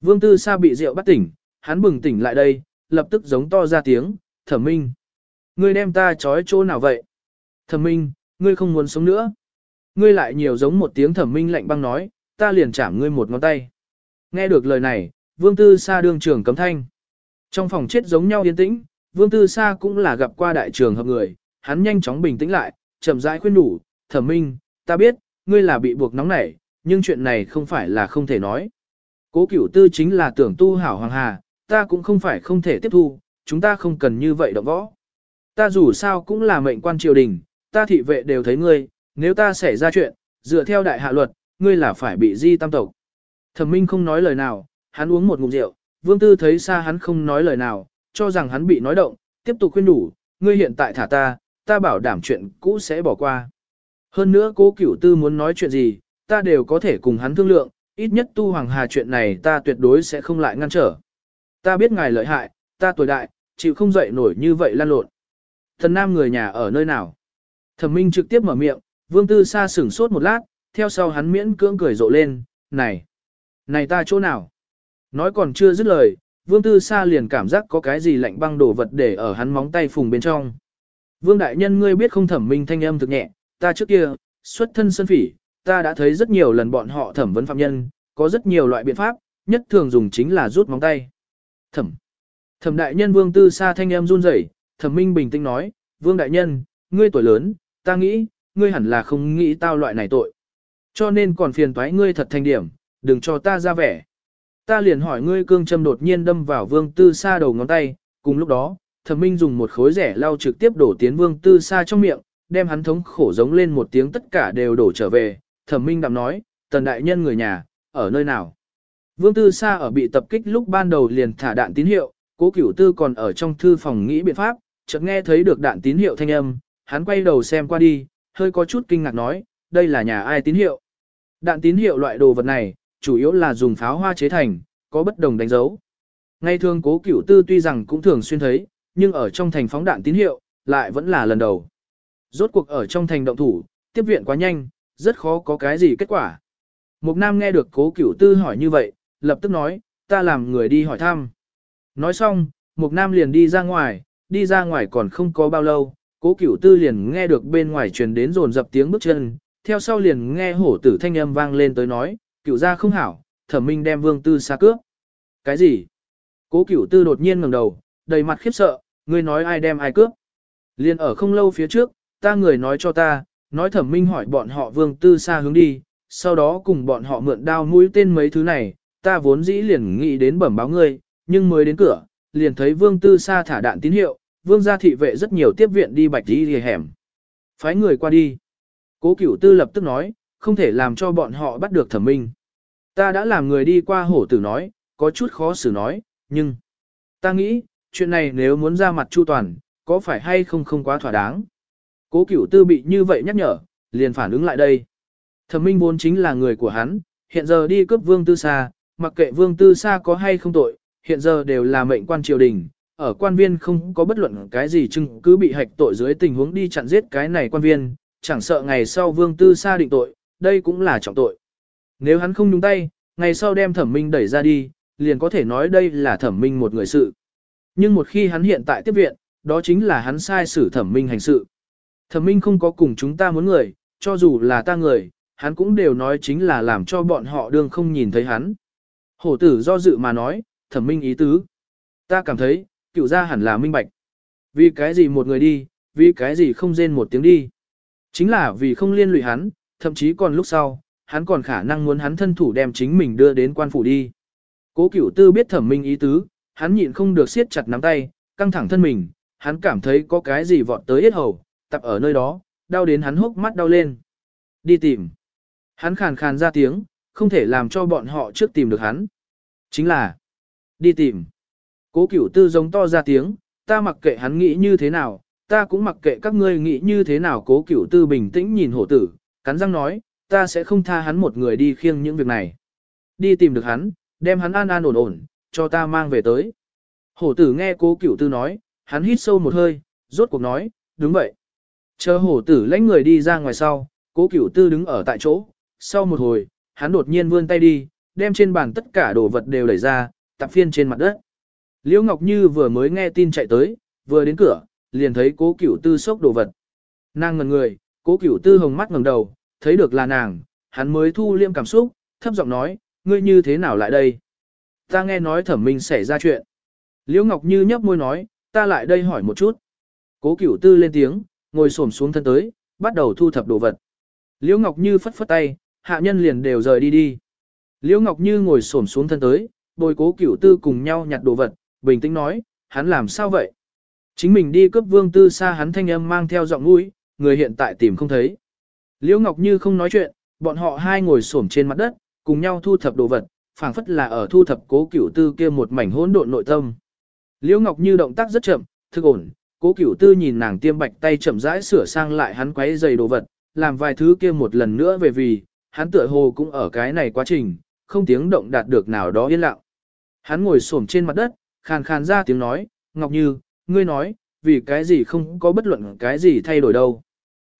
Vương tư Sa bị rượu bắt tỉnh, hắn bừng tỉnh lại đây, lập tức giống to ra tiếng, thẩm minh. Ngươi đem ta trói chỗ nào vậy? Thẩm minh, ngươi không muốn sống nữa. Ngươi lại nhiều giống một tiếng thẩm minh lạnh băng nói, ta liền chạm ngươi một ngón tay. Nghe được lời này, vương tư sa đương trường cấm thanh. Trong phòng chết giống nhau yên tĩnh, vương tư sa cũng là gặp qua đại trường hợp người, hắn nhanh chóng bình tĩnh lại, chậm rãi khuyên đủ, thẩm minh, ta biết, ngươi là bị buộc nóng nảy, nhưng chuyện này không phải là không thể nói. Cố cửu tư chính là tưởng tu hảo hoàng hà, ta cũng không phải không thể tiếp thu, chúng ta không cần như vậy động võ. Ta dù sao cũng là mệnh quan triều đình, ta thị vệ đều thấy ngươi, nếu ta xảy ra chuyện, dựa theo đại hạ luật, ngươi là phải bị di tam tộc. Thẩm Minh không nói lời nào, hắn uống một ngụm rượu, Vương Tư thấy xa hắn không nói lời nào, cho rằng hắn bị nói động, tiếp tục khuyên đủ, ngươi hiện tại thả ta, ta bảo đảm chuyện cũ sẽ bỏ qua. Hơn nữa cố cửu tư muốn nói chuyện gì, ta đều có thể cùng hắn thương lượng, ít nhất tu hoàng hà chuyện này ta tuyệt đối sẽ không lại ngăn trở. Ta biết ngài lợi hại, ta tuổi đại, chịu không dậy nổi như vậy lan lộn. Thần nam người nhà ở nơi nào? Thẩm Minh trực tiếp mở miệng, Vương Tư Sa sửng sốt một lát, theo sau hắn miễn cưỡng cười rộ lên, này, này ta chỗ nào? Nói còn chưa dứt lời, Vương Tư Sa liền cảm giác có cái gì lạnh băng đổ vật để ở hắn móng tay phùng bên trong. Vương Đại Nhân ngươi biết không thẩm minh thanh âm thực nhẹ, ta trước kia, xuất thân sân phỉ, ta đã thấy rất nhiều lần bọn họ thẩm vấn phạm nhân, có rất nhiều loại biện pháp, nhất thường dùng chính là rút móng tay. Thẩm. Thẩm Đại Nhân Vương Tư Sa thanh em run rẩy, thẩm minh bình tĩnh nói, Vương Đại Nhân, ngươi tuổi lớn, ta nghĩ, ngươi hẳn là không nghĩ tao loại này tội. Cho nên còn phiền toái ngươi thật thành điểm, đừng cho ta ra vẻ. Ta liền hỏi ngươi cương châm đột nhiên đâm vào vương tư sa đầu ngón tay, cùng lúc đó, thẩm minh dùng một khối rẻ lau trực tiếp đổ tiến vương tư sa trong miệng, đem hắn thống khổ giống lên một tiếng tất cả đều đổ trở về, thẩm minh đạm nói, tần đại nhân người nhà, ở nơi nào. Vương tư sa ở bị tập kích lúc ban đầu liền thả đạn tín hiệu, cố cửu tư còn ở trong thư phòng nghĩ biện pháp, chợt nghe thấy được đạn tín hiệu thanh âm, hắn quay đầu xem qua đi, hơi có chút kinh ngạc nói, đây là nhà ai tín hiệu. Đạn tín hiệu loại đồ vật này, chủ yếu là dùng pháo hoa chế thành, có bất đồng đánh dấu. Ngay thường cố cửu tư tuy rằng cũng thường xuyên thấy, nhưng ở trong thành phóng đạn tín hiệu, lại vẫn là lần đầu. Rốt cuộc ở trong thành động thủ, tiếp viện quá nhanh, rất khó có cái gì kết quả. Mục Nam nghe được cố cửu tư hỏi như vậy, lập tức nói, ta làm người đi hỏi thăm. Nói xong, Mục Nam liền đi ra ngoài, đi ra ngoài còn không có bao lâu, cố cửu tư liền nghe được bên ngoài truyền đến rồn dập tiếng bước chân, theo sau liền nghe hổ tử thanh âm vang lên tới nói, cửu gia không hảo, thẩm minh đem vương tư xa cướp. Cái gì? Cố cửu tư đột nhiên ngẩng đầu, đầy mặt khiếp sợ, ngươi nói ai đem ai cướp. Liền ở không lâu phía trước, ta người nói cho ta, nói thẩm minh hỏi bọn họ vương tư xa hướng đi, sau đó cùng bọn họ mượn đao mũi tên mấy thứ này, ta vốn dĩ liền nghĩ đến bẩm báo ngươi, nhưng mới đến cửa, liền thấy vương tư xa thả đạn tín hiệu, vương gia thị vệ rất nhiều tiếp viện đi bạch đi hẻm. Phái người qua đi. Cố cửu tư lập tức nói, không thể làm cho bọn họ bắt được thẩm minh. Ta đã làm người đi qua hổ tử nói, có chút khó xử nói, nhưng... Ta nghĩ, chuyện này nếu muốn ra mặt chu toàn, có phải hay không không quá thỏa đáng. Cố cửu tư bị như vậy nhắc nhở, liền phản ứng lại đây. Thẩm minh vốn chính là người của hắn, hiện giờ đi cướp vương tư xa, mặc kệ vương tư xa có hay không tội, hiện giờ đều là mệnh quan triều đình, ở quan viên không có bất luận cái gì chứng cứ bị hạch tội dưới tình huống đi chặn giết cái này quan viên, chẳng sợ ngày sau vương tư xa định tội, đây cũng là trọng tội. Nếu hắn không nhúng tay, ngày sau đem thẩm minh đẩy ra đi, liền có thể nói đây là thẩm minh một người sự. Nhưng một khi hắn hiện tại tiếp viện, đó chính là hắn sai xử thẩm minh hành sự. Thẩm minh không có cùng chúng ta muốn người, cho dù là ta người, hắn cũng đều nói chính là làm cho bọn họ đương không nhìn thấy hắn. Hổ tử do dự mà nói, thẩm minh ý tứ. Ta cảm thấy, cựu gia hẳn là minh bạch. Vì cái gì một người đi, vì cái gì không rên một tiếng đi. Chính là vì không liên lụy hắn, thậm chí còn lúc sau, hắn còn khả năng muốn hắn thân thủ đem chính mình đưa đến quan phủ đi. Cố cửu tư biết thẩm minh ý tứ, hắn nhịn không được siết chặt nắm tay, căng thẳng thân mình, hắn cảm thấy có cái gì vọt tới yết hầu, tập ở nơi đó, đau đến hắn hốc mắt đau lên. Đi tìm. Hắn khàn khàn ra tiếng, không thể làm cho bọn họ trước tìm được hắn. Chính là, đi tìm. Cố cửu tư giống to ra tiếng, ta mặc kệ hắn nghĩ như thế nào, ta cũng mặc kệ các ngươi nghĩ như thế nào cố cửu tư bình tĩnh nhìn hổ tử, cắn răng nói, ta sẽ không tha hắn một người đi khiêng những việc này. Đi tìm được hắn, đem hắn an an ổn ổn, cho ta mang về tới. Hổ tử nghe cố cửu tư nói, hắn hít sâu một hơi, rốt cuộc nói, đúng vậy. Chờ hổ tử lãnh người đi ra ngoài sau, cố cửu tư đứng ở tại chỗ, sau một hồi, hắn đột nhiên vươn tay đi, đem trên bàn tất cả đồ vật đều đẩy ra, tập phiên trên mặt đất. Liễu Ngọc Như vừa mới nghe tin chạy tới, vừa đến cửa, liền thấy cố cửu tư sốc đồ vật. Nàng ngần người, cố cửu tư hồng mắt ngẩng đầu, thấy được là nàng, hắn mới thu liêm cảm xúc, thấp giọng nói, ngươi như thế nào lại đây? Ta nghe nói thẩm minh xảy ra chuyện. Liễu Ngọc Như nhấp môi nói, ta lại đây hỏi một chút. Cố cửu tư lên tiếng, ngồi xổm xuống thân tới, bắt đầu thu thập đồ vật. Liễu Ngọc Như phất phất tay, hạ nhân liền đều rời đi đi. Liễu Ngọc Như ngồi xổm xuống thân tới, bồi cố cửu tư cùng nhau nhặt đồ vật, bình tĩnh nói, hắn làm sao vậy? Chính mình đi cướp vương tư xa hắn thanh âm mang theo giọng mũi, người hiện tại tìm không thấy. Liễu Ngọc Như không nói chuyện, bọn họ hai ngồi xổm trên mặt đất, cùng nhau thu thập đồ vật, phảng phất là ở thu thập cố cửu tư kia một mảnh hỗn độn nội tâm. Liễu Ngọc Như động tác rất chậm, thức ổn, cố cửu tư nhìn nàng tiêm bạch tay chậm rãi sửa sang lại hắn quấy giày đồ vật, làm vài thứ kia một lần nữa về vì, hắn tựa hồ cũng ở cái này quá trình, không tiếng động đạt được nào đó yên lặng. Hắn ngồi xổm trên mặt đất, khàn khàn ra tiếng nói, Ngọc Như, ngươi nói, vì cái gì không có bất luận cái gì thay đổi đâu.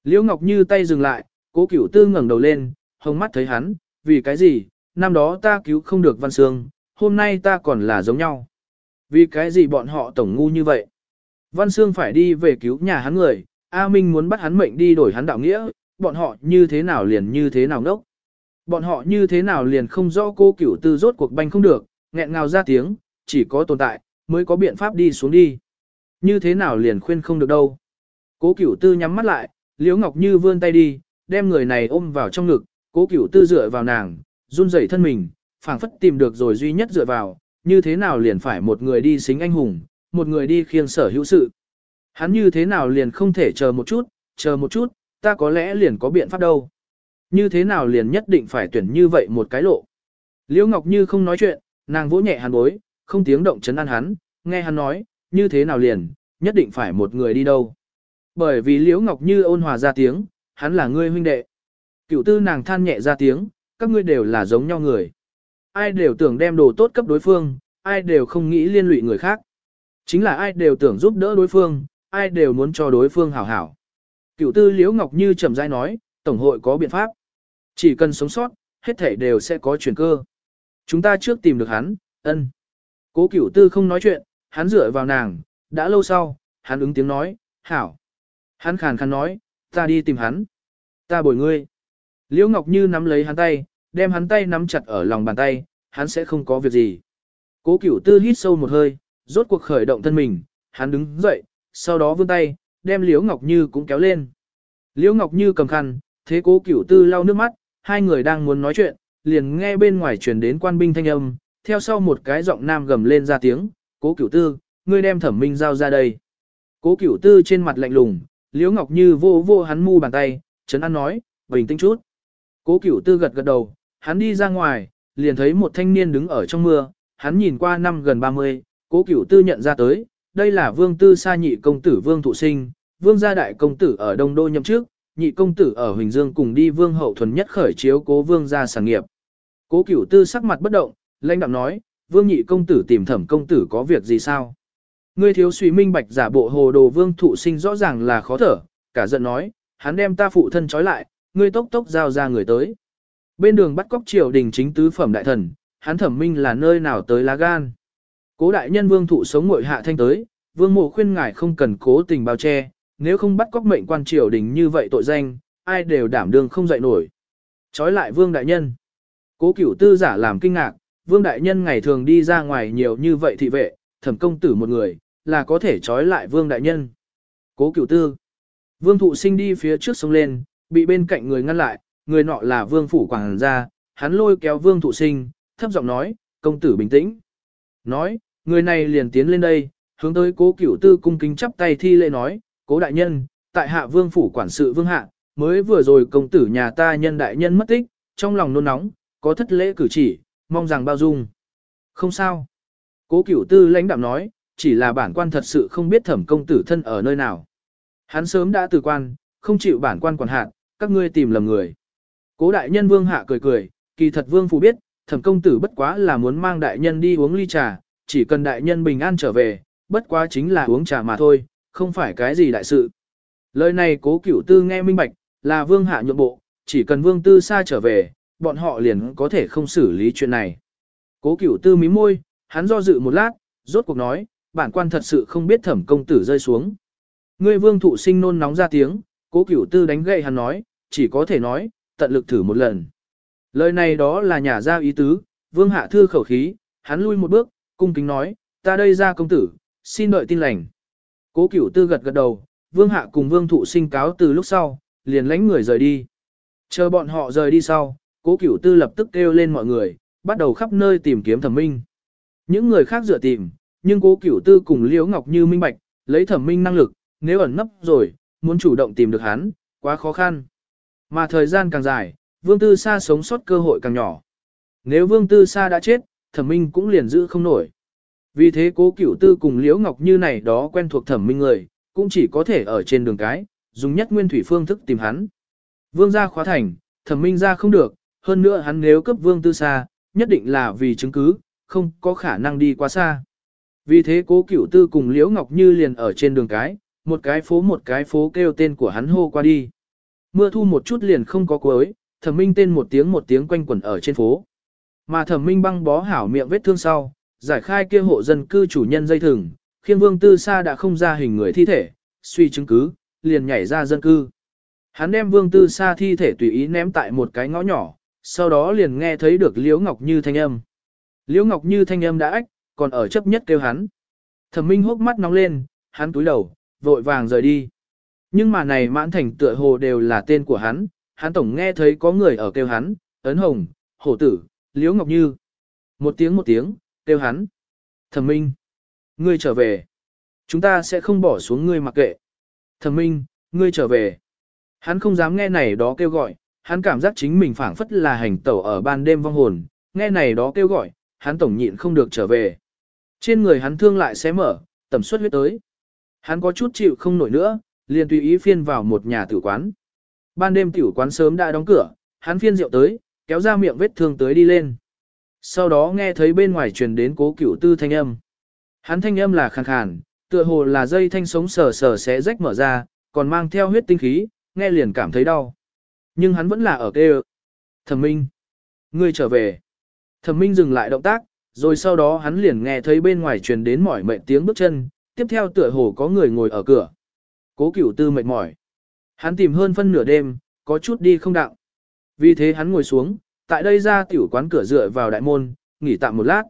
Liễu Ngọc Như tay dừng lại, cố cửu tư ngẩng đầu lên, hồng mắt thấy hắn, vì cái gì, năm đó ta cứu không được Văn Sương, hôm nay ta còn là giống nhau. Vì cái gì bọn họ tổng ngu như vậy? Văn Sương phải đi về cứu nhà hắn người, A Minh muốn bắt hắn mệnh đi đổi hắn đạo nghĩa, bọn họ như thế nào liền như thế nào ngốc. Bọn họ như thế nào liền không rõ cô cửu tư rốt cuộc banh không được, nghẹn ngào ra tiếng, chỉ có tồn tại, mới có biện pháp đi xuống đi. Như thế nào liền khuyên không được đâu. Cố cửu tư nhắm mắt lại, Liễu Ngọc Như vươn tay đi, đem người này ôm vào trong ngực, cố cửu tư dựa vào nàng, run rẩy thân mình, phảng phất tìm được rồi duy nhất dựa vào, như thế nào liền phải một người đi xính anh hùng, một người đi khiêng sở hữu sự. Hắn như thế nào liền không thể chờ một chút, chờ một chút, ta có lẽ liền có biện pháp đâu. Như thế nào liền nhất định phải tuyển như vậy một cái lộ. Liễu Ngọc Như không nói chuyện, nàng vỗ nhẹ hắn bối, không tiếng động chấn an hắn, nghe hắn nói, như thế nào liền, nhất định phải một người đi đâu. Bởi vì Liễu Ngọc Như ôn hòa ra tiếng, hắn là ngươi huynh đệ. Cựu tư nàng than nhẹ ra tiếng, các ngươi đều là giống nhau người. Ai đều tưởng đem đồ tốt cấp đối phương, ai đều không nghĩ liên lụy người khác. Chính là ai đều tưởng giúp đỡ đối phương, ai đều muốn cho đối phương hảo hảo. Cửu tư Liễu Ngọc Như chậm rãi nói, Tổng hội có biện pháp. Chỉ cần sống sót, hết thảy đều sẽ có chuyển cơ. Chúng ta trước tìm được hắn, ân. Cố cửu tư không nói chuyện, hắn dựa vào nàng, đã lâu sau, hắn ứng tiếng nói, hảo. Hắn khàn khàn nói, ta đi tìm hắn. Ta bồi ngươi. Liễu Ngọc Như nắm lấy hắn tay, đem hắn tay nắm chặt ở lòng bàn tay, hắn sẽ không có việc gì. Cố cửu tư hít sâu một hơi, rốt cuộc khởi động thân mình, hắn đứng dậy, sau đó vươn tay, đem Liễu Ngọc Như cũng kéo lên. Liễu Ngọc Như cầm khăn, thế cố cửu tư lau nước mắt, hai người đang muốn nói chuyện, liền nghe bên ngoài truyền đến quan binh thanh âm, theo sau một cái giọng nam gầm lên ra tiếng, cố cửu tư, ngươi đem thẩm minh giao ra đây. Cố cửu tư trên mặt lạnh lùng, Liễu Ngọc Như vô vô hắn mu bàn tay, chấn an nói, bình tĩnh chút. Cố cửu tư gật gật đầu, hắn đi ra ngoài, liền thấy một thanh niên đứng ở trong mưa, hắn nhìn qua năm gần 30, cố cửu tư nhận ra tới, đây là vương tư sa nhị công tử vương thụ sinh, vương gia đại công tử ở Đông Đô nhậm trước, nhị công tử ở Huỳnh Dương cùng đi vương hậu thuần nhất khởi chiếu cố vương gia sản nghiệp. Cố cửu tư sắc mặt bất động, lãnh đạm nói, vương nhị công tử tìm thẩm công tử có việc gì sao? Ngươi thiếu suy minh bạch giả bộ hồ đồ vương thụ sinh rõ ràng là khó thở, cả giận nói, hắn đem ta phụ thân trói lại, ngươi tốc tốc giao ra người tới. Bên đường bắt cóc triều đình chính tứ phẩm đại thần, hắn thẩm minh là nơi nào tới lá gan. Cố đại nhân vương thụ sống ngội hạ thanh tới, vương mộ khuyên ngài không cần cố tình bao che, nếu không bắt cóc mệnh quan triều đình như vậy tội danh, ai đều đảm đương không dậy nổi. Chói lại vương đại nhân. Cố cửu tư giả làm kinh ngạc, vương đại nhân ngày thường đi ra ngoài nhiều như vậy thị vệ, thẩm công tử một người, là có thể trói lại vương đại nhân. Cố cửu tư. Vương thụ sinh đi phía trước sông lên, bị bên cạnh người ngăn lại, người nọ là vương phủ quảng gia, hắn lôi kéo vương thụ sinh, thấp giọng nói, công tử bình tĩnh. Nói, người này liền tiến lên đây, hướng tới cố cửu tư cung kính chắp tay thi lễ nói, cố đại nhân, tại hạ vương phủ quản sự vương hạ, mới vừa rồi công tử nhà ta nhân đại nhân mất tích, trong lòng nôn nóng, có thất lễ cử chỉ, mong rằng bao dung. Không sao. Cố cửu tư lãnh đạm nói, chỉ là bản quan thật sự không biết thẩm công tử thân ở nơi nào. Hắn sớm đã từ quan, không chịu bản quan quản hạn, các ngươi tìm lầm người. Cố đại nhân vương hạ cười cười, kỳ thật vương phủ biết, thẩm công tử bất quá là muốn mang đại nhân đi uống ly trà, chỉ cần đại nhân bình an trở về, bất quá chính là uống trà mà thôi, không phải cái gì đại sự. Lời này cố cửu tư nghe minh bạch, là vương hạ nhượng bộ, chỉ cần vương tư xa trở về, bọn họ liền có thể không xử lý chuyện này. Cố cửu tư mím môi, hắn do dự một lát, rốt cuộc nói, bản quan thật sự không biết thẩm công tử rơi xuống. Ngươi vương thụ sinh nôn nóng ra tiếng, cố cửu tư đánh gậy hắn nói, chỉ có thể nói, tận lực thử một lần. Lời này đó là nhà ra ý tứ, vương hạ thư khẩu khí, hắn lui một bước, cung kính nói, ta đây ra công tử, xin đợi tin lành. Cố cửu tư gật gật đầu, vương hạ cùng vương thụ sinh cáo từ lúc sau, liền lánh người rời đi. Chờ bọn họ rời đi sau, cố cửu tư lập tức kêu lên mọi người, bắt đầu khắp nơi tìm kiếm thẩm minh. Những người khác dựa tìm, nhưng cố cửu tư cùng liễu ngọc như minh bạch, lấy thẩm minh năng lực, nếu ẩn nấp rồi, muốn chủ động tìm được hắn, quá khó khăn. Mà thời gian càng dài, vương tư sa sống sót cơ hội càng nhỏ. Nếu vương tư sa đã chết, thẩm minh cũng liền giữ không nổi. Vì thế cố cửu tư cùng liễu ngọc như này đó quen thuộc thẩm minh người, cũng chỉ có thể ở trên đường cái, dùng nhất nguyên thủy phương thức tìm hắn. Vương gia khóa thành, thẩm minh ra không được, hơn nữa hắn nếu cấp vương tư Sa, nhất định là vì chứng cứ, không có khả năng đi quá xa. Vì thế cố cửu tư cùng Liễu Ngọc Như liền ở trên đường cái, một cái phố một cái phố kêu tên của hắn hô qua đi. Mưa thu một chút liền không có cuối, thẩm minh tên một tiếng một tiếng quanh quẩn ở trên phố. Mà thẩm minh băng bó hảo miệng vết thương sau, giải khai kia hộ dân cư chủ nhân dây thừng, khiên vương tư sa đã không ra hình người thi thể, suy chứng cứ, liền nhảy ra dân cư. Hắn đem vương tư sa thi thể tùy ý ném tại một cái ngõ nhỏ, sau đó liền nghe thấy được Liễu Ngọc Như thanh âm. Liễu Ngọc Như thanh âm đã ách, còn ở chấp nhất kêu hắn. Thẩm Minh hốc mắt nóng lên, hắn túi đầu, vội vàng rời đi. Nhưng mà này mãn thành tựa hồ đều là tên của hắn, hắn tổng nghe thấy có người ở kêu hắn, ấn hồng, hổ tử, Liễu Ngọc Như. Một tiếng một tiếng, kêu hắn. Thẩm Minh, ngươi trở về. Chúng ta sẽ không bỏ xuống ngươi mặc kệ. Thẩm Minh, ngươi trở về. Hắn không dám nghe này đó kêu gọi, hắn cảm giác chính mình phảng phất là hành tẩu ở ban đêm vong hồn, nghe này đó kêu gọi, hắn tổng nhịn không được trở về. Trên người hắn thương lại xé mở, tầm suất huyết tới. Hắn có chút chịu không nổi nữa, liền tùy ý phiên vào một nhà tử quán. Ban đêm tiểu quán sớm đã đóng cửa, hắn phiên rượu tới, kéo ra miệng vết thương tới đi lên. Sau đó nghe thấy bên ngoài truyền đến cố cửu tư thanh âm. Hắn thanh âm là khàn khàn, Tựa hồ là dây thanh sống sờ sờ xé rách mở ra, còn mang theo huyết tinh khí, nghe liền cảm thấy đau. Nhưng hắn vẫn là ở kêu. Thẩm Minh, ngươi trở về. Thẩm Minh dừng lại động tác, rồi sau đó hắn liền nghe thấy bên ngoài truyền đến mỏi mệt tiếng bước chân, tiếp theo tựa hồ có người ngồi ở cửa. Cố Cửu Tư mệt mỏi. Hắn tìm hơn phân nửa đêm, có chút đi không đặng. Vì thế hắn ngồi xuống, tại đây ra tiểu quán cửa dựa vào đại môn, nghỉ tạm một lát.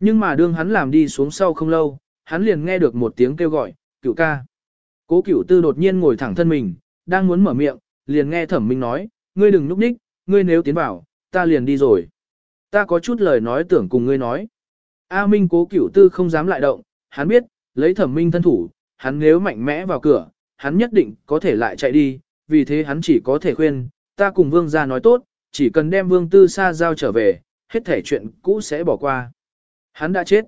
Nhưng mà đương hắn làm đi xuống sau không lâu, hắn liền nghe được một tiếng kêu gọi, cửu ca. Cố cửu tư đột nhiên ngồi thẳng thân mình, đang muốn mở miệng, liền nghe thẩm minh nói, ngươi đừng núp ních, ngươi nếu tiến vào, ta liền đi rồi. Ta có chút lời nói tưởng cùng ngươi nói. A Minh cố cửu tư không dám lại động, hắn biết, lấy thẩm minh thân thủ, hắn nếu mạnh mẽ vào cửa, hắn nhất định có thể lại chạy đi, vì thế hắn chỉ có thể khuyên, ta cùng vương gia nói tốt, chỉ cần đem vương tư sa giao trở về, hết thể chuyện cũ sẽ bỏ qua. Hắn đã chết.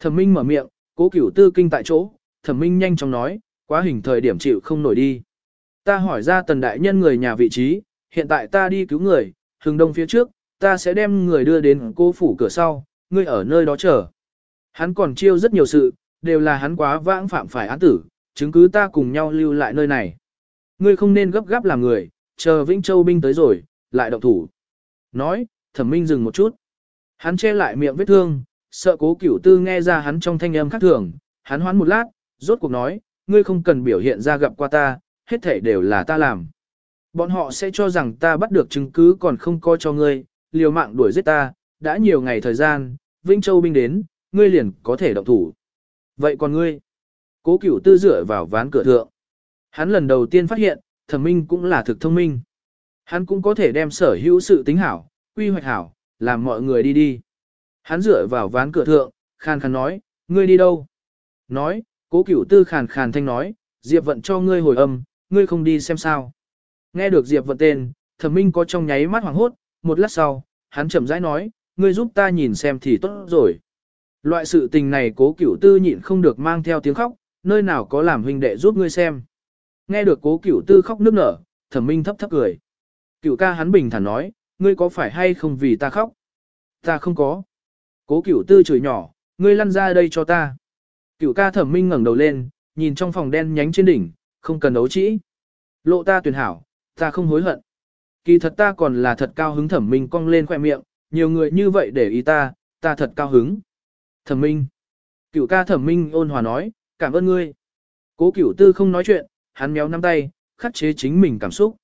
Thẩm minh mở miệng, cố cửu tư kinh tại chỗ, thẩm minh nhanh chóng nói, quá hình thời điểm chịu không nổi đi. Ta hỏi ra tần đại nhân người nhà vị trí, hiện tại ta đi cứu người, hừng đông phía trước, ta sẽ đem người đưa đến cô phủ cửa sau, ngươi ở nơi đó chờ. Hắn còn chiêu rất nhiều sự, đều là hắn quá vãng phạm phải án tử, chứng cứ ta cùng nhau lưu lại nơi này. Ngươi không nên gấp gáp làm người, chờ Vĩnh Châu binh tới rồi, lại động thủ. Nói, thẩm minh dừng một chút. Hắn che lại miệng vết thương, sợ cố cửu tư nghe ra hắn trong thanh âm khác thường, hắn hoán một lát, rốt cuộc nói, ngươi không cần biểu hiện ra gặp qua ta, hết thể đều là ta làm. Bọn họ sẽ cho rằng ta bắt được chứng cứ còn không coi cho ngươi, liều mạng đuổi giết ta, đã nhiều ngày thời gian, Vĩnh Châu binh đến, ngươi liền có thể động thủ. Vậy còn ngươi? Cố cửu tư dựa vào ván cửa thượng. Hắn lần đầu tiên phát hiện, thẩm minh cũng là thực thông minh. Hắn cũng có thể đem sở hữu sự tính hảo, quy hoạch hảo, làm mọi người đi đi. Hắn dựa vào ván cửa thượng, khàn khàn nói, ngươi đi đâu? Nói, cố cửu tư khàn khàn thanh nói, Diệp vận cho ngươi hồi âm, ngươi không đi xem sao. Nghe được Diệp vận tên, thẩm minh có trong nháy mắt hoảng hốt, một lát sau, hắn chậm rãi nói, ngươi giúp ta nhìn xem thì tốt rồi. Loại sự tình này cố cửu tư nhịn không được mang theo tiếng khóc, nơi nào có làm huynh đệ giúp ngươi xem. Nghe được cố cửu tư khóc nức nở, thẩm minh thấp thấp cười. Cửu ca hắn bình thản nói, ngươi có phải hay không vì ta khóc? Ta không có. Cố cửu tư chửi nhỏ, ngươi lăn ra đây cho ta. Cửu ca thẩm minh ngẩng đầu lên, nhìn trong phòng đen nhánh trên đỉnh, không cần đấu trĩ. Lộ ta tuyển hảo, ta không hối hận. Kỳ thật ta còn là thật cao hứng thẩm minh cong lên khoe miệng, nhiều người như vậy để ý ta, ta thật cao hứng. Thẩm minh. Cửu ca thẩm minh ôn hòa nói, cảm ơn ngươi. Cố cửu tư không nói chuyện, hắn méo nắm tay, khắc chế chính mình cảm xúc.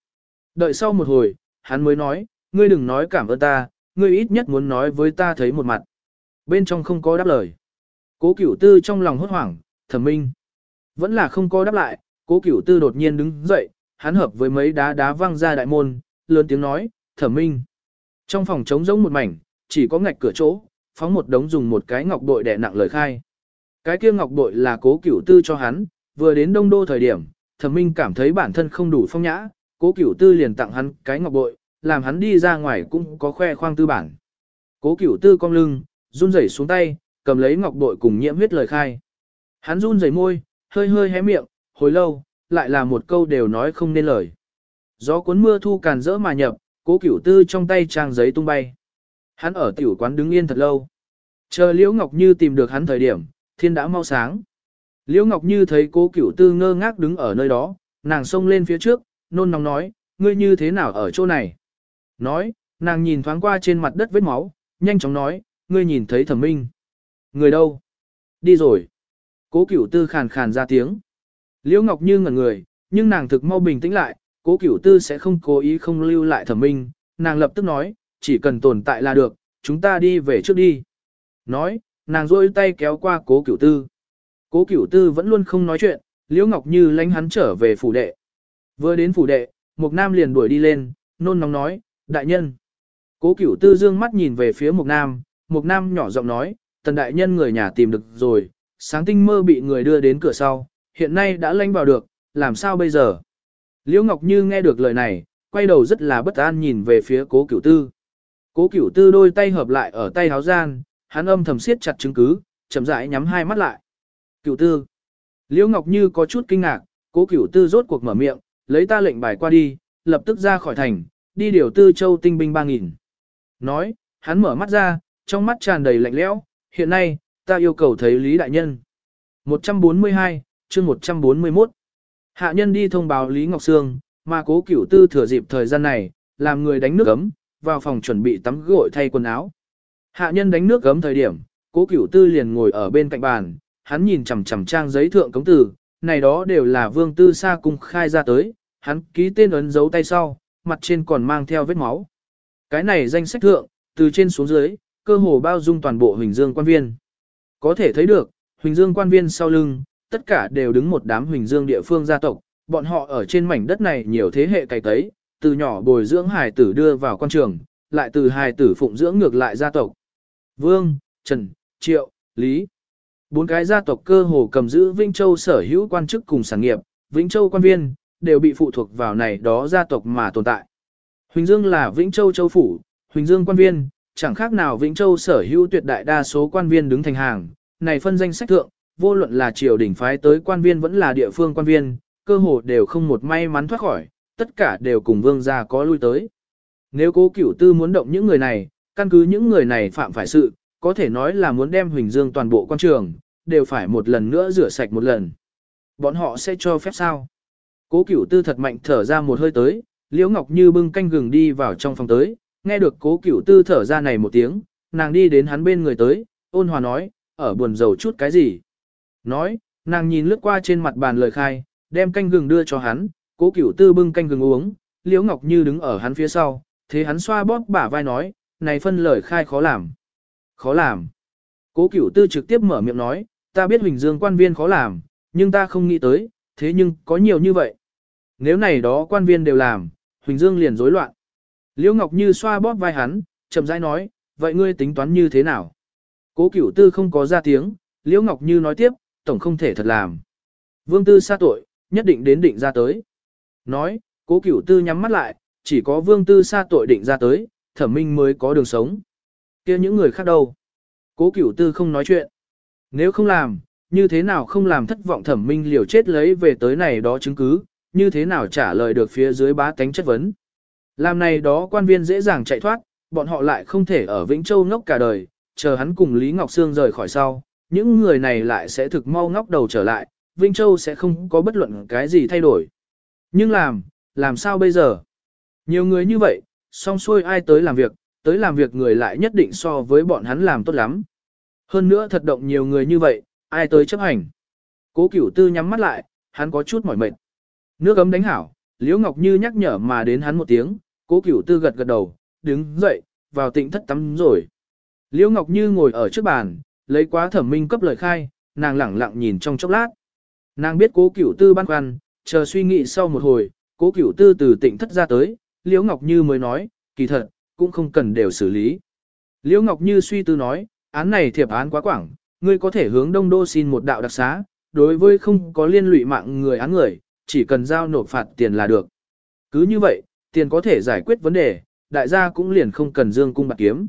Đợi sau một hồi, hắn mới nói, ngươi đừng nói cảm ơn ta, ngươi ít nhất muốn nói với ta thấy một mặt. Bên trong không có đáp lời. Cố cửu tư trong lòng hốt hoảng, thẩm minh. Vẫn là không có đáp lại, cố cửu tư đột nhiên đứng dậy, hắn hợp với mấy đá đá văng ra đại môn, lớn tiếng nói, thẩm minh. Trong phòng trống rỗng một mảnh, chỉ có ngạch cửa chỗ, phóng một đống dùng một cái ngọc bội đè nặng lời khai. Cái kia ngọc bội là cố cửu tư cho hắn, vừa đến đông đô thời điểm, thẩm minh cảm thấy bản thân không đủ phong nhã, cố cửu tư liền tặng hắn cái ngọc bội, làm hắn đi ra ngoài cũng có khoe khoang tư bản. Cố cửu tư cong lưng, run rẩy xuống tay, cầm lấy ngọc bội cùng nhiễm huyết lời khai. Hắn run rẩy môi, hơi hơi hé miệng, hồi lâu, lại là một câu đều nói không nên lời. Gió cuốn mưa thu càn rỡ mà nhập, cố cửu tư trong tay trang giấy tung bay. Hắn ở tiểu quán đứng yên thật lâu. Chờ Liễu Ngọc Như tìm được hắn thời điểm, thiên đã mau sáng. Liễu Ngọc Như thấy cố cửu tư ngơ ngác đứng ở nơi đó, nàng xông lên phía trước, nôn nóng nói, ngươi như thế nào ở chỗ này? Nói, nàng nhìn thoáng qua trên mặt đất vết máu, nhanh chóng nói, ngươi nhìn thấy thẩm minh. Người đâu? Đi rồi. Cố cửu tư khàn khàn ra tiếng. Liễu Ngọc Như ngẩn người, nhưng nàng thực mau bình tĩnh lại, cố cửu tư sẽ không cố ý không lưu lại thẩm minh, nàng lập tức nói, chỉ cần tồn tại là được, chúng ta đi về trước đi. Nói, nàng rôi tay kéo qua cố cửu tư. Cố cửu tư vẫn luôn không nói chuyện, Liễu Ngọc Như lánh hắn trở về phủ đệ. Vừa đến phủ đệ, Mục Nam liền đuổi đi lên, nôn nóng nói, đại nhân. Cố cửu tư dương mắt nhìn về phía Mục Nam, Mục Nam nhỏ giọng nói, tần đại nhân người nhà tìm được rồi, sáng tinh mơ bị người đưa đến cửa sau, hiện nay đã lanh vào được, làm sao bây giờ? Liễu Ngọc Như nghe được lời này, quay đầu rất là bất an nhìn về phía cố cửu tư. Cố cửu tư đôi tay hợp lại ở tay háo gian, hắn âm thầm siết chặt chứng cứ, chậm rãi nhắm hai mắt lại. Cửu tư. Liễu Ngọc Như có chút kinh ngạc, cố cửu tư rốt cuộc mở miệng, lấy ta lệnh bài qua đi, lập tức ra khỏi thành, đi điều tư châu tinh binh 3.000. Nói, hắn mở mắt ra, trong mắt tràn đầy lạnh lẽo, hiện nay, ta yêu cầu thấy Lý Đại Nhân. 142, chương 141. Hạ nhân đi thông báo Lý Ngọc Sương, mà cố cửu tư thừa dịp thời gian này, làm người đánh nước ấm, vào phòng chuẩn bị tắm gội thay quần áo. Hạ nhân đánh nước gấm thời điểm, cố cửu tư liền ngồi ở bên cạnh bàn, hắn nhìn chằm chằm trang giấy thượng cống từ, này đó đều là vương tư sa cung khai ra tới, hắn ký tên ấn dấu tay sau, mặt trên còn mang theo vết máu. Cái này danh sách thượng, từ trên xuống dưới, cơ hồ bao dung toàn bộ Huỳnh Dương quan viên. Có thể thấy được, Huỳnh Dương quan viên sau lưng, tất cả đều đứng một đám Huỳnh Dương địa phương gia tộc, bọn họ ở trên mảnh đất này nhiều thế hệ cày tấy, từ nhỏ bồi dưỡng hài tử đưa vào quan trường, lại từ hài tử phụng dưỡng ngược lại gia tộc. Vương, Trần, Triệu, Lý. Bốn cái gia tộc cơ hồ cầm giữ Vĩnh Châu sở hữu quan chức cùng sản nghiệp, Vĩnh Châu quan viên, đều bị phụ thuộc vào này đó gia tộc mà tồn tại. Huỳnh Dương là Vĩnh Châu châu phủ, Huỳnh Dương quan viên, chẳng khác nào Vĩnh Châu sở hữu tuyệt đại đa số quan viên đứng thành hàng, này phân danh sách thượng, vô luận là triều đình phái tới quan viên vẫn là địa phương quan viên, cơ hồ đều không một may mắn thoát khỏi, tất cả đều cùng vương gia có lui tới. Nếu cố cửu tư muốn động những người này, căn cứ những người này phạm phải sự, có thể nói là muốn đem Huỳnh Dương toàn bộ quan trường, đều phải một lần nữa rửa sạch một lần. Bọn họ sẽ cho phép sao? Cố cửu tư thật mạnh thở ra một hơi tới, Liễu Ngọc Như bưng canh gừng đi vào trong phòng tới, nghe được cố cửu tư thở ra này một tiếng, nàng đi đến hắn bên người tới, ôn hòa nói, ở buồn rầu chút cái gì. Nói, nàng nhìn lướt qua trên mặt bàn lời khai, đem canh gừng đưa cho hắn, cố cửu tư bưng canh gừng uống, Liễu Ngọc Như đứng ở hắn phía sau, thế hắn xoa bóp bả vai nói, này phân lời khai khó làm. Khó làm. Cố cửu tư trực tiếp mở miệng nói, ta biết Huỳnh Dương quan viên khó làm, nhưng ta không nghĩ tới, thế nhưng có nhiều như vậy. Nếu này đó quan viên đều làm, Huỳnh Dương liền rối loạn. Liễu Ngọc Như xoa bóp vai hắn, chậm rãi nói, vậy ngươi tính toán như thế nào? Cố Cửu Tư không có ra tiếng, Liễu Ngọc Như nói tiếp, tổng không thể thật làm. Vương Tư xa tội, nhất định đến định ra tới. Nói, Cố Cửu Tư nhắm mắt lại, chỉ có Vương Tư xa tội định ra tới, Thẩm Minh mới có đường sống. kia những người khác đâu? Cố Cửu Tư không nói chuyện. Nếu không làm, như thế nào không làm thất vọng Thẩm Minh liều chết lấy về tới này đó chứng cứ, như thế nào trả lời được phía dưới bá tánh chất vấn. Làm này đó quan viên dễ dàng chạy thoát, bọn họ lại không thể ở Vĩnh Châu ngốc cả đời, chờ hắn cùng Lý Ngọc Sương rời khỏi sau, những người này lại sẽ thực mau ngóc đầu trở lại, Vĩnh Châu sẽ không có bất luận cái gì thay đổi. Nhưng làm, làm sao bây giờ? Nhiều người như vậy, xong xuôi ai tới làm việc, tới làm việc người lại nhất định so với bọn hắn làm tốt lắm. Hơn nữa thật động nhiều người như vậy, ai tới chấp hành. Cố cửu tư nhắm mắt lại, hắn có chút mỏi mệt. Nước ấm đánh hảo, Liễu Ngọc Như nhắc nhở mà đến hắn một tiếng, cố cửu tư gật gật đầu, đứng dậy, vào tịnh thất tắm rồi. Liễu Ngọc Như ngồi ở trước bàn, lấy quá thẩm minh cấp lời khai, nàng lẳng lặng nhìn trong chốc lát. Nàng biết cố cửu tư băn khoăn, chờ suy nghĩ sau một hồi, cố cửu tư từ tịnh thất ra tới, Liễu Ngọc Như mới nói, kỳ thật, cũng không cần đều xử lý. Liễu Ngọc Như suy tư nói, án này thiệp án quá quảng, ngươi có thể hướng đông đô xin một đạo đặc xá, đối với không có liên lụy mạng người án người, chỉ cần giao nộp phạt tiền là được. Cứ như vậy, tiền có thể giải quyết vấn đề, đại gia cũng liền không cần dương cung bạc kiếm.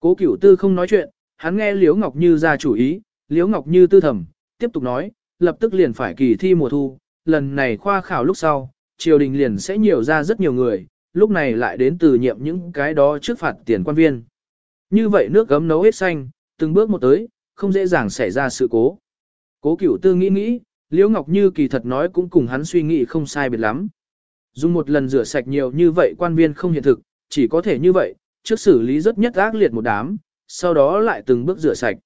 Cố cửu tư không nói chuyện, hắn nghe Liễu Ngọc Như ra chủ ý, Liễu Ngọc Như tư thầm, tiếp tục nói, lập tức liền phải kỳ thi mùa thu, lần này khoa khảo lúc sau, triều đình liền sẽ nhiều ra rất nhiều người, lúc này lại đến từ nhiệm những cái đó trước phạt tiền quan viên. Như vậy nước gấm nấu hết xanh, từng bước một tới, không dễ dàng xảy ra sự cố. Cố cửu tư nghĩ nghĩ, Liễu Ngọc Như kỳ thật nói cũng cùng hắn suy nghĩ không sai biệt lắm. Dùng một lần rửa sạch nhiều như vậy quan viên không hiện thực, chỉ có thể như vậy, trước xử lý rất nhất ác liệt một đám, sau đó lại từng bước rửa sạch.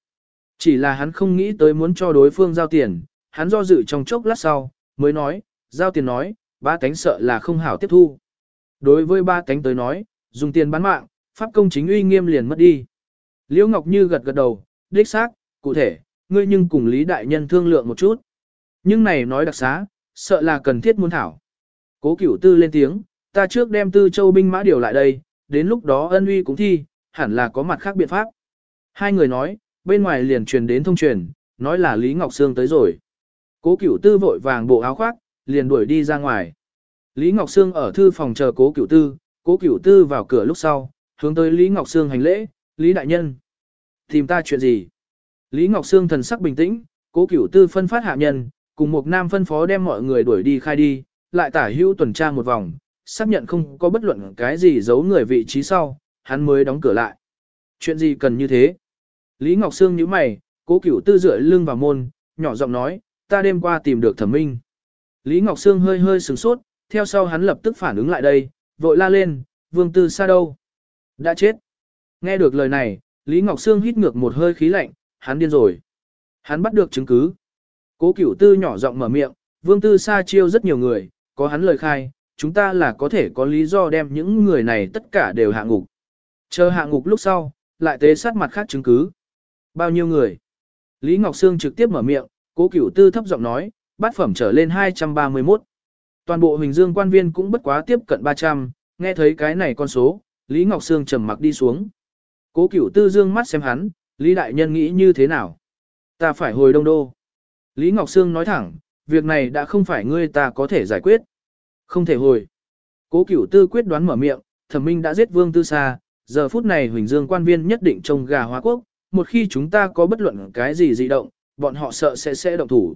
Chỉ là hắn không nghĩ tới muốn cho đối phương giao tiền, hắn do dự trong chốc lát sau, mới nói, giao tiền nói, ba tánh sợ là không hảo tiếp thu. Đối với ba cánh tới nói, dùng tiền bán mạng, pháp công chính uy nghiêm liền mất đi. Liễu Ngọc Như gật gật đầu, đích xác, cụ thể, ngươi nhưng cùng Lý Đại Nhân thương lượng một chút. Nhưng này nói đặc xá, sợ là cần thiết muốn thảo. Cố cửu tư lên tiếng, ta trước đem tư châu binh mã điều lại đây, đến lúc đó ân uy cũng thi, hẳn là có mặt khác biện pháp. Hai người nói, bên ngoài liền truyền đến thông truyền, nói là Lý Ngọc Sương tới rồi. Cố cửu tư vội vàng bộ áo khoác, liền đuổi đi ra ngoài. Lý Ngọc Sương ở thư phòng chờ cố cửu tư, cố cửu tư vào cửa lúc sau, hướng tới Lý Ngọc Sương hành lễ, Lý Đại Nhân. Tìm ta chuyện gì? Lý Ngọc Sương thần sắc bình tĩnh, cố cửu tư phân phát hạ nhân, cùng một nam phân phó đem mọi người đuổi đi khai đi, lại tả hữu tuần tra một vòng, xác nhận không có bất luận cái gì giấu người vị trí sau, hắn mới đóng cửa lại. Chuyện gì cần như thế? Lý Ngọc Sương nhíu mày, cố cửu tư dựa lưng vào môn, nhỏ giọng nói, ta đêm qua tìm được thẩm minh. Lý Ngọc Sương hơi hơi sửng sốt, theo sau hắn lập tức phản ứng lại đây, vội la lên, vương tư xa đâu? Đã chết. Nghe được lời này, Lý Ngọc Sương hít ngược một hơi khí lạnh, hắn điên rồi. Hắn bắt được chứng cứ. Cố cửu tư nhỏ giọng mở miệng, vương tư xa chiêu rất nhiều người, có hắn lời khai, chúng ta là có thể có lý do đem những người này tất cả đều hạ ngục. Chờ hạ ngục lúc sau, lại tế sát mặt khác chứng cứ. Bao nhiêu người? Lý Ngọc Sương trực tiếp mở miệng, cố cửu tư thấp giọng nói, bát phẩm trở lên 231. Toàn bộ Huỳnh Dương quan viên cũng bất quá tiếp cận 300, nghe thấy cái này con số, Lý Ngọc Sương trầm mặc đi xuống. Cố cửu tư dương mắt xem hắn, Lý Đại Nhân nghĩ như thế nào? Ta phải hồi đông đô. Lý Ngọc Sương nói thẳng, việc này đã không phải ngươi ta có thể giải quyết. Không thể hồi. Cố cửu tư quyết đoán mở miệng, thẩm minh đã giết vương tư xa, giờ phút này Huỳnh Dương quan viên nhất định trông gà hóa quốc, một khi chúng ta có bất luận cái gì dị động, bọn họ sợ sẽ sẽ động thủ.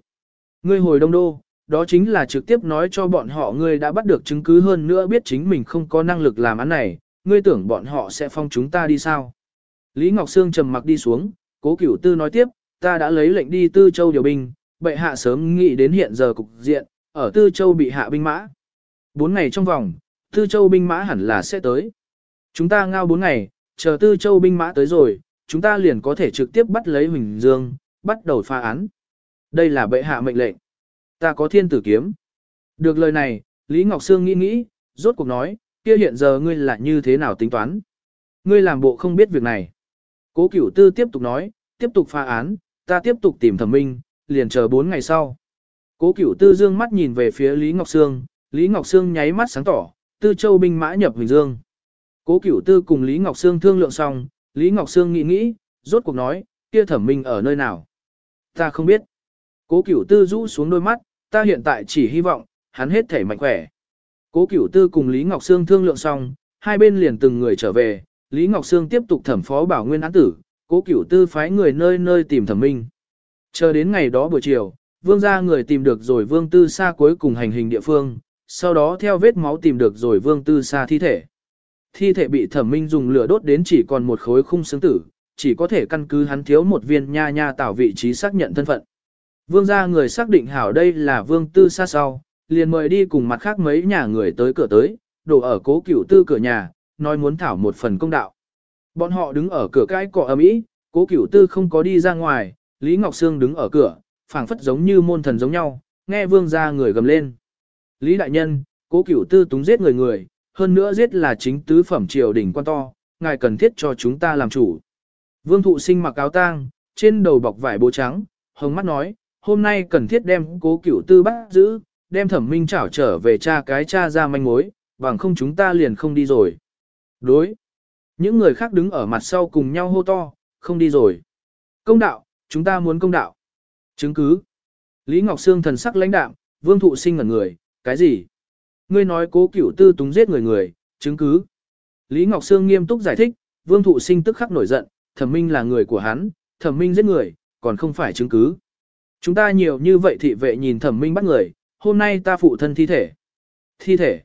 Ngươi hồi đông đô, đó chính là trực tiếp nói cho bọn họ ngươi đã bắt được chứng cứ hơn nữa biết chính mình không có năng lực làm án này, ngươi tưởng bọn họ sẽ phong chúng ta đi sao. Lý Ngọc Sương trầm mặc đi xuống, cố cửu tư nói tiếp, ta đã lấy lệnh đi Tư Châu điều binh, bệ hạ sớm nghĩ đến hiện giờ cục diện, ở Tư Châu bị hạ binh mã. Bốn ngày trong vòng, Tư Châu binh mã hẳn là sẽ tới. Chúng ta ngao bốn ngày, chờ Tư Châu binh mã tới rồi, chúng ta liền có thể trực tiếp bắt lấy Huỳnh Dương, bắt đầu pha án. Đây là bệ hạ mệnh lệnh. Ta có thiên tử kiếm. Được lời này, Lý Ngọc Sương nghĩ nghĩ, rốt cuộc nói, kia hiện giờ ngươi là như thế nào tính toán. Ngươi làm bộ không biết việc này. Cố cửu tư tiếp tục nói, tiếp tục pha án, ta tiếp tục tìm thẩm minh, liền chờ bốn ngày sau. Cố cửu tư dương mắt nhìn về phía Lý Ngọc Sương, Lý Ngọc Sương nháy mắt sáng tỏ, tư châu binh mã nhập Huỳnh Dương. Cố cửu tư cùng Lý Ngọc Sương thương lượng xong, Lý Ngọc Sương nghĩ nghĩ, rốt cuộc nói, kia thẩm minh ở nơi nào? Ta không biết. Cố cửu tư rũ xuống đôi mắt, ta hiện tại chỉ hy vọng, hắn hết thể mạnh khỏe. Cố cửu tư cùng Lý Ngọc Sương thương lượng xong, hai bên liền từng người trở về, Lý Ngọc Sương tiếp tục thẩm phó bảo nguyên án tử, cố cửu tư phái người nơi nơi tìm thẩm minh. Chờ đến ngày đó buổi chiều, vương gia người tìm được rồi vương tư xa cuối cùng hành hình địa phương, sau đó theo vết máu tìm được rồi vương tư xa thi thể. Thi thể bị thẩm minh dùng lửa đốt đến chỉ còn một khối khung xương tử, chỉ có thể căn cứ hắn thiếu một viên nha nha tạo vị trí xác nhận thân phận. Vương gia người xác định hảo đây là vương tư xa sau, liền mời đi cùng mặt khác mấy nhà người tới cửa tới, đổ ở cố cửu tư cửa nhà, nói muốn thảo một phần công đạo. Bọn họ đứng ở cửa cái cọ ầm ĩ, cố cửu tư không có đi ra ngoài, Lý Ngọc Sương đứng ở cửa, phảng phất giống như môn thần giống nhau, nghe vương gia người gầm lên. Lý đại nhân, cố cửu tư túng giết người người, hơn nữa giết là chính tứ phẩm triều đỉnh quan to, ngài cần thiết cho chúng ta làm chủ. Vương thụ sinh mặc áo tang, trên đầu bọc vải bố trắng, hồng mắt nói, hôm nay cần thiết đem cố cửu tư bắt giữ, đem thẩm minh trảo trở về cha cái cha ra manh mối, bằng không chúng ta liền không đi rồi. Đối. Những người khác đứng ở mặt sau cùng nhau hô to, không đi rồi. Công đạo, chúng ta muốn công đạo. Chứng cứ. Lý Ngọc Sương thần sắc lãnh đạm, vương thụ sinh ngẩn người, cái gì? Ngươi nói cố cửu tư túng giết người người, chứng cứ. Lý Ngọc Sương nghiêm túc giải thích, vương thụ sinh tức khắc nổi giận, thẩm minh là người của hắn, thẩm minh giết người, còn không phải chứng cứ. Chúng ta nhiều như vậy thị vệ nhìn thẩm minh bắt người, hôm nay ta phụ thân thi thể. Thi thể.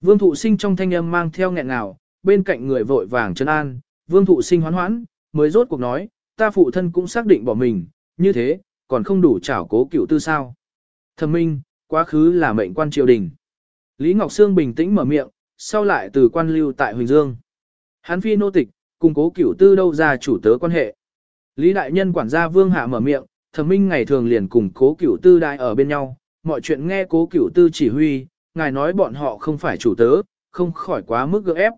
Vương thụ sinh trong thanh âm mang theo nghẹn ngào, bên cạnh người vội vàng chân an, vương thụ sinh hoán hoãn, mới rốt cuộc nói, ta phụ thân cũng xác định bỏ mình, như thế, còn không đủ trảo cố cựu tư sao. Thẩm minh, quá khứ là mệnh quan triều đình. Lý Ngọc Sương bình tĩnh mở miệng, sau lại từ quan lưu tại Huỳnh Dương. Hán phi nô tịch, cùng cố cửu tư đâu ra chủ tớ quan hệ. Lý đại nhân quản gia vương hạ mở miệng, thẩm minh ngày thường liền cùng cố cửu tư đại ở bên nhau, mọi chuyện nghe cố cửu tư chỉ huy, ngài nói bọn họ không phải chủ tớ, không khỏi quá mức gượng ép.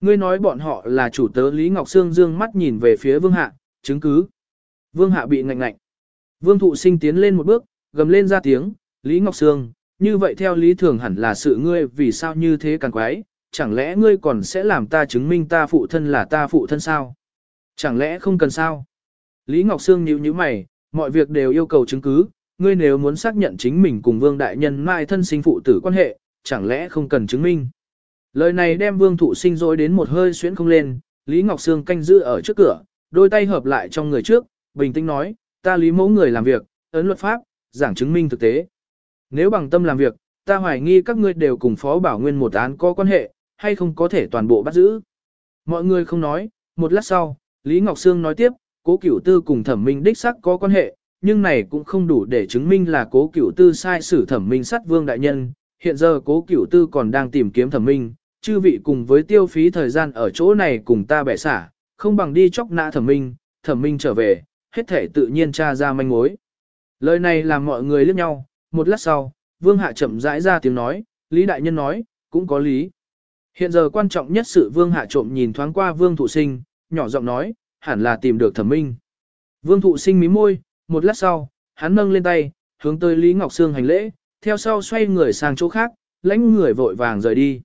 Ngươi nói bọn họ là chủ tớ Lý Ngọc Sương dương mắt nhìn về phía vương hạ, chứng cứ. Vương hạ bị ngạnh ngạnh. Vương thụ sinh tiến lên một bước, gầm lên ra tiếng, Lý Ngọc Sương, như vậy theo lý thường hẳn là sự ngươi vì sao như thế càng quái, chẳng lẽ ngươi còn sẽ làm ta chứng minh ta phụ thân là ta phụ thân sao? Chẳng lẽ không cần sao? Lý Ngọc Sương nhíu nhíu mày, mọi việc đều yêu cầu chứng cứ, ngươi nếu muốn xác nhận chính mình cùng Vương Đại Nhân mai thân sinh phụ tử quan hệ, chẳng lẽ không cần chứng minh? Lời này đem Vương Thụ sinh dối đến một hơi xuyến không lên, Lý Ngọc Sương canh giữ ở trước cửa, đôi tay hợp lại trong người trước, bình tĩnh nói, ta lý mẫu người làm việc, ấn luật pháp, giảng chứng minh thực tế. Nếu bằng tâm làm việc, ta hoài nghi các ngươi đều cùng Phó Bảo Nguyên một án có quan hệ, hay không có thể toàn bộ bắt giữ. Mọi người không nói, một lát sau, Lý Ngọc Sương nói tiếp, cố cửu tư cùng thẩm minh đích sắc có quan hệ, nhưng này cũng không đủ để chứng minh là cố cửu tư sai xử thẩm minh sát vương đại nhân. Hiện giờ cố cửu tư còn đang tìm kiếm thẩm minh, chư vị cùng với tiêu phí thời gian ở chỗ này cùng ta bẻ xả, không bằng đi chóc nã thẩm minh, thẩm minh trở về, hết thể tự nhiên tra ra manh mối. Lời này làm mọi người liếc nhau, một lát sau, vương hạ chậm rãi ra tiếng nói, Lý Đại Nhân nói, cũng có lý. Hiện giờ quan trọng nhất sự vương hạ trộm nhìn thoáng qua vương thụ sinh, nhỏ giọng nói, hẳn là tìm được thẩm minh. Vương thụ sinh mí môi, một lát sau, hắn nâng lên tay, hướng tới Lý Ngọc Sương hành lễ, theo sau xoay người sang chỗ khác, lãnh người vội vàng rời đi.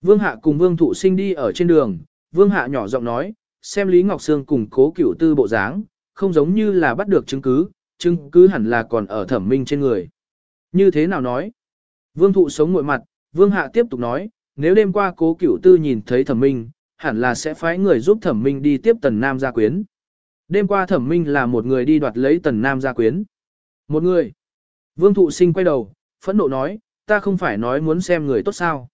Vương hạ cùng vương thụ sinh đi ở trên đường, vương hạ nhỏ giọng nói, xem Lý Ngọc Sương cùng cố cửu tư bộ dáng, không giống như là bắt được chứng cứ, chứng cứ hẳn là còn ở thẩm minh trên người. Như thế nào nói? Vương thụ sống ngội mặt, vương hạ tiếp tục nói, nếu đêm qua cố cửu tư nhìn thấy thẩm minh, hẳn là sẽ phái người giúp thẩm minh đi tiếp tần nam gia quyến. Đêm qua thẩm minh là một người đi đoạt lấy tần nam gia quyến. Một người. Vương thụ sinh quay đầu, phẫn nộ nói, ta không phải nói muốn xem người tốt sao.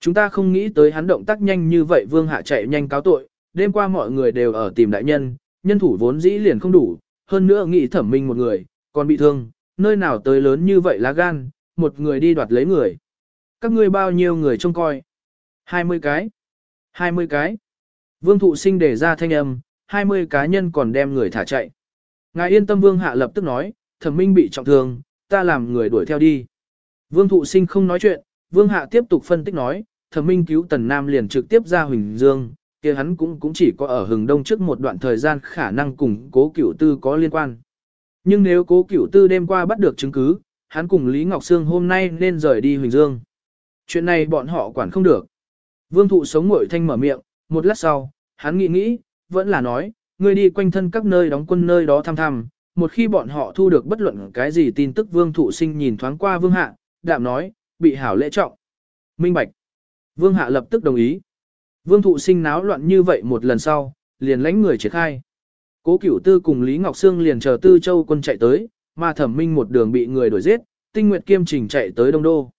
Chúng ta không nghĩ tới hắn động tác nhanh như vậy vương hạ chạy nhanh cáo tội, đêm qua mọi người đều ở tìm đại nhân, nhân thủ vốn dĩ liền không đủ, hơn nữa nghĩ thẩm minh một người, còn bị thương, nơi nào tới lớn như vậy lá gan, một người đi đoạt lấy người. Các ngươi bao nhiêu người trông coi? 20 cái. 20 cái. Vương thụ sinh để ra thanh âm, 20 cá nhân còn đem người thả chạy. Ngài yên tâm vương hạ lập tức nói, thẩm minh bị trọng thương, ta làm người đuổi theo đi. Vương thụ sinh không nói chuyện, vương hạ tiếp tục phân tích nói, thẩm minh cứu tần nam liền trực tiếp ra huỳnh dương, kia hắn cũng cũng chỉ có ở hừng đông trước một đoạn thời gian khả năng cùng cố cửu tư có liên quan. Nhưng nếu cố cửu tư đêm qua bắt được chứng cứ, hắn cùng Lý Ngọc Sương hôm nay nên rời đi Huỳnh Dương. Chuyện này bọn họ quản không được. Vương thụ sống ngội thanh mở miệng, một lát sau, hắn nghĩ nghĩ, vẫn là nói, ngươi đi quanh thân các nơi đóng quân nơi đó thăm thăm, một khi bọn họ thu được bất luận cái gì tin tức vương thụ sinh nhìn thoáng qua vương hạ, đạm nói, bị hảo lễ trọng. Minh bạch. Vương hạ lập tức đồng ý. Vương thụ sinh náo loạn như vậy một lần sau, liền lãnh người triển khai. Cố cửu tư cùng Lý Ngọc Sương liền chờ tư châu quân chạy tới, mà thẩm minh một đường bị người đuổi giết, tinh nguyệt kiêm trình chạy tới Đông Đô.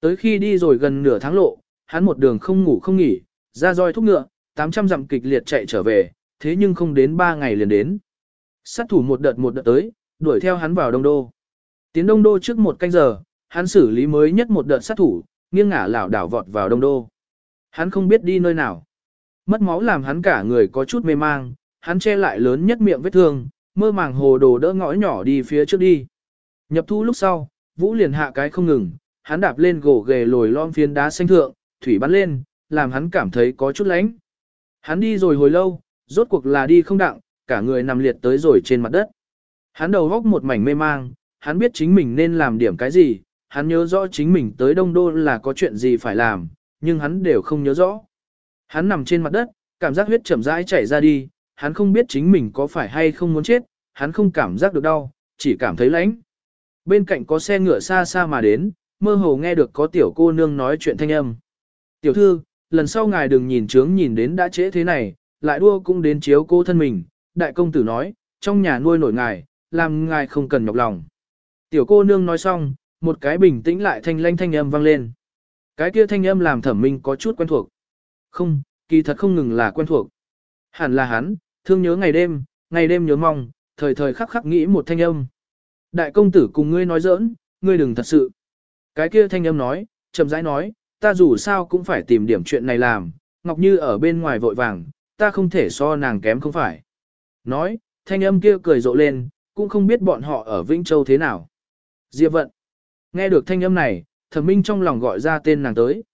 Tới khi đi rồi gần nửa tháng lộ, hắn một đường không ngủ không nghỉ, ra roi thúc ngựa, 800 dặm kịch liệt chạy trở về, thế nhưng không đến 3 ngày liền đến. Sát thủ một đợt một đợt tới, đuổi theo hắn vào Đông Đô. Tiến Đông Đô trước một canh giờ, hắn xử lý mới nhất một đợt sát thủ, nghiêng ngả lảo đảo vọt vào Đông Đô. Hắn không biết đi nơi nào. Mất máu làm hắn cả người có chút mê mang, hắn che lại lớn nhất miệng vết thương, mơ màng hồ đồ đỡ ngõ nhỏ đi phía trước đi. Nhập thu lúc sau, Vũ liền hạ cái không ngừng, hắn đạp lên gỗ ghề lồi lom phiến đá xanh thượng, thủy bắn lên, làm hắn cảm thấy có chút lánh. Hắn đi rồi hồi lâu, rốt cuộc là đi không đặng, cả người nằm liệt tới rồi trên mặt đất. Hắn đầu góc một mảnh mê mang, hắn biết chính mình nên làm điểm cái gì, hắn nhớ rõ chính mình tới Đông Đô là có chuyện gì phải làm, nhưng hắn đều không nhớ rõ. Hắn nằm trên mặt đất, cảm giác huyết chậm rãi chảy ra đi, hắn không biết chính mình có phải hay không muốn chết, hắn không cảm giác được đau, chỉ cảm thấy lạnh. Bên cạnh có xe ngựa xa xa mà đến, mơ hồ nghe được có tiểu cô nương nói chuyện thanh âm. Tiểu thư, lần sau ngài đừng nhìn trướng nhìn đến đã trễ thế này, lại đua cũng đến chiếu cô thân mình. Đại công tử nói, trong nhà nuôi nổi ngài, làm ngài không cần nhọc lòng. Tiểu cô nương nói xong, một cái bình tĩnh lại thanh lanh thanh âm vang lên. Cái kia thanh âm làm thẩm minh có chút quen thuộc. Không, kỳ thật không ngừng là quen thuộc. Hẳn là hắn, thương nhớ ngày đêm, ngày đêm nhớ mong, thời thời khắc khắc nghĩ một thanh âm. Đại công tử cùng ngươi nói giỡn, ngươi đừng thật sự. Cái kia thanh âm nói, chậm rãi nói, ta dù sao cũng phải tìm điểm chuyện này làm, Ngọc Như ở bên ngoài vội vàng, ta không thể so nàng kém không phải. Nói, thanh âm kia cười rộ lên, cũng không biết bọn họ ở Vĩnh Châu thế nào. Diệp vận. Nghe được thanh âm này, thẩm minh trong lòng gọi ra tên nàng tới.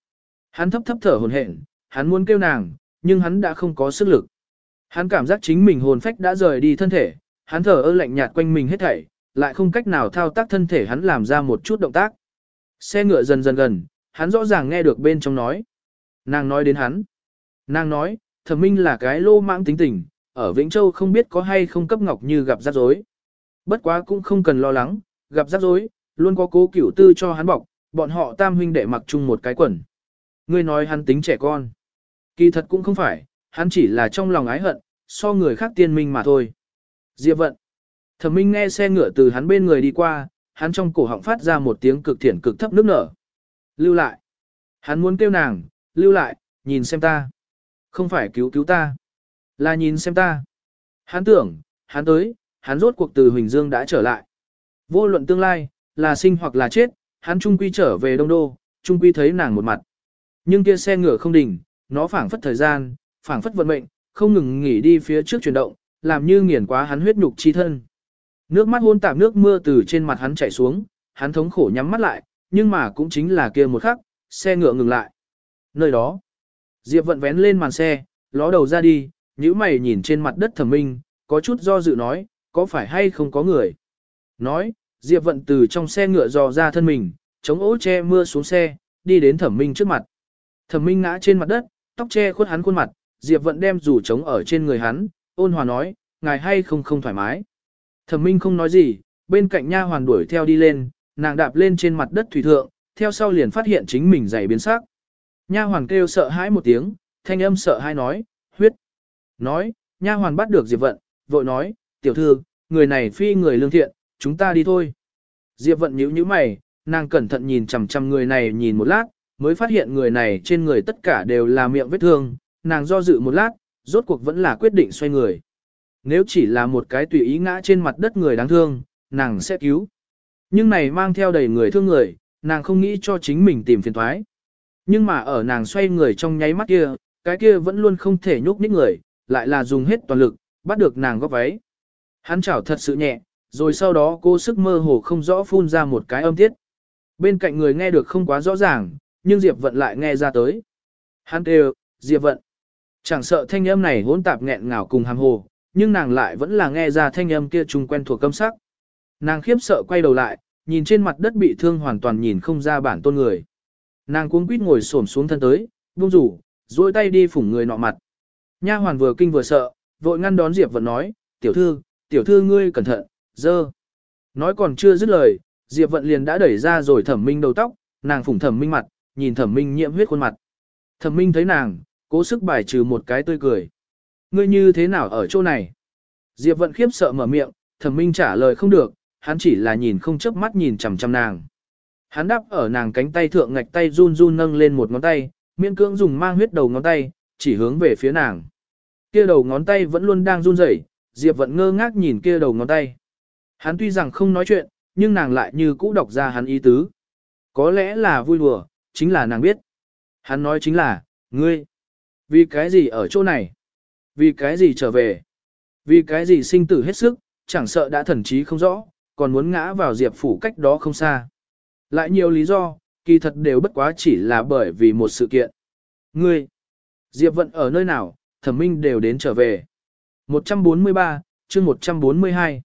Hắn thấp thấp thở hồn hển, hắn muốn kêu nàng, nhưng hắn đã không có sức lực. Hắn cảm giác chính mình hồn phách đã rời đi thân thể, hắn thở ơ lạnh nhạt quanh mình hết thảy, lại không cách nào thao tác thân thể hắn làm ra một chút động tác. Xe ngựa dần dần gần, hắn rõ ràng nghe được bên trong nói. Nàng nói đến hắn. Nàng nói, thẩm minh là cái lô mãng tính tình, ở Vĩnh Châu không biết có hay không cấp ngọc như gặp rắc rối. Bất quá cũng không cần lo lắng, gặp rắc rối, luôn có cố cửu tư cho hắn bọc, bọn họ tam huynh đệ mặc chung một cái quần. Ngươi nói hắn tính trẻ con. Kỳ thật cũng không phải, hắn chỉ là trong lòng ái hận, so người khác tiên minh mà thôi. Diệp vận. Thẩm minh nghe xe ngựa từ hắn bên người đi qua, hắn trong cổ họng phát ra một tiếng cực thiển cực thấp nước nở. Lưu lại. Hắn muốn kêu nàng, lưu lại, nhìn xem ta. Không phải cứu cứu ta. Là nhìn xem ta. Hắn tưởng, hắn tới, hắn rốt cuộc từ Huỳnh Dương đã trở lại. Vô luận tương lai, là sinh hoặc là chết, hắn trung quy trở về Đông Đô, trung quy thấy nàng một mặt. Nhưng kia xe ngựa không đỉnh, nó phảng phất thời gian, phảng phất vận mệnh, không ngừng nghỉ đi phía trước chuyển động, làm như nghiền quá hắn huyết nhục chi thân. Nước mắt hôn tạp nước mưa từ trên mặt hắn chảy xuống, hắn thống khổ nhắm mắt lại, nhưng mà cũng chính là kia một khắc, xe ngựa ngừng lại. Nơi đó, Diệp vận vén lên màn xe, ló đầu ra đi, nhíu mày nhìn trên mặt đất thẩm minh, có chút do dự nói, có phải hay không có người. Nói, Diệp vận từ trong xe ngựa dò ra thân mình, chống ố che mưa xuống xe, đi đến thẩm minh trước mặt. Thẩm minh ngã trên mặt đất, tóc che khuất hắn khuôn mặt, Diệp vận đem rủ trống ở trên người hắn, ôn hòa nói, ngài hay không không thoải mái. Thẩm minh không nói gì, bên cạnh nha hoàn đuổi theo đi lên, nàng đạp lên trên mặt đất thủy thượng, theo sau liền phát hiện chính mình dày biến sắc. Nha hoàn kêu sợ hãi một tiếng, thanh âm sợ hãi nói, huyết. Nói, nha hoàn bắt được Diệp Vận, vội nói, tiểu thư, người này phi người lương thiện, chúng ta đi thôi. Diệp Vận nhíu nhíu mày, nàng cẩn thận nhìn chằm chằm người này nhìn một lát, mới phát hiện người này trên người tất cả đều là miệng vết thương, nàng do dự một lát, rốt cuộc vẫn là quyết định xoay người. Nếu chỉ là một cái tùy ý ngã trên mặt đất người đáng thương, nàng sẽ cứu. Nhưng này mang theo đầy người thương người, nàng không nghĩ cho chính mình tìm phiền thoái. Nhưng mà ở nàng xoay người trong nháy mắt kia, cái kia vẫn luôn không thể nhúc nhích người, lại là dùng hết toàn lực, bắt được nàng góp váy. Hắn chảo thật sự nhẹ, rồi sau đó cô sức mơ hồ không rõ phun ra một cái âm tiết. Bên cạnh người nghe được không quá rõ ràng, nhưng Diệp Vận lại nghe ra tới. Hắn kêu, Diệp Vận. Chẳng sợ thanh âm này hỗn tạp nghẹn ngào cùng hàm hồ, nhưng nàng lại vẫn là nghe ra thanh âm kia trùng quen thuộc câm sắc. Nàng khiếp sợ quay đầu lại, nhìn trên mặt đất bị thương hoàn toàn nhìn không ra bản tôn người. Nàng cuống quýt ngồi xổm xuống thân tới, buông rủ, duỗi tay đi phủng người nọ mặt. Nha hoàn vừa kinh vừa sợ, vội ngăn đón Diệp Vận nói, tiểu thư, tiểu thư ngươi cẩn thận, dơ. Nói còn chưa dứt lời, Diệp Vận liền đã đẩy ra rồi thẩm minh đầu tóc, nàng phủng thẩm minh mặt, nhìn thẩm minh nhiễm huyết khuôn mặt. Thẩm minh thấy nàng, cố sức bài trừ một cái tươi cười. Ngươi như thế nào ở chỗ này? Diệp Vận khiếp sợ mở miệng, thẩm minh trả lời không được, hắn chỉ là nhìn không chớp mắt nhìn chằm chằm nàng. Hắn đáp ở nàng cánh tay thượng ngạch tay run run nâng lên một ngón tay, miễn cưỡng dùng mang huyết đầu ngón tay, chỉ hướng về phía nàng. Kia đầu ngón tay vẫn luôn đang run rẩy, Diệp Vận ngơ ngác nhìn kia đầu ngón tay. Hắn tuy rằng không nói chuyện, nhưng nàng lại như cũ đọc ra hắn ý tứ. Có lẽ là vui đùa, chính là nàng biết. Hắn nói chính là, ngươi, vì cái gì ở chỗ này? Vì cái gì trở về? Vì cái gì sinh tử hết sức, chẳng sợ đã thần trí không rõ, còn muốn ngã vào Diệp phủ cách đó không xa. Lại nhiều lý do, kỳ thật đều bất quá chỉ là bởi vì một sự kiện. Ngươi, Diệp Vận ở nơi nào, thẩm minh đều đến trở về. 143, chương 142.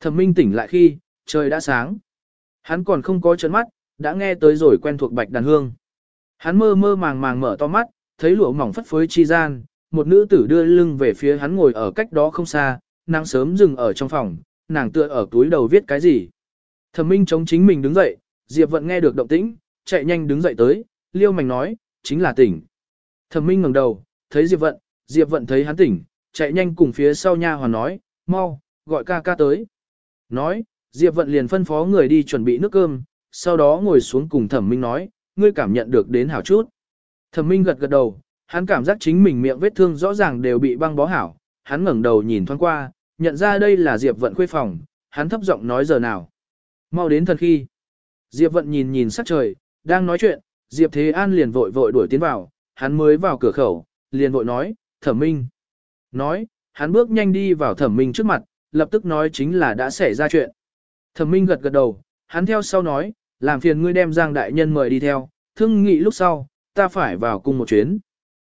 Thẩm minh tỉnh lại khi, trời đã sáng. Hắn còn không có chấn mắt, đã nghe tới rồi quen thuộc bạch đàn hương. Hắn mơ mơ màng màng mở to mắt, thấy lụa mỏng phất phới chi gian, một nữ tử đưa lưng về phía hắn ngồi ở cách đó không xa, nàng sớm dừng ở trong phòng, nàng tựa ở túi đầu viết cái gì. Thẩm minh chống chính mình đứng dậy, Diệp Vận nghe được động tĩnh, chạy nhanh đứng dậy tới, liêu mảnh nói, chính là tỉnh. Thẩm minh ngẩng đầu, thấy Diệp Vận, Diệp Vận thấy hắn tỉnh, chạy nhanh cùng phía sau nha hoàn nói, mau, gọi ca ca tới. Nói, Diệp Vận liền phân phó người đi chuẩn bị nước cơm, sau đó ngồi xuống cùng thẩm minh nói, ngươi cảm nhận được đến hảo chút. Thẩm minh gật gật đầu, hắn cảm giác chính mình miệng vết thương rõ ràng đều bị băng bó hảo, hắn ngẩng đầu nhìn thoáng qua, nhận ra đây là Diệp Vận khuê phòng, hắn thấp giọng nói giờ nào. Mau đến thần khi. Diệp Vận nhìn nhìn sắc trời, đang nói chuyện, Diệp Thế An liền vội vội đuổi tiến vào, hắn mới vào cửa khẩu, liền vội nói, thẩm minh. Nói, hắn bước nhanh đi vào thẩm minh trước mặt, lập tức nói chính là đã xảy ra chuyện. Thẩm minh gật gật đầu, hắn theo sau nói, làm phiền ngươi đem Giang Đại Nhân mời đi theo, thương nghị lúc sau, ta phải vào cùng một chuyến.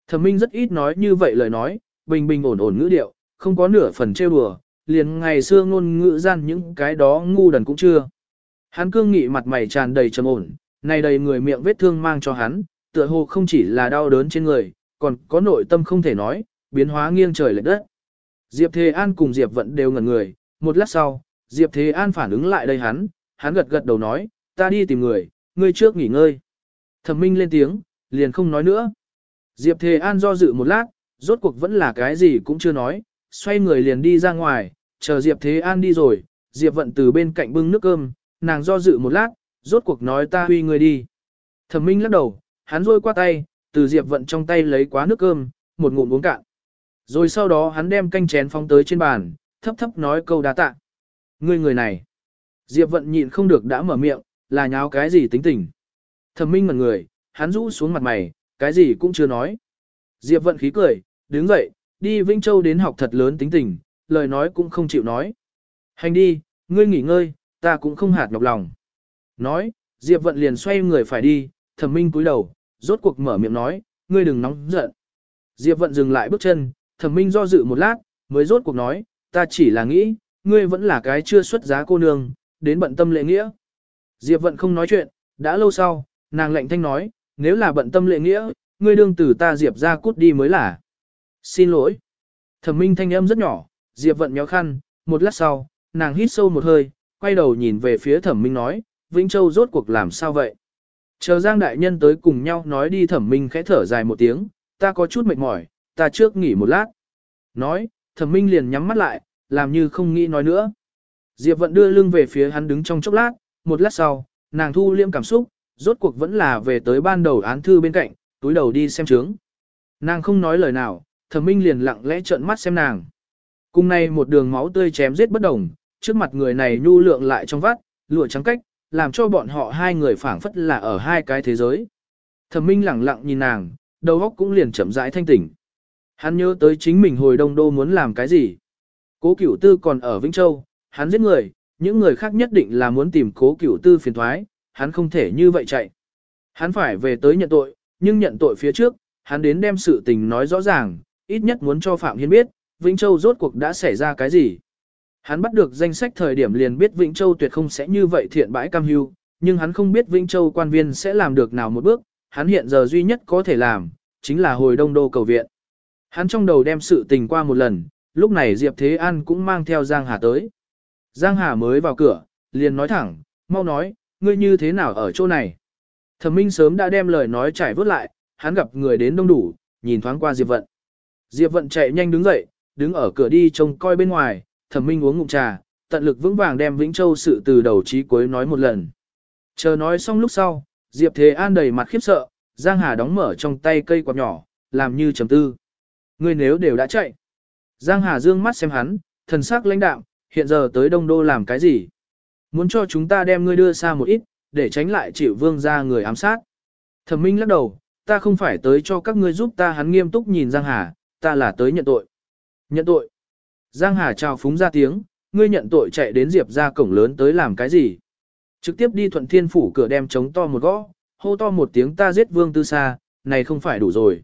Thẩm minh rất ít nói như vậy lời nói, bình bình ổn ổn ngữ điệu, không có nửa phần trêu đùa, liền ngày xưa ngôn ngữ gian những cái đó ngu đần cũng chưa. Hắn cương nghị mặt mày tràn đầy trầm ổn, này đầy người miệng vết thương mang cho hắn, tựa hồ không chỉ là đau đớn trên người, còn có nội tâm không thể nói, biến hóa nghiêng trời lệch đất. Diệp Thế An cùng Diệp Vận đều ngẩn người, một lát sau, Diệp Thế An phản ứng lại đây hắn, hắn gật gật đầu nói, ta đi tìm người, ngươi trước nghỉ ngơi. Thẩm Minh lên tiếng, liền không nói nữa. Diệp Thế An do dự một lát, rốt cuộc vẫn là cái gì cũng chưa nói, xoay người liền đi ra ngoài, chờ Diệp Thế An đi rồi, Diệp Vận từ bên cạnh bưng nước cơm, nàng do dự một lát, rốt cuộc nói ta huy người đi. Thẩm Minh lắc đầu, hắn rôi qua tay, từ Diệp Vận trong tay lấy quá nước cơm, một ngụm uống cạn. Rồi sau đó hắn đem canh chén phóng tới trên bàn, thấp thấp nói câu đa tạ. Ngươi người này. Diệp vận nhịn không được đã mở miệng, là nháo cái gì tính tình. Thẩm minh ngẩn người, hắn rũ xuống mặt mày, cái gì cũng chưa nói. Diệp vận khí cười, đứng dậy, đi Vĩnh Châu đến học thật lớn tính tình, lời nói cũng không chịu nói. Hành đi, ngươi nghỉ ngơi, ta cũng không hạt nhọc lòng. Nói, Diệp vận liền xoay người phải đi, thẩm minh cúi đầu, rốt cuộc mở miệng nói, ngươi đừng nóng giận. Diệp vận dừng lại bước chân, thẩm minh do dự một lát, mới rốt cuộc nói, ta chỉ là nghĩ, ngươi vẫn là cái chưa xuất giá cô nương, đến bận tâm lệ nghĩa. Diệp vận không nói chuyện, đã lâu sau, nàng lạnh thanh nói, nếu là bận tâm lệ nghĩa, ngươi đương tử ta Diệp ra cút đi mới là. Xin lỗi. Thẩm minh thanh âm rất nhỏ, Diệp vận nhéo khăn, một lát sau, nàng hít sâu một hơi, quay đầu nhìn về phía thẩm minh nói, Vĩnh Châu rốt cuộc làm sao vậy? Chờ Giang Đại Nhân tới cùng nhau nói đi thẩm minh khẽ thở dài một tiếng, ta có chút mệt mỏi, ta trước nghỉ một lát. Nói, thẩm minh liền nhắm mắt lại, làm như không nghĩ nói nữa. Diệp vận đưa lưng về phía hắn đứng trong chốc lát, một lát sau, nàng thu liêm cảm xúc, rốt cuộc vẫn là về tới ban đầu án thư bên cạnh, túi đầu đi xem trướng. Nàng không nói lời nào, thẩm minh liền lặng lẽ trợn mắt xem nàng. Cùng nay một đường máu tươi chém giết bất đồng, trước mặt người này nhu lượng lại trong vắt, lụa trắng cách, làm cho bọn họ hai người phảng phất là ở hai cái thế giới. Thẩm minh lặng lặng nhìn nàng, đầu óc cũng liền chậm rãi thanh tỉnh. Hắn nhớ tới chính mình hồi đông đô muốn làm cái gì. Cố cửu tư còn ở Vĩnh Châu, hắn giết người, những người khác nhất định là muốn tìm cố cửu tư phiền thoái, hắn không thể như vậy chạy. Hắn phải về tới nhận tội, nhưng nhận tội phía trước, hắn đến đem sự tình nói rõ ràng, ít nhất muốn cho Phạm Hiên biết, Vĩnh Châu rốt cuộc đã xảy ra cái gì. Hắn bắt được danh sách thời điểm liền biết Vĩnh Châu tuyệt không sẽ như vậy thiện bãi cam hưu, nhưng hắn không biết Vĩnh Châu quan viên sẽ làm được nào một bước, hắn hiện giờ duy nhất có thể làm, chính là hồi đông đô cầu viện. Hắn trong đầu đem sự tình qua một lần, lúc này Diệp Thế An cũng mang theo Giang Hà tới. Giang Hà mới vào cửa, liền nói thẳng, mau nói, ngươi như thế nào ở chỗ này. Thẩm Minh sớm đã đem lời nói trải vớt lại, hắn gặp người đến đông đủ, nhìn thoáng qua Diệp Vận. Diệp Vận chạy nhanh đứng dậy, đứng ở cửa đi trông coi bên ngoài, Thẩm Minh uống ngụm trà, tận lực vững vàng đem Vĩnh Châu sự từ đầu chí cuối nói một lần. Chờ nói xong lúc sau, Diệp Thế An đầy mặt khiếp sợ, Giang Hà đóng mở trong tay cây quạt nhỏ, làm như trầm tư. Ngươi nếu đều đã chạy. Giang Hà dương mắt xem hắn, thần sắc lãnh đạm, hiện giờ tới Đông Đô làm cái gì? Muốn cho chúng ta đem ngươi đưa xa một ít, để tránh lại chịu vương ra người ám sát. Thẩm Minh lắc đầu, ta không phải tới cho các ngươi giúp ta hắn nghiêm túc nhìn Giang Hà, ta là tới nhận tội. Nhận tội. Giang Hà chào phúng ra tiếng, ngươi nhận tội chạy đến Diệp ra cổng lớn tới làm cái gì? Trực tiếp đi thuận thiên phủ cửa đem chống to một gõ, hô to một tiếng ta giết vương tư xa, này không phải đủ rồi.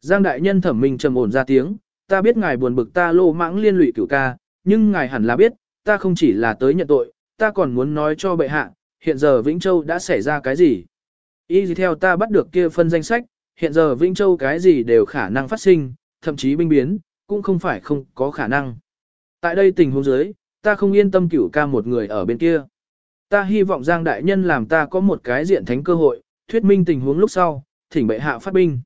Giang đại nhân thẩm minh trầm ổn ra tiếng, ta biết ngài buồn bực ta lô mãng liên lụy cửu ca, nhưng ngài hẳn là biết, ta không chỉ là tới nhận tội, ta còn muốn nói cho bệ hạ, hiện giờ Vĩnh Châu đã xảy ra cái gì. Y gì theo ta bắt được kia phân danh sách, hiện giờ Vĩnh Châu cái gì đều khả năng phát sinh, thậm chí binh biến, cũng không phải không có khả năng. Tại đây tình huống dưới, ta không yên tâm cửu ca một người ở bên kia. Ta hy vọng Giang Đại Nhân làm ta có một cái diện thánh cơ hội, thuyết minh tình huống lúc sau, thỉnh bệ hạ phát binh.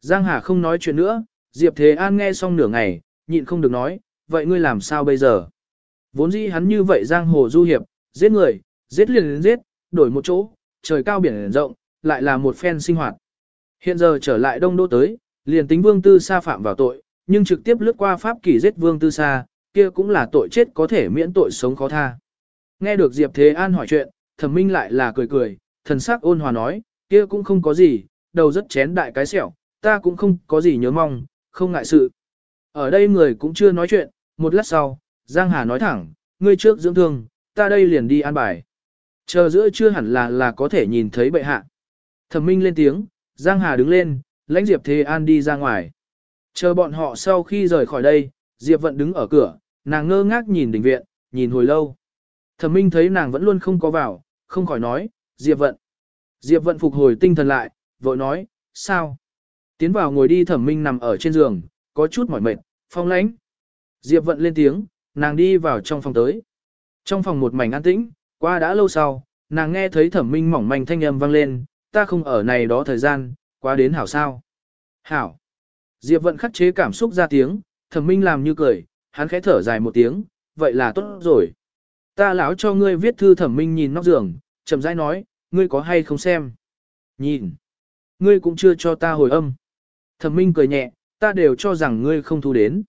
Giang Hà không nói chuyện nữa, Diệp Thế An nghe xong nửa ngày, nhịn không được nói, vậy ngươi làm sao bây giờ? Vốn dĩ hắn như vậy Giang Hồ Du Hiệp, giết người, giết liền giết, đổi một chỗ, trời cao biển rộng, lại là một phen sinh hoạt. Hiện giờ trở lại Đông Đô tới, liền tính Vương Tư Sa phạm vào tội, nhưng trực tiếp lướt qua pháp kỷ giết Vương Tư Sa, kia cũng là tội chết có thể miễn tội sống khó tha. Nghe được Diệp Thế An hỏi chuyện, Thẩm Minh lại là cười cười, thần sắc ôn hòa nói, kia cũng không có gì, đầu rất chén đại cái sẹo, ta cũng không có gì nhớ mong, không ngại sự. Ở đây người cũng chưa nói chuyện, một lát sau, Giang Hà nói thẳng, ngươi trước dưỡng thương, ta đây liền đi an bài. Chờ giữa chưa hẳn là là có thể nhìn thấy bệ hạ. Thẩm Minh lên tiếng, Giang Hà đứng lên, lãnh Diệp Thế An đi ra ngoài. Chờ bọn họ sau khi rời khỏi đây, Diệp Vận đứng ở cửa, nàng ngơ ngác nhìn đình viện, nhìn hồi lâu. Thẩm Minh thấy nàng vẫn luôn không có vào, không khỏi nói, Diệp Vận. Diệp Vận phục hồi tinh thần lại, vội nói, sao? Tiến vào ngồi đi Thẩm Minh nằm ở trên giường, có chút mỏi mệt, phong lãnh. Diệp Vận lên tiếng, nàng đi vào trong phòng tới. Trong phòng một mảnh an tĩnh, qua đã lâu sau, nàng nghe thấy Thẩm Minh mỏng manh thanh âm vang lên, ta không ở này đó thời gian, qua đến hảo sao? Hảo. Diệp Vận khắc chế cảm xúc ra tiếng, Thẩm Minh làm như cười, hắn khẽ thở dài một tiếng, vậy là tốt rồi. Ta lão cho ngươi viết thư thẩm minh nhìn nóc giường, chậm rãi nói, ngươi có hay không xem? Nhìn. Ngươi cũng chưa cho ta hồi âm. Thẩm minh cười nhẹ, ta đều cho rằng ngươi không thu đến.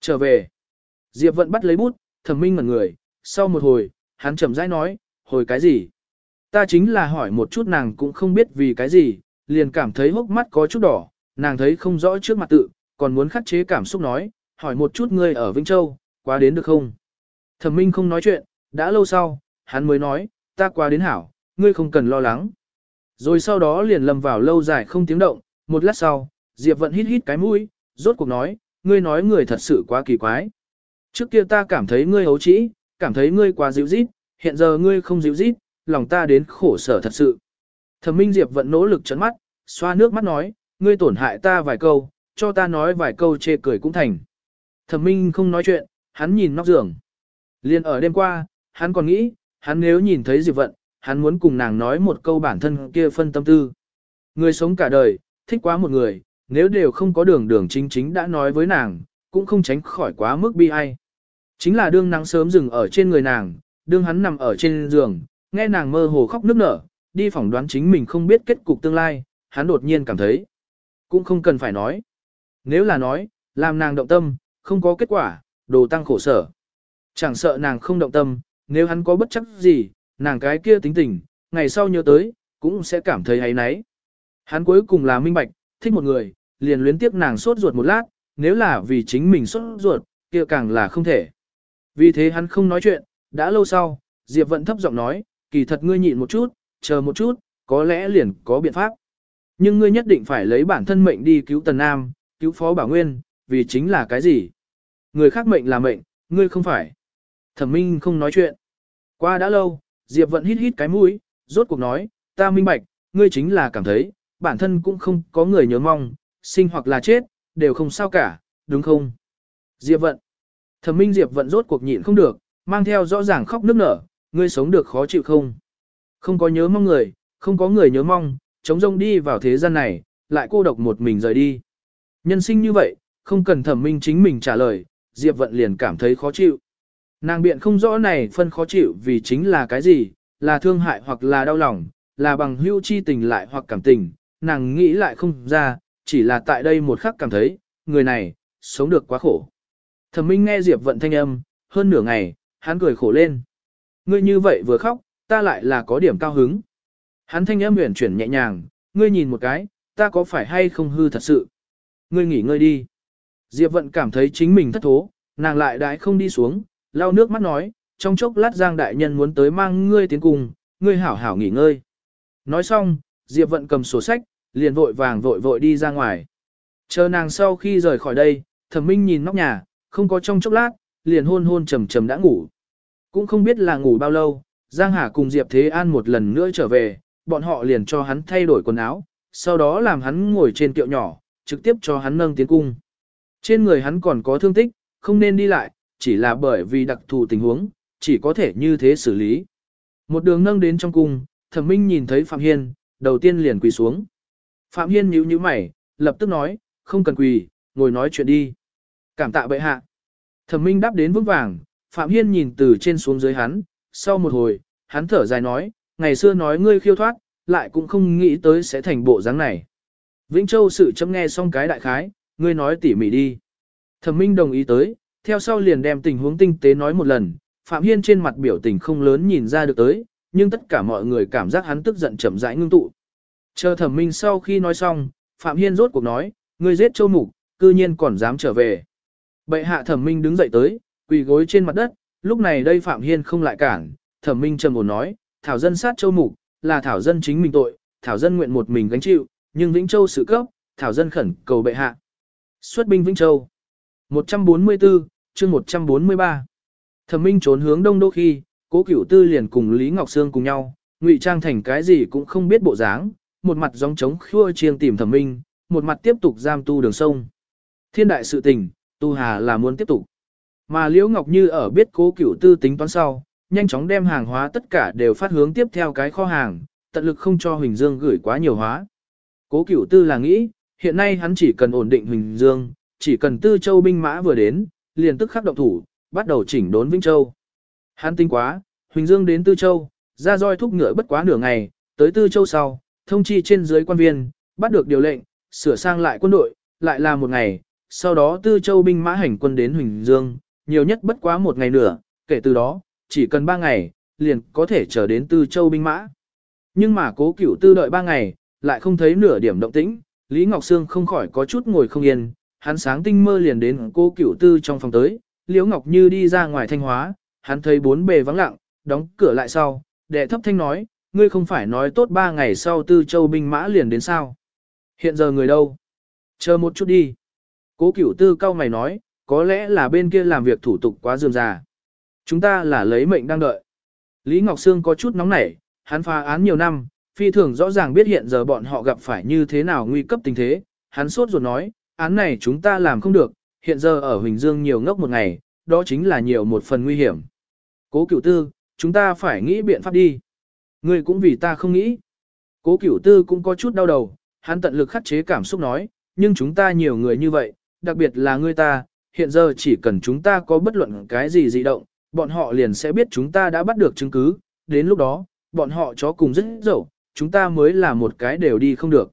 Trở về. Diệp Vận bắt lấy bút, thẩm minh ngẩn người, sau một hồi, hắn chậm rãi nói, hồi cái gì? Ta chính là hỏi một chút nàng cũng không biết vì cái gì, liền cảm thấy hốc mắt có chút đỏ, nàng thấy không rõ trước mặt tự, còn muốn khắc chế cảm xúc nói, hỏi một chút ngươi ở Vĩnh Châu, qua đến được không? Thẩm Minh không nói chuyện, đã lâu sau, hắn mới nói, ta qua đến hảo, ngươi không cần lo lắng. Rồi sau đó liền lầm vào lâu dài không tiếng động, một lát sau, Diệp Vận hít hít cái mũi, rốt cuộc nói, ngươi nói người thật sự quá kỳ quái. Trước kia ta cảm thấy ngươi hấu trĩ, cảm thấy ngươi quá dịu dít, hiện giờ ngươi không dịu dít, lòng ta đến khổ sở thật sự. Thẩm Minh Diệp vẫn nỗ lực chấn mắt, xoa nước mắt nói, ngươi tổn hại ta vài câu, cho ta nói vài câu chê cười cũng thành. Thẩm Minh không nói chuyện, hắn nhìn nóc giường. Liên ở đêm qua, hắn còn nghĩ, hắn nếu nhìn thấy Diệp Vận, hắn muốn cùng nàng nói một câu bản thân kia phân tâm tư. Người sống cả đời, thích quá một người, nếu đều không có đường đường chính chính đã nói với nàng, cũng không tránh khỏi quá mức bi ai. Chính là đương nắng sớm dừng ở trên người nàng, đương hắn nằm ở trên giường, nghe nàng mơ hồ khóc nức nở, đi phỏng đoán chính mình không biết kết cục tương lai, hắn đột nhiên cảm thấy. Cũng không cần phải nói. Nếu là nói, làm nàng động tâm, không có kết quả, đồ tăng khổ sở. Chẳng sợ nàng không động tâm, nếu hắn có bất chấp gì, nàng cái kia tính tình, ngày sau nhớ tới, cũng sẽ cảm thấy hay náy. Hắn cuối cùng là minh bạch, thích một người, liền luyến tiếp nàng sốt ruột một lát, nếu là vì chính mình sốt ruột, kia càng là không thể. Vì thế hắn không nói chuyện, đã lâu sau, Diệp Vận thấp giọng nói, kỳ thật ngươi nhịn một chút, chờ một chút, có lẽ liền có biện pháp. Nhưng ngươi nhất định phải lấy bản thân mệnh đi cứu Tần Nam, cứu Phó Bảo Nguyên, vì chính là cái gì? Người khác mệnh là mệnh, ngươi không phải. Thẩm Minh không nói chuyện. Qua đã lâu, Diệp Vận hít hít cái mũi, rốt cuộc nói, ta minh bạch, ngươi chính là cảm thấy, bản thân cũng không có người nhớ mong, sinh hoặc là chết, đều không sao cả, đúng không? Diệp Vận. Thẩm Minh Diệp Vận rốt cuộc nhịn không được, mang theo rõ ràng khóc nức nở, ngươi sống được khó chịu không? Không có nhớ mong người, không có người nhớ mong, chống rông đi vào thế gian này, lại cô độc một mình rời đi. Nhân sinh như vậy, không cần thẩm minh chính mình trả lời, Diệp Vận liền cảm thấy khó chịu. Nàng biện không rõ này phân khó chịu vì chính là cái gì, là thương hại hoặc là đau lòng, là bằng hữu chi tình lại hoặc cảm tình, nàng nghĩ lại không ra, chỉ là tại đây một khắc cảm thấy, người này, sống được quá khổ. Thẩm minh nghe Diệp Vận thanh âm, hơn nửa ngày, hắn cười khổ lên. Ngươi như vậy vừa khóc, ta lại là có điểm cao hứng. Hắn thanh âm huyền chuyển nhẹ nhàng, ngươi nhìn một cái, ta có phải hay không hư thật sự. Ngươi nghỉ ngơi đi. Diệp Vận cảm thấy chính mình thất thố, nàng lại đãi không đi xuống, lau nước mắt nói, trong chốc lát Giang Đại Nhân muốn tới mang ngươi tiến cùng, ngươi hảo hảo nghỉ ngơi. Nói xong, Diệp Vận cầm sổ sách, liền vội vàng vội vội đi ra ngoài. Chờ nàng sau khi rời khỏi đây, thẩm minh nhìn nóc nhà, không có trong chốc lát, liền hôn hôn trầm trầm đã ngủ. Cũng không biết là ngủ bao lâu, Giang Hà cùng Diệp Thế An một lần nữa trở về, bọn họ liền cho hắn thay đổi quần áo, sau đó làm hắn ngồi trên kiệu nhỏ, trực tiếp cho hắn nâng tiến cung. Trên người hắn còn có thương tích, không nên đi lại, chỉ là bởi vì đặc thù tình huống, chỉ có thể như thế xử lý. Một đường nâng đến trong cung, thẩm minh nhìn thấy Phạm Hiên, đầu tiên liền quỳ xuống. Phạm Hiên nhíu nhíu mày, lập tức nói, không cần quỳ, ngồi nói chuyện đi. Cảm tạ bệ hạ. Thẩm minh đáp đến vững vàng, Phạm Hiên nhìn từ trên xuống dưới hắn, sau một hồi, hắn thở dài nói, ngày xưa nói ngươi khiêu thoát, lại cũng không nghĩ tới sẽ thành bộ dáng này. Vĩnh Châu sự chấm nghe xong cái đại khái, ngươi nói tỉ mỉ đi. Thẩm Minh đồng ý tới, theo sau liền đem tình huống tinh tế nói một lần, Phạm Hiên trên mặt biểu tình không lớn nhìn ra được tới, nhưng tất cả mọi người cảm giác hắn tức giận chậm rãi ngưng tụ. Chờ Thẩm Minh sau khi nói xong, Phạm Hiên rốt cuộc nói, ngươi giết Châu Mục, cư nhiên còn dám trở về. Bệ hạ Thẩm Minh đứng dậy tới, quỳ gối trên mặt đất, lúc này đây Phạm Hiên không lại cản, Thẩm Minh trầm ổn nói, thảo dân sát Châu Mục, là thảo dân chính mình tội, thảo dân nguyện một mình gánh chịu, nhưng Vĩnh Châu sự cấp, thảo dân khẩn cầu bệ hạ. Xuất binh Vĩnh Châu. 144, chương 143. Thẩm Minh trốn hướng đông đô khi, Cố Cửu Tư liền cùng Lý Ngọc Sương cùng nhau, ngụy trang thành cái gì cũng không biết bộ dáng, một mặt gióng trống khua chiêng tìm Thẩm Minh, một mặt tiếp tục giam tu đường sông. Thiên đại sự tình, tu hà là muốn tiếp tục. Mà Liễu Ngọc Như ở biết Cố Cửu Tư tính toán sau, nhanh chóng đem hàng hóa tất cả đều phát hướng tiếp theo cái kho hàng, tận lực không cho Huỳnh Dương gửi quá nhiều hóa. Cố Cửu Tư là nghĩ, hiện nay hắn chỉ cần ổn định Huỳnh Dương, chỉ cần Tư Châu binh mã vừa đến, liền tức khắc động thủ, bắt đầu chỉnh đốn Vĩnh Châu. Hắn tinh quá, Huỳnh Dương đến Tư Châu, ra roi thúc ngựa bất quá nửa ngày, tới Tư Châu sau, thông chi trên dưới quan viên, bắt được điều lệnh, sửa sang lại quân đội, lại là một ngày, sau đó Tư Châu binh mã hành quân đến Huỳnh Dương, nhiều nhất bất quá một ngày nữa, kể từ đó, chỉ cần ba ngày, liền có thể trở đến Tư Châu binh mã. Nhưng mà cố cửu tư đợi ba ngày, lại không thấy nửa điểm động tĩnh, Lý Ngọc Sương không khỏi có chút ngồi không yên, hắn sáng tinh mơ liền đến cố cửu tư trong phòng tới, Liễu Ngọc Như đi ra ngoài thanh hóa, hắn thấy bốn bề vắng lặng, đóng cửa lại sau, đệ thấp thanh nói, ngươi không phải nói tốt ba ngày sau Tư Châu binh mã liền đến sao? Hiện giờ người đâu? Chờ một chút đi. Cố cửu tư cao mày nói, có lẽ là bên kia làm việc thủ tục quá dườm già. Chúng ta là lấy mệnh đang đợi. Lý Ngọc Sương có chút nóng nảy, hắn phá án nhiều năm, phi thường rõ ràng biết hiện giờ bọn họ gặp phải như thế nào nguy cấp tình thế. Hắn sốt ruột nói, án này chúng ta làm không được, hiện giờ ở Huỳnh Dương nhiều ngốc một ngày, đó chính là nhiều một phần nguy hiểm. Cố cửu tư, chúng ta phải nghĩ biện pháp đi. Ngươi cũng vì ta không nghĩ. Cố cửu tư cũng có chút đau đầu, hắn tận lực khắc chế cảm xúc nói, nhưng chúng ta nhiều người như vậy, đặc biệt là ngươi ta, hiện giờ chỉ cần chúng ta có bất luận cái gì dị động, bọn họ liền sẽ biết chúng ta đã bắt được chứng cứ, đến lúc đó, bọn họ chó cùng rất dẫu, chúng ta mới là một cái đều đi không được.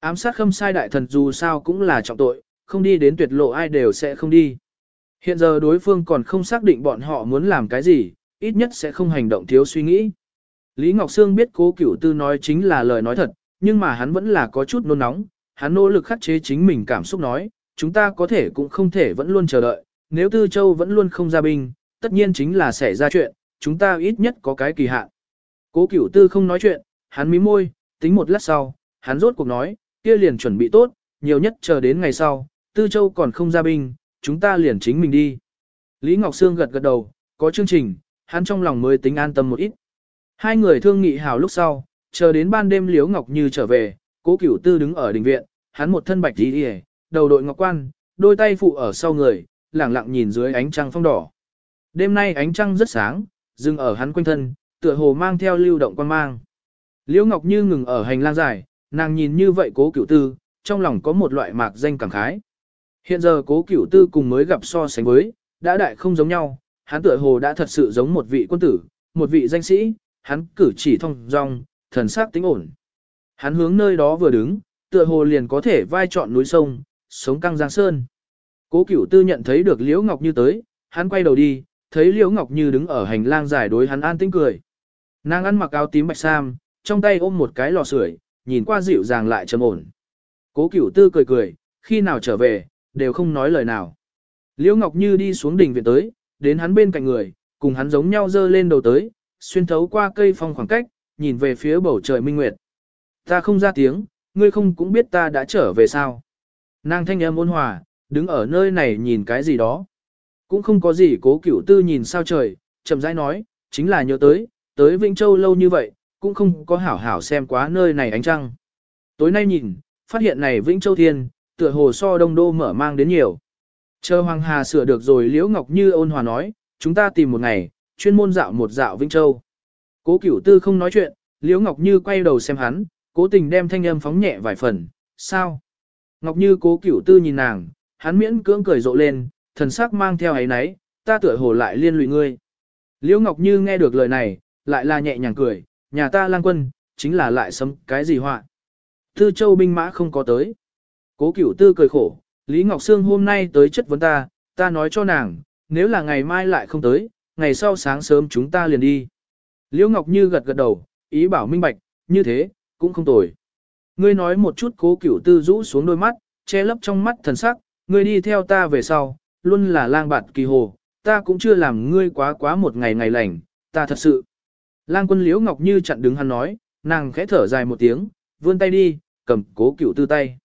Ám sát khâm sai đại thần dù sao cũng là trọng tội, không đi đến tuyệt lộ ai đều sẽ không đi. Hiện giờ đối phương còn không xác định bọn họ muốn làm cái gì, ít nhất sẽ không hành động thiếu suy nghĩ. Lý Ngọc Sương biết cố cửu tư nói chính là lời nói thật, nhưng mà hắn vẫn là có chút nôn nóng, hắn nỗ lực khắc chế chính mình cảm xúc nói, chúng ta có thể cũng không thể vẫn luôn chờ đợi, nếu Tư Châu vẫn luôn không ra binh, tất nhiên chính là sẽ ra chuyện, chúng ta ít nhất có cái kỳ hạn. Cố cửu tư không nói chuyện, hắn mím môi, tính một lát sau, hắn rốt cuộc nói, kia liền chuẩn bị tốt, nhiều nhất chờ đến ngày sau, Tư Châu còn không ra binh, chúng ta liền chính mình đi. Lý Ngọc Sương gật gật đầu, có chương trình, hắn trong lòng mới tính an tâm một ít. Hai người thương nghị hào lúc sau, chờ đến ban đêm Liễu Ngọc Như trở về, cố cửu tư đứng ở đình viện, hắn một thân bạch y đầu đội ngọc quan, đôi tay phụ ở sau người, lẳng lặng nhìn dưới ánh trăng phong đỏ. Đêm nay ánh trăng rất sáng, dừng ở hắn quanh thân, tựa hồ mang theo lưu động quan mang. Liễu Ngọc Như ngừng ở hành lang dài, nàng nhìn như vậy cố cửu tư, trong lòng có một loại mạc danh cảm khái. Hiện giờ cố cửu tư cùng mới gặp so sánh với, đã đại không giống nhau, hắn tựa hồ đã thật sự giống một vị quân tử, một vị danh sĩ, hắn cử chỉ thông dong, thần sắc tính ổn. Hắn hướng nơi đó vừa đứng, tựa hồ liền có thể vai trọn núi sông, sống căng giang sơn. Cố cửu tư nhận thấy được Liễu Ngọc Như tới, hắn quay đầu đi, thấy Liễu Ngọc Như đứng ở hành lang dài đối hắn an tĩnh cười. Nàng ăn mặc áo tím bạch sam, trong tay ôm một cái lò sưởi, nhìn qua dịu dàng lại trầm ổn. Cố cửu tư cười cười, khi nào trở về, đều không nói lời nào. Liễu Ngọc Như đi xuống đỉnh viện tới, đến hắn bên cạnh người, cùng hắn giống nhau dơ lên đầu tới, xuyên thấu qua cây phong khoảng cách, nhìn về phía bầu trời minh nguyệt. Ta không ra tiếng, ngươi không cũng biết ta đã trở về sao. Nàng thanh âm ôn hòa, đứng ở nơi này nhìn cái gì đó. Cũng không có gì cố cửu tư nhìn sao trời, chậm rãi nói, chính là nhớ tới, tới Vĩnh Châu lâu như vậy, cũng không có hảo hảo xem quá nơi này ánh trăng. Tối nay nhìn, phát hiện này Vĩnh Châu Thiên, tựa hồ so đông đô mở mang đến nhiều. Chờ Hoàng Hà sửa được rồi Liễu Ngọc Như ôn hòa nói, chúng ta tìm một ngày, chuyên môn dạo một dạo Vĩnh Châu. Cố Cửu Tư không nói chuyện, Liễu Ngọc Như quay đầu xem hắn, cố tình đem thanh âm phóng nhẹ vài phần, sao? Ngọc Như cố Cửu Tư nhìn nàng, hắn miễn cưỡng cười rộ lên, thần sắc mang theo ấy nấy, ta tựa hồ lại liên lụy ngươi. Liễu Ngọc Như nghe được lời này, lại là nhẹ nhàng cười, nhà ta lang quân, chính là lại sấm cái gì họa. Tư Châu binh mã không có tới. Cố Cửu Tư cười khổ, Lý Ngọc Sương hôm nay tới chất vấn ta, ta nói cho nàng, nếu là ngày mai lại không tới, ngày sau sáng sớm chúng ta liền đi. Liễu Ngọc Như gật gật đầu, ý bảo minh bạch, như thế, cũng không tồi. Ngươi nói một chút cố cửu tư rũ xuống đôi mắt, che lấp trong mắt thần sắc, ngươi đi theo ta về sau, luôn là lang bạt kỳ hồ, ta cũng chưa làm ngươi quá quá một ngày ngày lành, ta thật sự. Lang quân Liễu Ngọc Như chặn đứng hắn nói, nàng khẽ thở dài một tiếng, vươn tay đi, cầm cố cửu tư tay.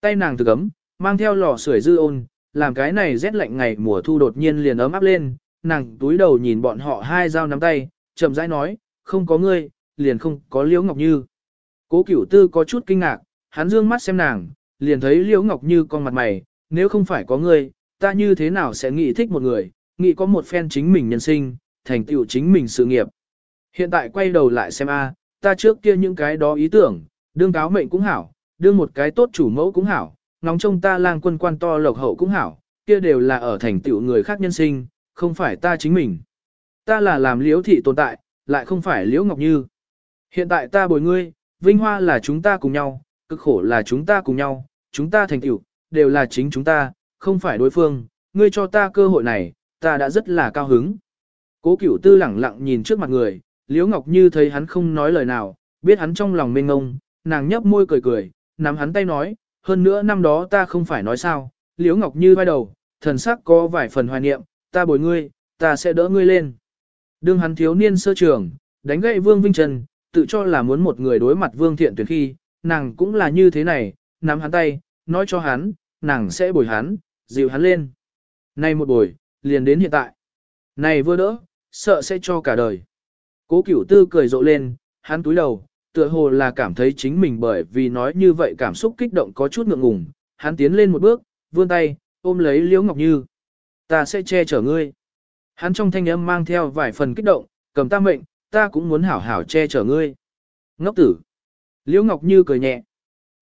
Tay nàng thực ấm, mang theo lò sưởi dư ôn, làm cái này rét lạnh ngày mùa thu đột nhiên liền ấm áp lên, nàng túi đầu nhìn bọn họ hai dao nắm tay, chậm rãi nói, không có ngươi, liền không có Liễu Ngọc Như. Cố Cửu Tư có chút kinh ngạc, hắn dương mắt xem nàng, liền thấy Liễu Ngọc Như con mặt mày, nếu không phải có ngươi, ta như thế nào sẽ nghĩ thích một người, nghĩ có một phen chính mình nhân sinh, thành tựu chính mình sự nghiệp. Hiện tại quay đầu lại xem a, ta trước kia những cái đó ý tưởng, đương cáo mệnh cũng hảo, đương một cái tốt chủ mẫu cũng hảo, ngóng trông ta lang quân quan to lộc hậu cũng hảo, kia đều là ở thành tựu người khác nhân sinh, không phải ta chính mình. Ta là làm liễu thị tồn tại, lại không phải liễu ngọc như. Hiện tại ta bồi ngươi, vinh hoa là chúng ta cùng nhau, cực khổ là chúng ta cùng nhau, chúng ta thành tựu đều là chính chúng ta, không phải đối phương, ngươi cho ta cơ hội này, ta đã rất là cao hứng. Cố cửu tư lẳng lặng nhìn trước mặt người, Liễu Ngọc Như thấy hắn không nói lời nào, biết hắn trong lòng mênh ngông, nàng nhấp môi cười cười, nắm hắn tay nói, hơn nữa năm đó ta không phải nói sao, Liễu Ngọc Như vai đầu, thần sắc có vài phần hoài niệm, ta bồi ngươi, ta sẽ đỡ ngươi lên. Đương hắn thiếu niên sơ trường, đánh gậy Vương Vinh Trần, tự cho là muốn một người đối mặt Vương Thiện tuyển khi, nàng cũng là như thế này, nắm hắn tay, nói cho hắn, nàng sẽ bồi hắn, dịu hắn lên. Nay một buổi, liền đến hiện tại. Này vừa đỡ, sợ sẽ cho cả đời. Cố cửu tư cười rộ lên, hắn túi đầu, tựa hồ là cảm thấy chính mình bởi vì nói như vậy cảm xúc kích động có chút ngượng ngùng. Hắn tiến lên một bước, vươn tay, ôm lấy Liễu Ngọc Như. Ta sẽ che chở ngươi. Hắn trong thanh âm mang theo vài phần kích động, cầm ta mệnh, ta cũng muốn hảo hảo che chở ngươi. Ngốc tử. Liễu Ngọc Như cười nhẹ.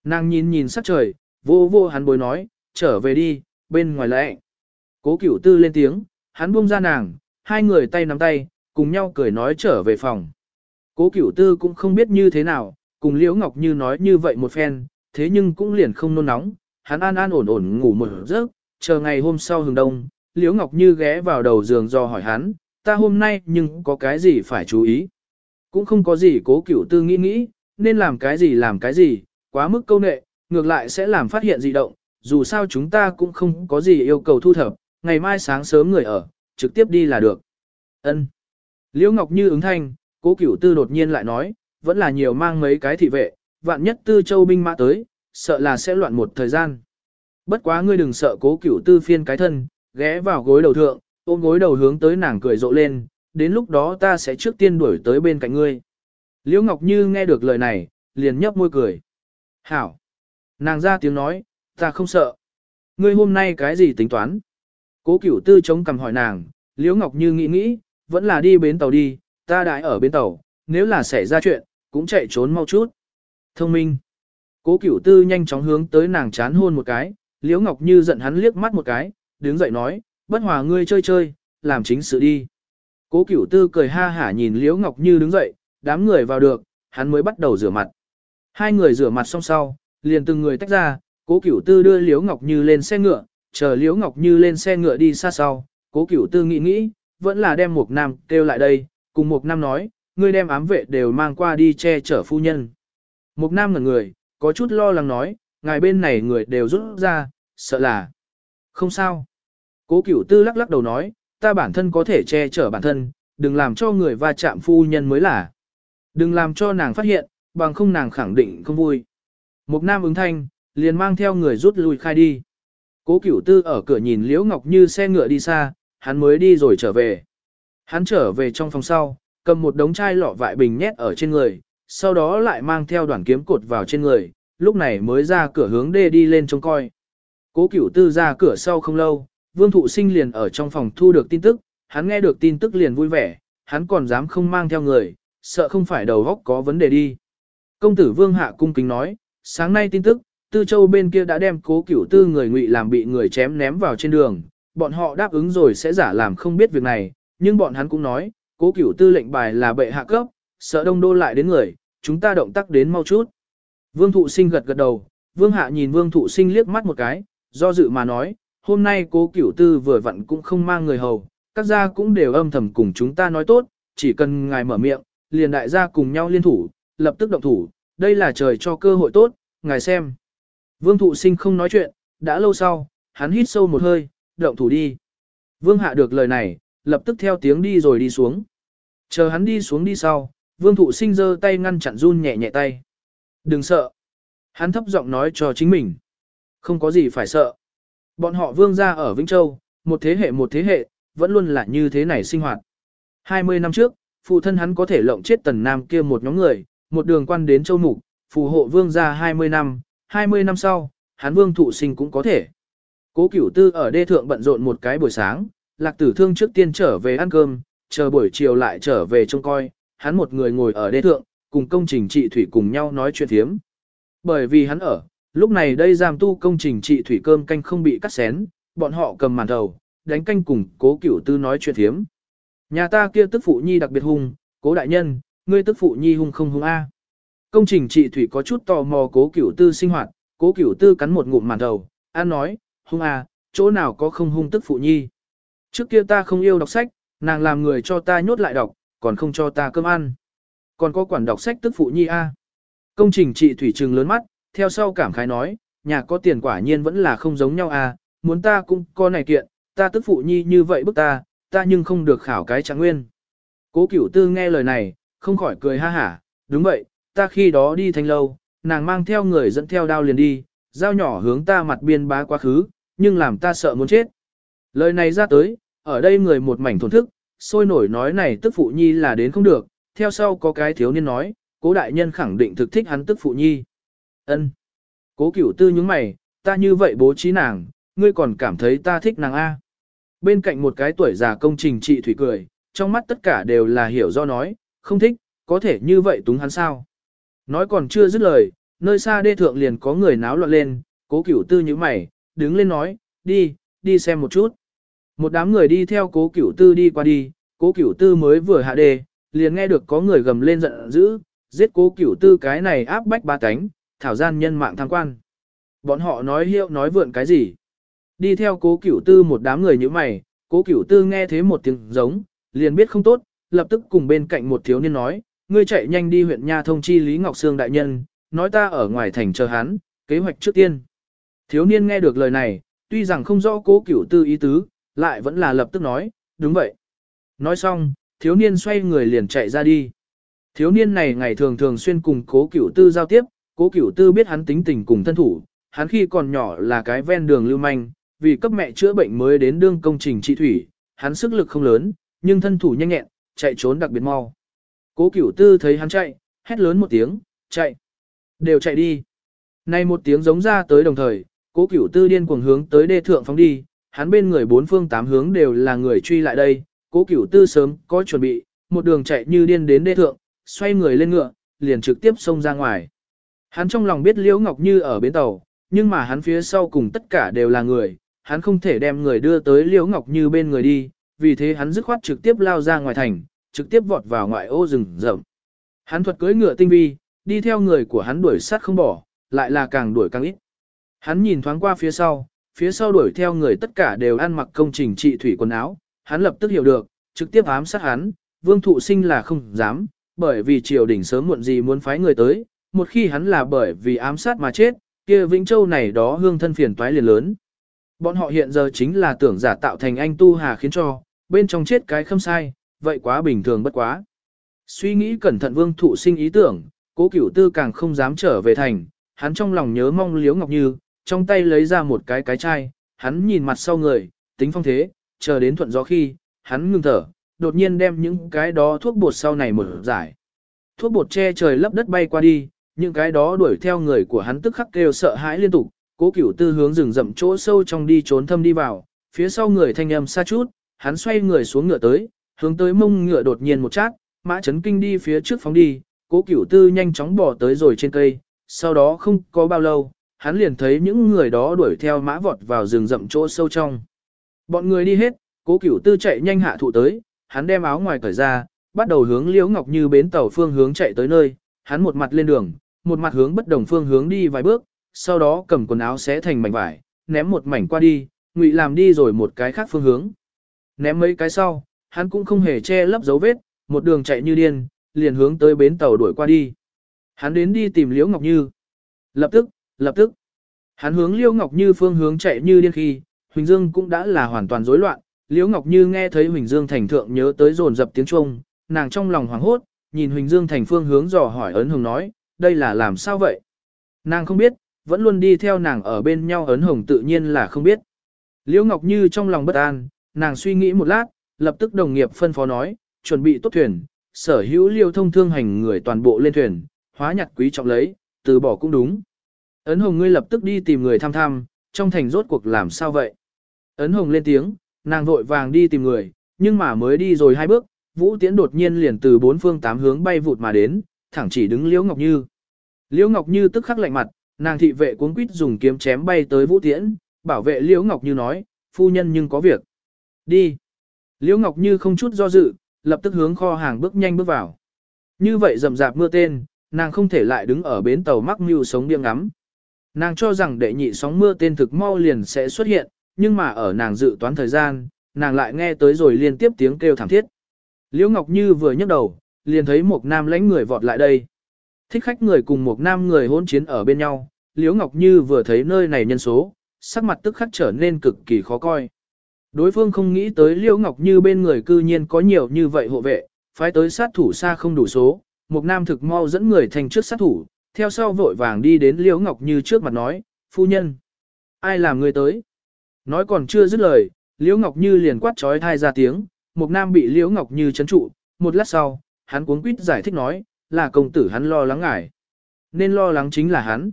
Nàng nhìn nhìn sắc trời, vô vô hắn bối nói, trở về đi, bên ngoài lẽ. Cố cửu tư lên tiếng, hắn buông ra nàng, hai người tay nắm tay, cùng nhau cười nói trở về phòng. Cố cửu tư cũng không biết như thế nào, cùng Liễu Ngọc Như nói như vậy một phen, thế nhưng cũng liền không nôn nóng, hắn an an ổn ổn ngủ một giấc, chờ ngày hôm sau hừng đông, Liễu Ngọc Như ghé vào đầu giường do hỏi hắn, ta hôm nay nhưng có cái gì phải chú ý. Cũng không có gì cố cửu tư nghĩ nghĩ, nên làm cái gì làm cái gì, quá mức câu nệ, ngược lại sẽ làm phát hiện dị động, dù sao chúng ta cũng không có gì yêu cầu thu thập, ngày mai sáng sớm người ở, trực tiếp đi là được. Ân. Liễu Ngọc Như ứng thanh, cố cửu tư đột nhiên lại nói, vẫn là nhiều mang mấy cái thị vệ, vạn nhất tư châu binh mã tới, sợ là sẽ loạn một thời gian. Bất quá ngươi đừng sợ cố cửu tư phiên cái thân, ghé vào gối đầu thượng, ôm gối đầu hướng tới nàng cười rộ lên, đến lúc đó ta sẽ trước tiên đuổi tới bên cạnh ngươi. Liễu Ngọc Như nghe được lời này, liền nhấp môi cười. Hảo! Nàng ra tiếng nói, ta không sợ. Ngươi hôm nay cái gì tính toán? Cố cửu tư chống cằm hỏi nàng, Liễu Ngọc Như nghĩ nghĩ, vẫn là đi bến tàu đi, ta đại ở bến tàu, nếu là xảy ra chuyện, cũng chạy trốn mau chút. Thông minh. Cố cửu tư nhanh chóng hướng tới nàng chán hôn một cái, Liễu Ngọc Như giận hắn liếc mắt một cái, đứng dậy nói, bất hòa ngươi chơi chơi, làm chính sự đi. Cố cửu tư cười ha hả nhìn Liễu Ngọc Như đứng dậy, đám người vào được, hắn mới bắt đầu rửa mặt. Hai người rửa mặt xong sau, liền từng người tách ra, cố cửu tư đưa Liễu Ngọc Như lên xe ngựa, chờ Liễu Ngọc Như lên xe ngựa đi xa sau, cố cửu tư nghĩ nghĩ, vẫn là đem một nam kêu lại đây, cùng một nam nói, ngươi đem ám vệ đều mang qua đi che chở phu nhân. Một nam ngẩn người, có chút lo lắng nói, ngài bên này người đều rút ra, sợ là. Không sao. Cố cửu tư lắc lắc đầu nói, ta bản thân có thể che chở bản thân, đừng làm cho người va chạm phu nhân mới là. Đừng làm cho nàng phát hiện, bằng không nàng khẳng định không vui. Một nam ứng thanh, liền mang theo người rút lui khai đi. Cố cửu tư ở cửa nhìn Liễu Ngọc Như xe ngựa đi xa, hắn mới đi rồi trở về. Hắn trở về trong phòng sau, cầm một đống chai lọ vại bình nhét ở trên người, sau đó lại mang theo đoàn kiếm cột vào trên người, lúc này mới ra cửa hướng đê đi lên trông coi. Cố cửu tư ra cửa sau không lâu, vương thụ sinh liền ở trong phòng thu được tin tức, hắn nghe được tin tức liền vui vẻ, hắn còn dám không mang theo người, sợ không phải đầu góc có vấn đề đi. Công tử vương hạ cung kính nói, sáng nay tin tức, tư châu bên kia đã đem cố cửu tư người ngụy làm bị người chém ném vào trên đường, bọn họ đáp ứng rồi sẽ giả làm không biết việc này, nhưng bọn hắn cũng nói, cố cửu tư lệnh bài là bệ hạ cấp, sợ đông đô lại đến người, chúng ta động tác đến mau chút. Vương thụ sinh gật gật đầu, vương hạ nhìn vương thụ sinh liếc mắt một cái, do dự mà nói, hôm nay cố cửu tư vừa vặn cũng không mang người hầu, các gia cũng đều âm thầm cùng chúng ta nói tốt, chỉ cần ngài mở miệng, liền đại gia cùng nhau liên thủ, lập tức động thủ, đây là trời cho cơ hội tốt, ngài xem. Vương thụ sinh không nói chuyện, đã lâu sau, hắn hít sâu một hơi, động thủ đi. Vương hạ được lời này, lập tức theo tiếng đi rồi đi xuống. Chờ hắn đi xuống đi sau, vương thụ sinh giơ tay ngăn chặn run nhẹ nhẹ tay. Đừng sợ. Hắn thấp giọng nói cho chính mình. Không có gì phải sợ. Bọn họ vương gia ở Vĩnh Châu, một thế hệ một thế hệ, vẫn luôn là như thế này sinh hoạt. 20 năm trước, phụ thân hắn có thể lộng chết tần nam kia một nhóm người, một đường quan đến châu mục, phù hộ vương gia 20 năm, 20 năm sau, hắn vương thụ sinh cũng có thể. Cố cửu tư ở đê thượng bận rộn một cái buổi sáng, lạc tử thương trước tiên trở về ăn cơm, chờ buổi chiều lại trở về trông coi, hắn một người ngồi ở đê thượng, cùng công trình trị thủy cùng nhau nói chuyện thiếm. Bởi vì hắn ở, lúc này đây giam tu công trình trị thủy cơm canh không bị cắt xén, bọn họ cầm màn đầu, đánh canh cùng cố cửu tư nói chuyện thiếm. Nhà ta kia tức phụ nhi đặc biệt hung, cố đại nhân, ngươi tức phụ nhi hung không hung a. Công trình trị thủy có chút tò mò cố cửu tư sinh hoạt, cố cửu tư cắn một ngụm màn đầu, an nói, hung a, chỗ nào có không hung tức phụ nhi. Trước kia ta không yêu đọc sách, nàng làm người cho ta nhốt lại đọc, còn không cho ta cơm ăn. Còn có quản đọc sách tức phụ nhi a. Công trình trị thủy trừng lớn mắt, theo sau cảm khái nói, nhà có tiền quả nhiên vẫn là không giống nhau a, muốn ta cũng có này kiện, ta tức phụ nhi như vậy bức ta, ta nhưng không được khảo cái trạng nguyên. Cố cửu tư nghe lời này, không khỏi cười ha hả, đúng vậy, ta khi đó đi thanh lâu, nàng mang theo người dẫn theo đao liền đi, dao nhỏ hướng ta mặt biên bá quá khứ, nhưng làm ta sợ muốn chết. Lời này ra tới, ở đây người một mảnh thổn thức, sôi nổi nói này tức phụ nhi là đến không được, theo sau có cái thiếu niên nói, cố đại nhân khẳng định thực thích hắn tức phụ nhi ân Cố cửu tư nhướng mày, ta như vậy bố trí nàng, ngươi còn cảm thấy ta thích nàng A. Bên cạnh một cái tuổi già công trình trị thủy cười, trong mắt tất cả đều là hiểu do nói, không thích, có thể như vậy túng hắn sao. Nói còn chưa dứt lời, nơi xa đê thượng liền có người náo loạn lên, cố cửu tư như mày, đứng lên nói, đi, đi xem một chút. Một đám người đi theo cố cửu tư đi qua đi, cố cửu tư mới vừa hạ đề, liền nghe được có người gầm lên giận dữ, giết cố cửu tư cái này áp bách ba cánh, thảo gian nhân mạng tham quan. Bọn họ nói hiệu nói vượn cái gì? Đi theo cố cửu tư một đám người như mày, cố cửu tư nghe thế một tiếng giống, liền biết không tốt, lập tức cùng bên cạnh một thiếu niên nói, ngươi chạy nhanh đi huyện Nha thông chi Lý Ngọc Sương đại nhân, nói ta ở ngoài thành chờ hắn, kế hoạch trước tiên. Thiếu niên nghe được lời này, tuy rằng không rõ cố cửu tư ý tứ, lại vẫn là lập tức nói, đúng vậy. Nói xong, thiếu niên xoay người liền chạy ra đi. Thiếu niên này ngày thường thường xuyên cùng cố cửu tư giao tiếp, cố cửu tư biết hắn tính tình cùng thân thủ, hắn khi còn nhỏ là cái ven đường lưu manh, vì cấp mẹ chữa bệnh mới đến đương công trình trị thủy, hắn sức lực không lớn, nhưng thân thủ nhanh nhẹn, chạy trốn đặc biệt mau. Cố cửu tư thấy hắn chạy, hét lớn một tiếng, chạy. Đều chạy đi. Nay một tiếng giống ra tới đồng thời, cố cửu tư điên cuồng hướng tới đê thượng phóng đi, hắn bên người bốn phương tám hướng đều là người truy lại đây, cố cửu tư sớm có chuẩn bị, một đường chạy như điên đến đê thượng, xoay người lên ngựa, liền trực tiếp xông ra ngoài. Hắn trong lòng biết Liễu Ngọc Như ở bến tàu, nhưng mà hắn phía sau cùng tất cả đều là người, hắn không thể đem người đưa tới Liễu Ngọc Như bên người đi, vì thế hắn dứt khoát trực tiếp lao ra ngoài thành, trực tiếp vọt vào ngoại ô rừng rậm. Hắn thuật cưỡi ngựa tinh vi, đi theo người của hắn đuổi sát không bỏ, lại là càng đuổi càng ít. Hắn nhìn thoáng qua phía sau, phía sau đuổi theo người tất cả đều ăn mặc công trình trị thủy quần áo, hắn lập tức hiểu được, trực tiếp ám sát hắn, vương thụ sinh là không dám, bởi vì triều đình sớm muộn gì muốn phái người tới, một khi hắn là bởi vì ám sát mà chết, kia Vĩnh Châu này đó hương thân phiền toái liền lớn. Bọn họ hiện giờ chính là tưởng giả tạo thành anh tu hà khiến cho, bên trong chết cái không sai, vậy quá bình thường bất quá. Suy nghĩ cẩn thận vương thụ sinh ý tưởng, cố cửu tư càng không dám trở về thành, hắn trong lòng nhớ mong liếu ngọc như, trong tay lấy ra một cái cái chai, hắn nhìn mặt sau người, tính phong thế, chờ đến thuận gió khi, hắn ngừng thở, đột nhiên đem những cái đó thuốc bột sau này mở giải. Thuốc bột che trời lấp đất bay qua đi, những cái đó đuổi theo người của hắn tức khắc kêu sợ hãi liên tục, cố cửu tư hướng rừng rậm chỗ sâu trong đi trốn thâm đi vào, phía sau người thanh âm xa chút, hắn xoay người xuống ngựa tới, hướng tới mông ngựa đột nhiên một chát, mã chấn kinh đi phía trước phóng đi, cố cửu tư nhanh chóng bỏ tới rồi trên cây, sau đó không có bao lâu, hắn liền thấy những người đó đuổi theo mã vọt vào rừng rậm chỗ sâu trong. Bọn người đi hết, cố cửu tư chạy nhanh hạ thụ tới, hắn đem áo ngoài cởi ra, bắt đầu hướng liễu ngọc như bến tàu phương hướng chạy tới nơi, hắn một mặt lên đường, một mặt hướng bất đồng phương hướng đi vài bước, sau đó cầm quần áo xé thành mảnh vải, ném một mảnh qua đi, ngụy làm đi rồi một cái khác phương hướng. Ném mấy cái sau, hắn cũng không hề che lấp dấu vết, một đường chạy như điên, liền hướng tới bến tàu đuổi qua đi. Hắn đến đi tìm Liễu Ngọc Như. Lập tức, lập tức. Hắn hướng Liễu Ngọc Như phương hướng chạy như điên khi, Huỳnh Dương cũng đã là hoàn toàn rối loạn. Liễu Ngọc Như nghe thấy Huỳnh Dương thành thượng nhớ tới dồn dập tiếng chuông, nàng trong lòng hoảng hốt, nhìn Huỳnh Dương thành phương hướng dò hỏi ấn hùng nói, đây là làm sao vậy? Nàng không biết, vẫn luôn đi theo nàng ở bên nhau ấn hồng tự nhiên là không biết. Liễu Ngọc Như trong lòng bất an, nàng suy nghĩ một lát, lập tức đồng nghiệp phân phó nói, chuẩn bị tốt thuyền, sở hữu liêu thông thương hành người toàn bộ lên thuyền, hóa nhặt quý trọng lấy, từ bỏ cũng đúng. Ấn Hồng ngươi lập tức đi tìm người thăm thăm, trong thành rốt cuộc làm sao vậy? Ấn Hồng lên tiếng, nàng vội vàng đi tìm người, nhưng mà mới đi rồi hai bước, Vũ Tiễn đột nhiên liền từ bốn phương tám hướng bay vụt mà đến, thẳng chỉ đứng Liễu Ngọc Như. Liễu Ngọc Như tức khắc lạnh mặt, nàng thị vệ cuống quýt dùng kiếm chém bay tới Vũ Tiễn, bảo vệ Liễu Ngọc Như nói, phu nhân nhưng có việc. Đi. Liễu Ngọc Như không chút do dự, lập tức hướng kho hàng bước nhanh bước vào. Như vậy rầm rạp mưa tên, nàng không thể lại đứng ở bến tàu mắc mưu sống điên ngắm. Nàng cho rằng đệ nhị sóng mưa tên thực mau liền sẽ xuất hiện, nhưng mà ở nàng dự toán thời gian, nàng lại nghe tới rồi liên tiếp tiếng kêu thảm thiết. Liễu Ngọc Như vừa nhấc đầu, liền thấy một nam lãnh người vọt lại đây. Thích khách người cùng một nam người hôn chiến ở bên nhau, Liễu Ngọc Như vừa thấy nơi này nhân số, sắc mặt tức khắc trở nên cực kỳ khó coi. Đối phương không nghĩ tới Liễu Ngọc Như bên người cư nhiên có nhiều như vậy hộ vệ, phái tới sát thủ xa không đủ số, một nam thực mau dẫn người thành trước sát thủ, theo sau vội vàng đi đến Liễu Ngọc Như trước mặt nói, phu nhân, ai làm người tới? Nói còn chưa dứt lời, Liễu Ngọc Như liền quát trói thai ra tiếng, một nam bị Liễu Ngọc Như chấn trụ, một lát sau, hắn cuống quýt giải thích nói, là công tử hắn lo lắng ngài. Nên lo lắng chính là hắn.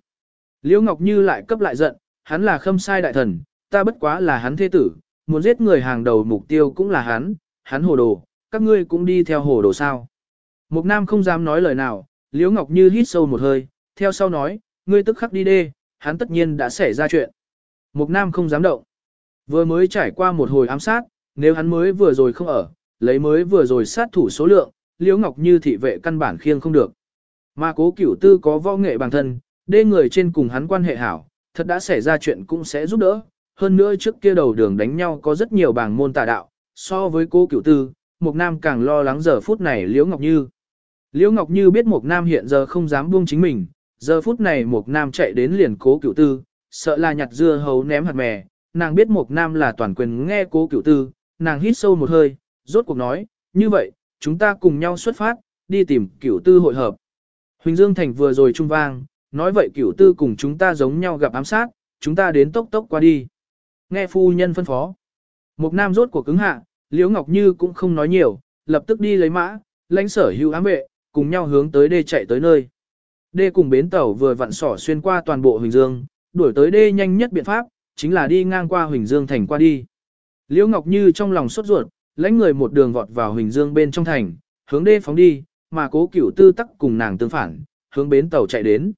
Liễu Ngọc Như lại cấp lại giận, hắn là khâm sai đại thần, ta bất quá là hắn thế tử, muốn giết người hàng đầu mục tiêu cũng là hắn, hắn hồ đồ, các ngươi cũng đi theo hồ đồ sao. Mục Nam không dám nói lời nào, Liễu Ngọc Như hít sâu một hơi, theo sau nói, ngươi tức khắc đi đê, hắn tất nhiên đã xảy ra chuyện. Mục Nam không dám động. Vừa mới trải qua một hồi ám sát, nếu hắn mới vừa rồi không ở, lấy mới vừa rồi sát thủ số lượng, Liễu Ngọc Như thị vệ căn bản khiêng không được. Mà cố cửu tư có võ nghệ bằng thân, đê người trên cùng hắn quan hệ hảo, thật đã xảy ra chuyện cũng sẽ giúp đỡ. Hơn nữa trước kia đầu đường đánh nhau có rất nhiều bảng môn tà đạo, so với cố cửu tư, Mục Nam càng lo lắng giờ phút này Liễu Ngọc Như. Liễu Ngọc Như biết Mục Nam hiện giờ không dám buông chính mình, giờ phút này Mục Nam chạy đến liền cố cửu tư, sợ là nhặt dưa hấu ném hạt mè, nàng biết Mục Nam là toàn quyền nghe cố cửu tư, nàng hít sâu một hơi, rốt cuộc nói, như vậy, chúng ta cùng nhau xuất phát, đi tìm cửu tư hội hợp. Huỳnh Dương Thành vừa rồi trung vang, nói vậy cửu tư cùng chúng ta giống nhau gặp ám sát, chúng ta đến tốc tốc qua đi. Nghe phu nhân phân phó. một Nam rốt của cứng hạ, Liễu Ngọc Như cũng không nói nhiều, lập tức đi lấy mã, lãnh sở hữu ám vệ, cùng nhau hướng tới đê chạy tới nơi. Đê cùng bến tàu vừa vặn sỏ xuyên qua toàn bộ Huỳnh Dương, đuổi tới đê nhanh nhất biện pháp, chính là đi ngang qua Huỳnh Dương thành qua đi. Liễu Ngọc Như trong lòng sốt ruột, lãnh người một đường vọt vào Huỳnh Dương bên trong thành, hướng đê phóng đi, mà cố cửu tư tắc cùng nàng tương phản, hướng bến tàu chạy đến.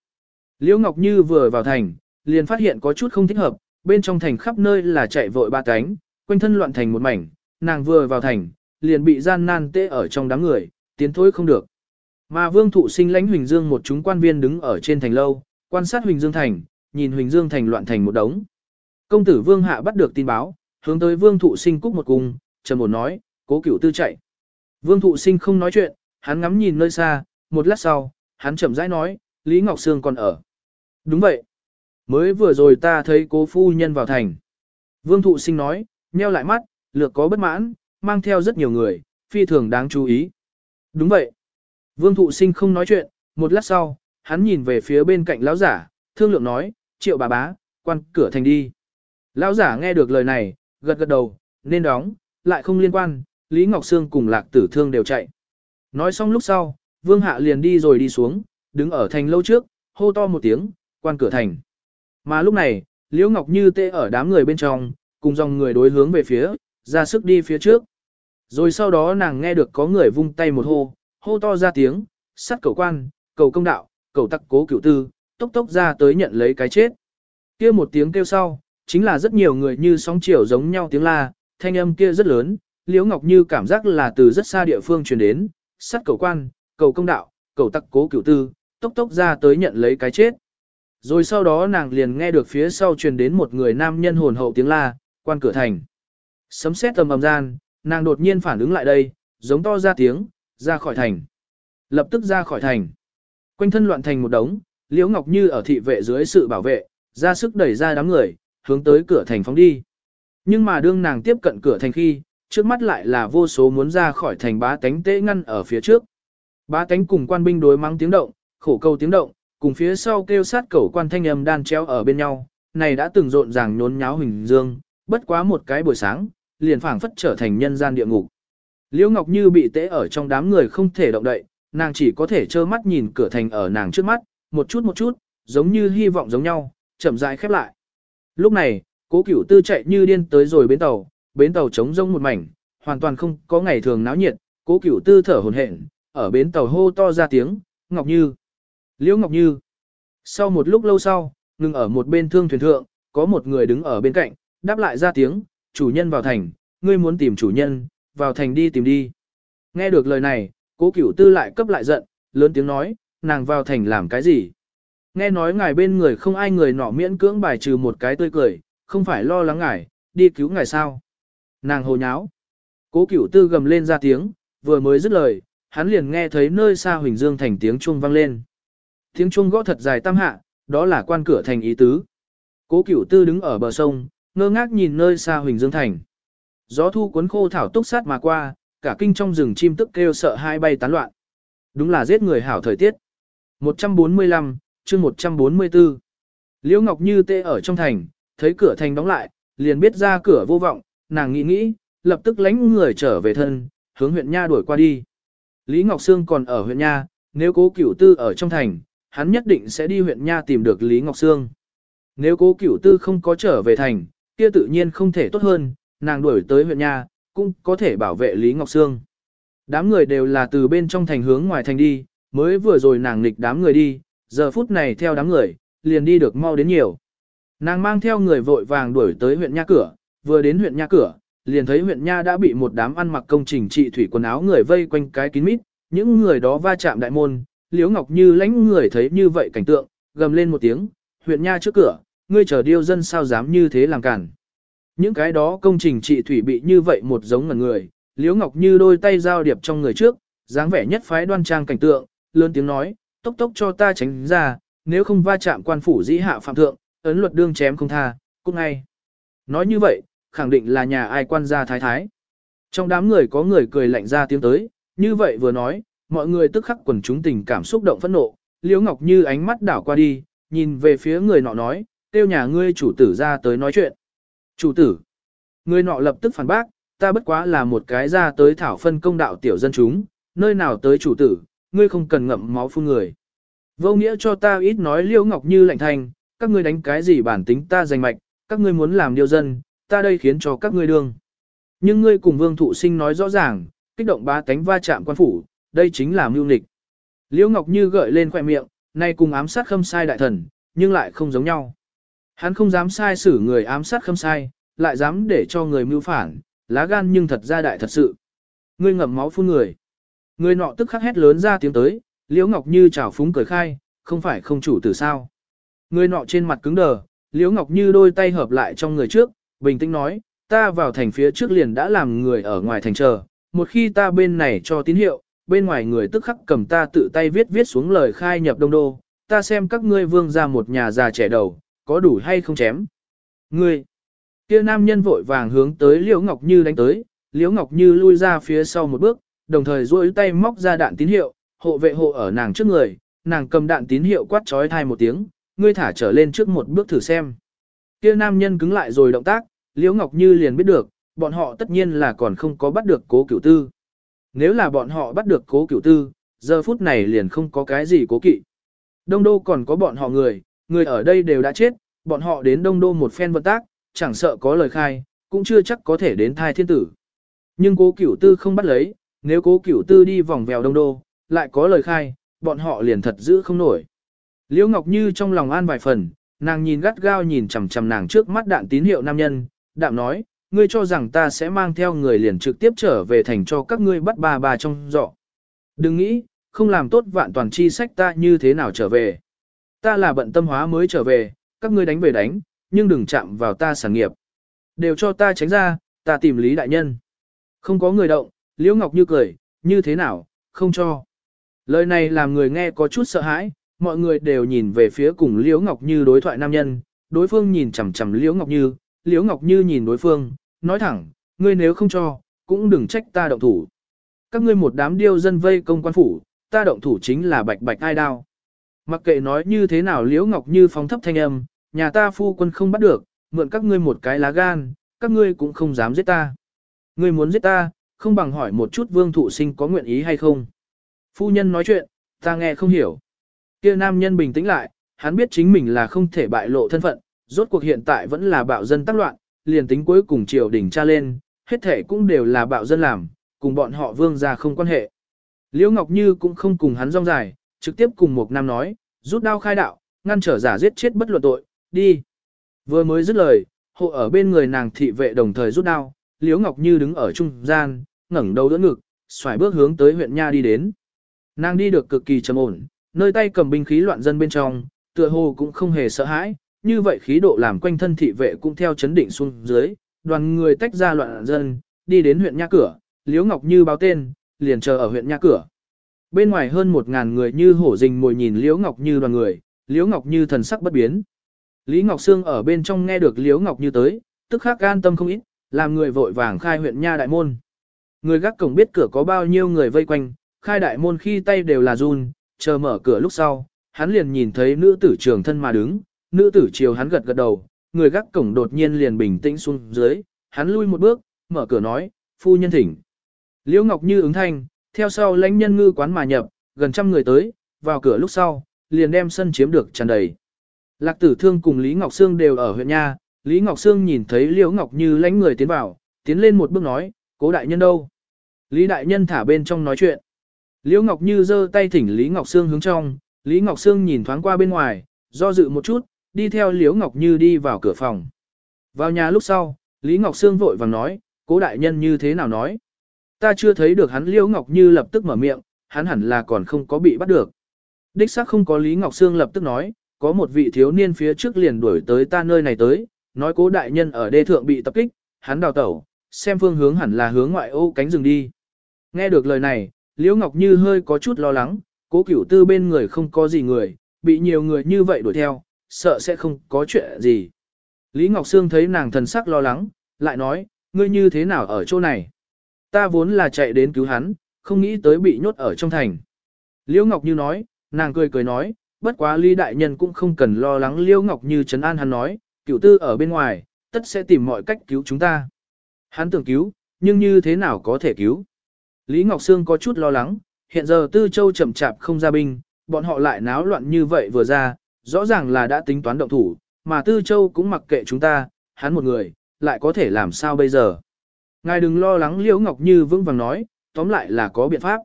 Liễu Ngọc Như vừa vào thành, liền phát hiện có chút không thích hợp, bên trong thành khắp nơi là chạy vội ba cánh, quanh thân loạn thành một mảnh, nàng vừa vào thành, liền bị gian nan tê ở trong đám người, tiến thối không được. Mà Vương Thụ Sinh lãnh Huỳnh Dương một chúng quan viên đứng ở trên thành lâu, quan sát Huỳnh Dương thành, nhìn Huỳnh Dương thành loạn thành một đống. Công tử Vương Hạ bắt được tin báo, hướng tới Vương Thụ Sinh cúc một cung, trầm ổn nói, cố cửu tư chạy. Vương Thụ Sinh không nói chuyện, hắn ngắm nhìn nơi xa, một lát sau, hắn chậm rãi nói, Lý Ngọc Sương còn ở. Đúng vậy. Mới vừa rồi ta thấy cố phu nhân vào thành. Vương Thụ Sinh nói, nheo lại mắt, lược có bất mãn, mang theo rất nhiều người, phi thường đáng chú ý. Đúng vậy. Vương Thụ Sinh không nói chuyện, một lát sau, hắn nhìn về phía bên cạnh lão giả, thương lượng nói, triệu bà bá, quan cửa thành đi. Lão giả nghe được lời này, gật gật đầu, nên đóng, lại không liên quan, Lý Ngọc Sương cùng lạc tử thương đều chạy. Nói xong lúc sau, Vương Hạ liền đi rồi đi xuống, đứng ở thành lâu trước, hô to một tiếng, quan cửa thành. Mà lúc này, Liễu Ngọc Như tê ở đám người bên trong, cùng dòng người đối hướng về phía, ra sức đi phía trước. Rồi sau đó nàng nghe được có người vung tay một hô, hô to ra tiếng, sắt cầu quan, cầu công đạo, cầu tắc cố cửu tư, tốc tốc ra tới nhận lấy cái chết. kia một tiếng kêu sau, chính là rất nhiều người như sóng chiều giống nhau tiếng la, thanh âm kia rất lớn, Liễu Ngọc Như cảm giác là từ rất xa địa phương truyền đến, sắt cầu quan, cầu công đạo, cầu tắc cố cửu tư, tốc tốc ra tới nhận lấy cái chết. Rồi sau đó nàng liền nghe được phía sau truyền đến một người nam nhân hồn hậu tiếng la, quan cửa thành. Sấm sét tầm ầm gian, nàng đột nhiên phản ứng lại đây, giống to ra tiếng, ra khỏi thành. Lập tức ra khỏi thành. Quanh thân loạn thành một đống, Liễu Ngọc Như ở thị vệ dưới sự bảo vệ, ra sức đẩy ra đám người, hướng tới cửa thành phóng đi. Nhưng mà đương nàng tiếp cận cửa thành khi, trước mắt lại là vô số muốn ra khỏi thành bá tánh tế ngăn ở phía trước. Bá tánh cùng quan binh đối mắng tiếng động, khổ câu tiếng động, cùng phía sau kêu sát cẩu quan thanh âm đan treo ở bên nhau, này đã từng rộn ràng nhốn nháo hình dương, bất quá một cái buổi sáng, liền phảng phất trở thành nhân gian địa ngục. Liễu Ngọc Như bị tễ ở trong đám người không thể động đậy, nàng chỉ có thể trơ mắt nhìn cửa thành ở nàng trước mắt, một chút một chút, giống như hy vọng giống nhau, chậm rãi khép lại. Lúc này, cố cửu tư chạy như điên tới rồi bến tàu, bến tàu trống rông một mảnh, hoàn toàn không có ngày thường náo nhiệt, cố cửu tư thở hổn hển, ở bến tàu hô to ra tiếng, Ngọc Như. Liễu Ngọc Như. Sau một lúc lâu sau, ngừng ở một bên thương thuyền thượng, có một người đứng ở bên cạnh, đáp lại ra tiếng, chủ nhân vào thành, ngươi muốn tìm chủ nhân, vào thành đi tìm đi. Nghe được lời này, cố cửu tư lại cấp lại giận, lớn tiếng nói, nàng vào thành làm cái gì? Nghe nói ngài bên người không ai người nọ miễn cưỡng bài trừ một cái tươi cười, không phải lo lắng ngài, đi cứu ngài sao? Nàng hồ nháo. Cố cửu tư gầm lên ra tiếng, vừa mới dứt lời, hắn liền nghe thấy nơi xa Huỳnh Dương thành tiếng chuông vang lên. Tiếng chuông gõ thật dài tam hạ, đó là quan cửa thành ý tứ. Cố cửu tư đứng ở bờ sông, ngơ ngác nhìn nơi xa Huỳnh Dương thành. Gió thu cuốn khô thảo túc sát mà qua, cả kinh trong rừng chim tức kêu sợ hai bay tán loạn. Đúng là giết người hảo thời tiết. 145, chương 144. Liễu Ngọc Như tê ở trong thành, thấy cửa thành đóng lại, liền biết ra cửa vô vọng, nàng nghĩ nghĩ, lập tức lánh người trở về thân, hướng huyện Nha đuổi qua đi. Lý Ngọc Sương còn ở huyện Nha, nếu cố cửu tư ở trong thành, hắn nhất định sẽ đi huyện Nha tìm được Lý Ngọc Sương. Nếu cố cửu tư không có trở về thành, kia tự nhiên không thể tốt hơn, nàng đuổi tới huyện Nha, cũng có thể bảo vệ Lý Ngọc Sương. Đám người đều là từ bên trong thành hướng ngoài thành đi, mới vừa rồi nàng nghịch đám người đi, giờ phút này theo đám người, liền đi được mau đến nhiều. Nàng mang theo người vội vàng đuổi tới huyện Nha cửa, vừa đến huyện Nha cửa, liền thấy huyện Nha đã bị một đám ăn mặc công trình trị thủy quần áo người vây quanh cái kín mít, những người đó va chạm đại môn, Liễu Ngọc Như lãnh người thấy như vậy cảnh tượng, gầm lên một tiếng, huyện Nha trước cửa, ngươi chờ điêu dân sao dám như thế làm cản. Những cái đó công trình trị thủy bị như vậy một giống ngần người, Liễu Ngọc Như đôi tay giao điệp trong người trước, dáng vẻ nhất phái đoan trang cảnh tượng, lớn tiếng nói, tốc tốc cho ta tránh ra, nếu không va chạm quan phủ dĩ hạ phạm thượng, ấn luật đương chém không tha, cút ngay. Nói như vậy, khẳng định là nhà ai quan gia thái thái. Trong đám người có người cười lạnh ra tiếng tới, như vậy vừa nói, mọi người tức khắc quần chúng tình cảm xúc động phẫn nộ, Liễu Ngọc Như ánh mắt đảo qua đi, nhìn về phía người nọ nói, tiêu nhà ngươi chủ tử ra tới nói chuyện. Chủ tử. Người nọ lập tức phản bác, ta bất quá là một cái ra tới thảo phân công đạo tiểu dân chúng, nơi nào tới chủ tử, ngươi không cần ngậm máu phun người. Vô nghĩa cho ta ít nói Liễu Ngọc Như lạnh thành, các ngươi đánh cái gì bản tính ta giành mạch, các ngươi muốn làm điều dân, ta đây khiến cho các ngươi đương. Nhưng ngươi cùng vương thụ sinh nói rõ ràng, kích động ba cánh va chạm quan phủ, đây chính là mưu nịch. Liễu Ngọc Như gợi lên khỏe miệng, nay cùng ám sát khâm sai đại thần, nhưng lại không giống nhau. Hắn không dám sai xử người ám sát khâm sai, lại dám để cho người mưu phản, lá gan nhưng thật ra đại thật sự. Ngươi ngậm máu phun người. Người nọ tức khắc hét lớn ra tiếng tới, Liễu Ngọc Như chào phúng cười khai, không phải không chủ tử sao. Người nọ trên mặt cứng đờ, Liễu Ngọc Như đôi tay hợp lại trong người trước, bình tĩnh nói, ta vào thành phía trước liền đã làm người ở ngoài thành chờ, một khi ta bên này cho tín hiệu, bên ngoài người tức khắc cầm ta tự tay viết viết xuống lời khai nhập đông đô, ta xem các ngươi vương ra một nhà già trẻ đầu, có đủ hay không chém. Ngươi, kia nam nhân vội vàng hướng tới Liễu Ngọc Như đánh tới, Liễu Ngọc Như lui ra phía sau một bước, đồng thời duỗi tay móc ra đạn tín hiệu, hộ vệ hộ ở nàng trước người, nàng cầm đạn tín hiệu quát trói thai một tiếng, ngươi thả trở lên trước một bước thử xem. Kia nam nhân cứng lại rồi động tác, Liễu Ngọc Như liền biết được, bọn họ tất nhiên là còn không có bắt được cố cửu tư. Nếu là bọn họ bắt được cố cửu tư, giờ phút này liền không có cái gì cố kỵ. Đông đô còn có bọn họ người, người ở đây đều đã chết, bọn họ đến đông đô một phen vận tác, chẳng sợ có lời khai, cũng chưa chắc có thể đến thai thiên tử. Nhưng cố cửu tư không bắt lấy, nếu cố cửu tư đi vòng vèo đông đô, lại có lời khai, bọn họ liền thật giữ không nổi. Liễu Ngọc Như trong lòng an vài phần, nàng nhìn gắt gao nhìn chằm chằm nàng trước mắt đạn tín hiệu nam nhân, đạm nói, ngươi cho rằng ta sẽ mang theo người liền trực tiếp trở về thành cho các ngươi bắt bà bà trong dọ. Đừng nghĩ, không làm tốt vạn toàn chi sách ta như thế nào trở về. Ta là bận tâm hóa mới trở về, các ngươi đánh về đánh, nhưng đừng chạm vào ta sản nghiệp. Đều cho ta tránh ra, ta tìm Lý Đại Nhân. Không có người động, Liễu Ngọc Như cười, như thế nào, không cho. Lời này làm người nghe có chút sợ hãi, mọi người đều nhìn về phía cùng Liễu Ngọc Như đối thoại nam nhân, đối phương nhìn chằm chằm Liễu Ngọc Như, Liễu Ngọc Như nhìn đối phương, nói thẳng, ngươi nếu không cho, cũng đừng trách ta động thủ. Các ngươi một đám điêu dân vây công quan phủ, ta động thủ chính là bạch bạch ai đao. Mặc kệ nói như thế nào Liễu Ngọc Như phóng thấp thanh âm, nhà ta phu quân không bắt được, mượn các ngươi một cái lá gan, các ngươi cũng không dám giết ta. Ngươi muốn giết ta, không bằng hỏi một chút vương thụ sinh có nguyện ý hay không. Phu nhân nói chuyện, ta nghe không hiểu. Kia nam nhân bình tĩnh lại, hắn biết chính mình là không thể bại lộ thân phận, rốt cuộc hiện tại vẫn là bạo dân tác loạn, liền tính cuối cùng triều đình tra lên, hết thể cũng đều là bạo dân làm, cùng bọn họ vương gia không quan hệ. Liễu Ngọc Như cũng không cùng hắn rong dài, trực tiếp cùng một nam nói, rút đao khai đạo, ngăn trở giả giết chết bất luận tội, đi. Vừa mới dứt lời, hộ ở bên người nàng thị vệ đồng thời rút đao, Liễu Ngọc Như đứng ở trung gian, ngẩng đầu đỡ ngực, xoài bước hướng tới huyện Nha đi đến. Nàng đi được cực kỳ trầm ổn, nơi tay cầm binh khí loạn dân bên trong, tựa hồ cũng không hề sợ hãi, như vậy khí độ làm quanh thân thị vệ cũng theo chấn định xuống dưới, đoàn người tách ra loạn dân, đi đến huyện nha cửa, Liễu Ngọc Như báo tên, liền chờ ở huyện nha cửa. Bên ngoài hơn một ngàn người như hổ rình mồi nhìn Liễu Ngọc Như đoàn người, Liễu Ngọc Như thần sắc bất biến. Lý Ngọc Sương ở bên trong nghe được Liễu Ngọc Như tới, tức khắc an tâm không ít, làm người vội vàng khai huyện nha đại môn. Người gác cổng biết cửa có bao nhiêu người vây quanh, khai đại môn khi tay đều là run, chờ mở cửa lúc sau, hắn liền nhìn thấy nữ tử trường thân mà đứng, nữ tử chiều hắn gật gật đầu, người gác cổng đột nhiên liền bình tĩnh xuống dưới, hắn lui một bước, mở cửa nói, phu nhân thỉnh. Liễu Ngọc Như ứng thanh, theo sau lãnh nhân ngư quán mà nhập, gần trăm người tới, vào cửa lúc sau, liền đem sân chiếm được tràn đầy. Lạc tử thương cùng Lý Ngọc Sương đều ở huyện nha, Lý Ngọc Sương nhìn thấy Liễu Ngọc Như lãnh người tiến vào, tiến lên một bước nói, cố đại nhân đâu? Lý đại nhân thả bên trong nói chuyện. Liễu Ngọc Như giơ tay thỉnh Lý Ngọc Sương hướng trong, Lý Ngọc Sương nhìn thoáng qua bên ngoài, do dự một chút, đi theo Liễu Ngọc Như đi vào cửa phòng. Vào nhà lúc sau, Lý Ngọc Sương vội vàng nói, cố đại nhân như thế nào nói. Ta chưa thấy được hắn Liễu Ngọc Như lập tức mở miệng, hắn hẳn là còn không có bị bắt được. Đích xác không có Lý Ngọc Sương lập tức nói, có một vị thiếu niên phía trước liền đuổi tới ta nơi này tới, nói cố đại nhân ở đê thượng bị tập kích, hắn đào tẩu, xem phương hướng hẳn là hướng ngoại ô cánh rừng đi. Nghe được lời này, Liễu Ngọc Như hơi có chút lo lắng, cố cửu tư bên người không có gì người, bị nhiều người như vậy đuổi theo, sợ sẽ không có chuyện gì. Lý Ngọc Sương thấy nàng thần sắc lo lắng, lại nói, ngươi như thế nào ở chỗ này? Ta vốn là chạy đến cứu hắn, không nghĩ tới bị nhốt ở trong thành. Liễu Ngọc Như nói, nàng cười cười nói, bất quá Lý Đại Nhân cũng không cần lo lắng Liễu Ngọc Như trấn an hắn nói, cửu tư ở bên ngoài, tất sẽ tìm mọi cách cứu chúng ta. Hắn tưởng cứu, nhưng như thế nào có thể cứu? Lý Ngọc Sương có chút lo lắng, hiện giờ Tư Châu chậm chạp không ra binh, bọn họ lại náo loạn như vậy vừa ra, rõ ràng là đã tính toán động thủ, mà Tư Châu cũng mặc kệ chúng ta, hắn một người, lại có thể làm sao bây giờ. Ngài đừng lo lắng Liễu Ngọc Như vững vàng nói, tóm lại là có biện pháp.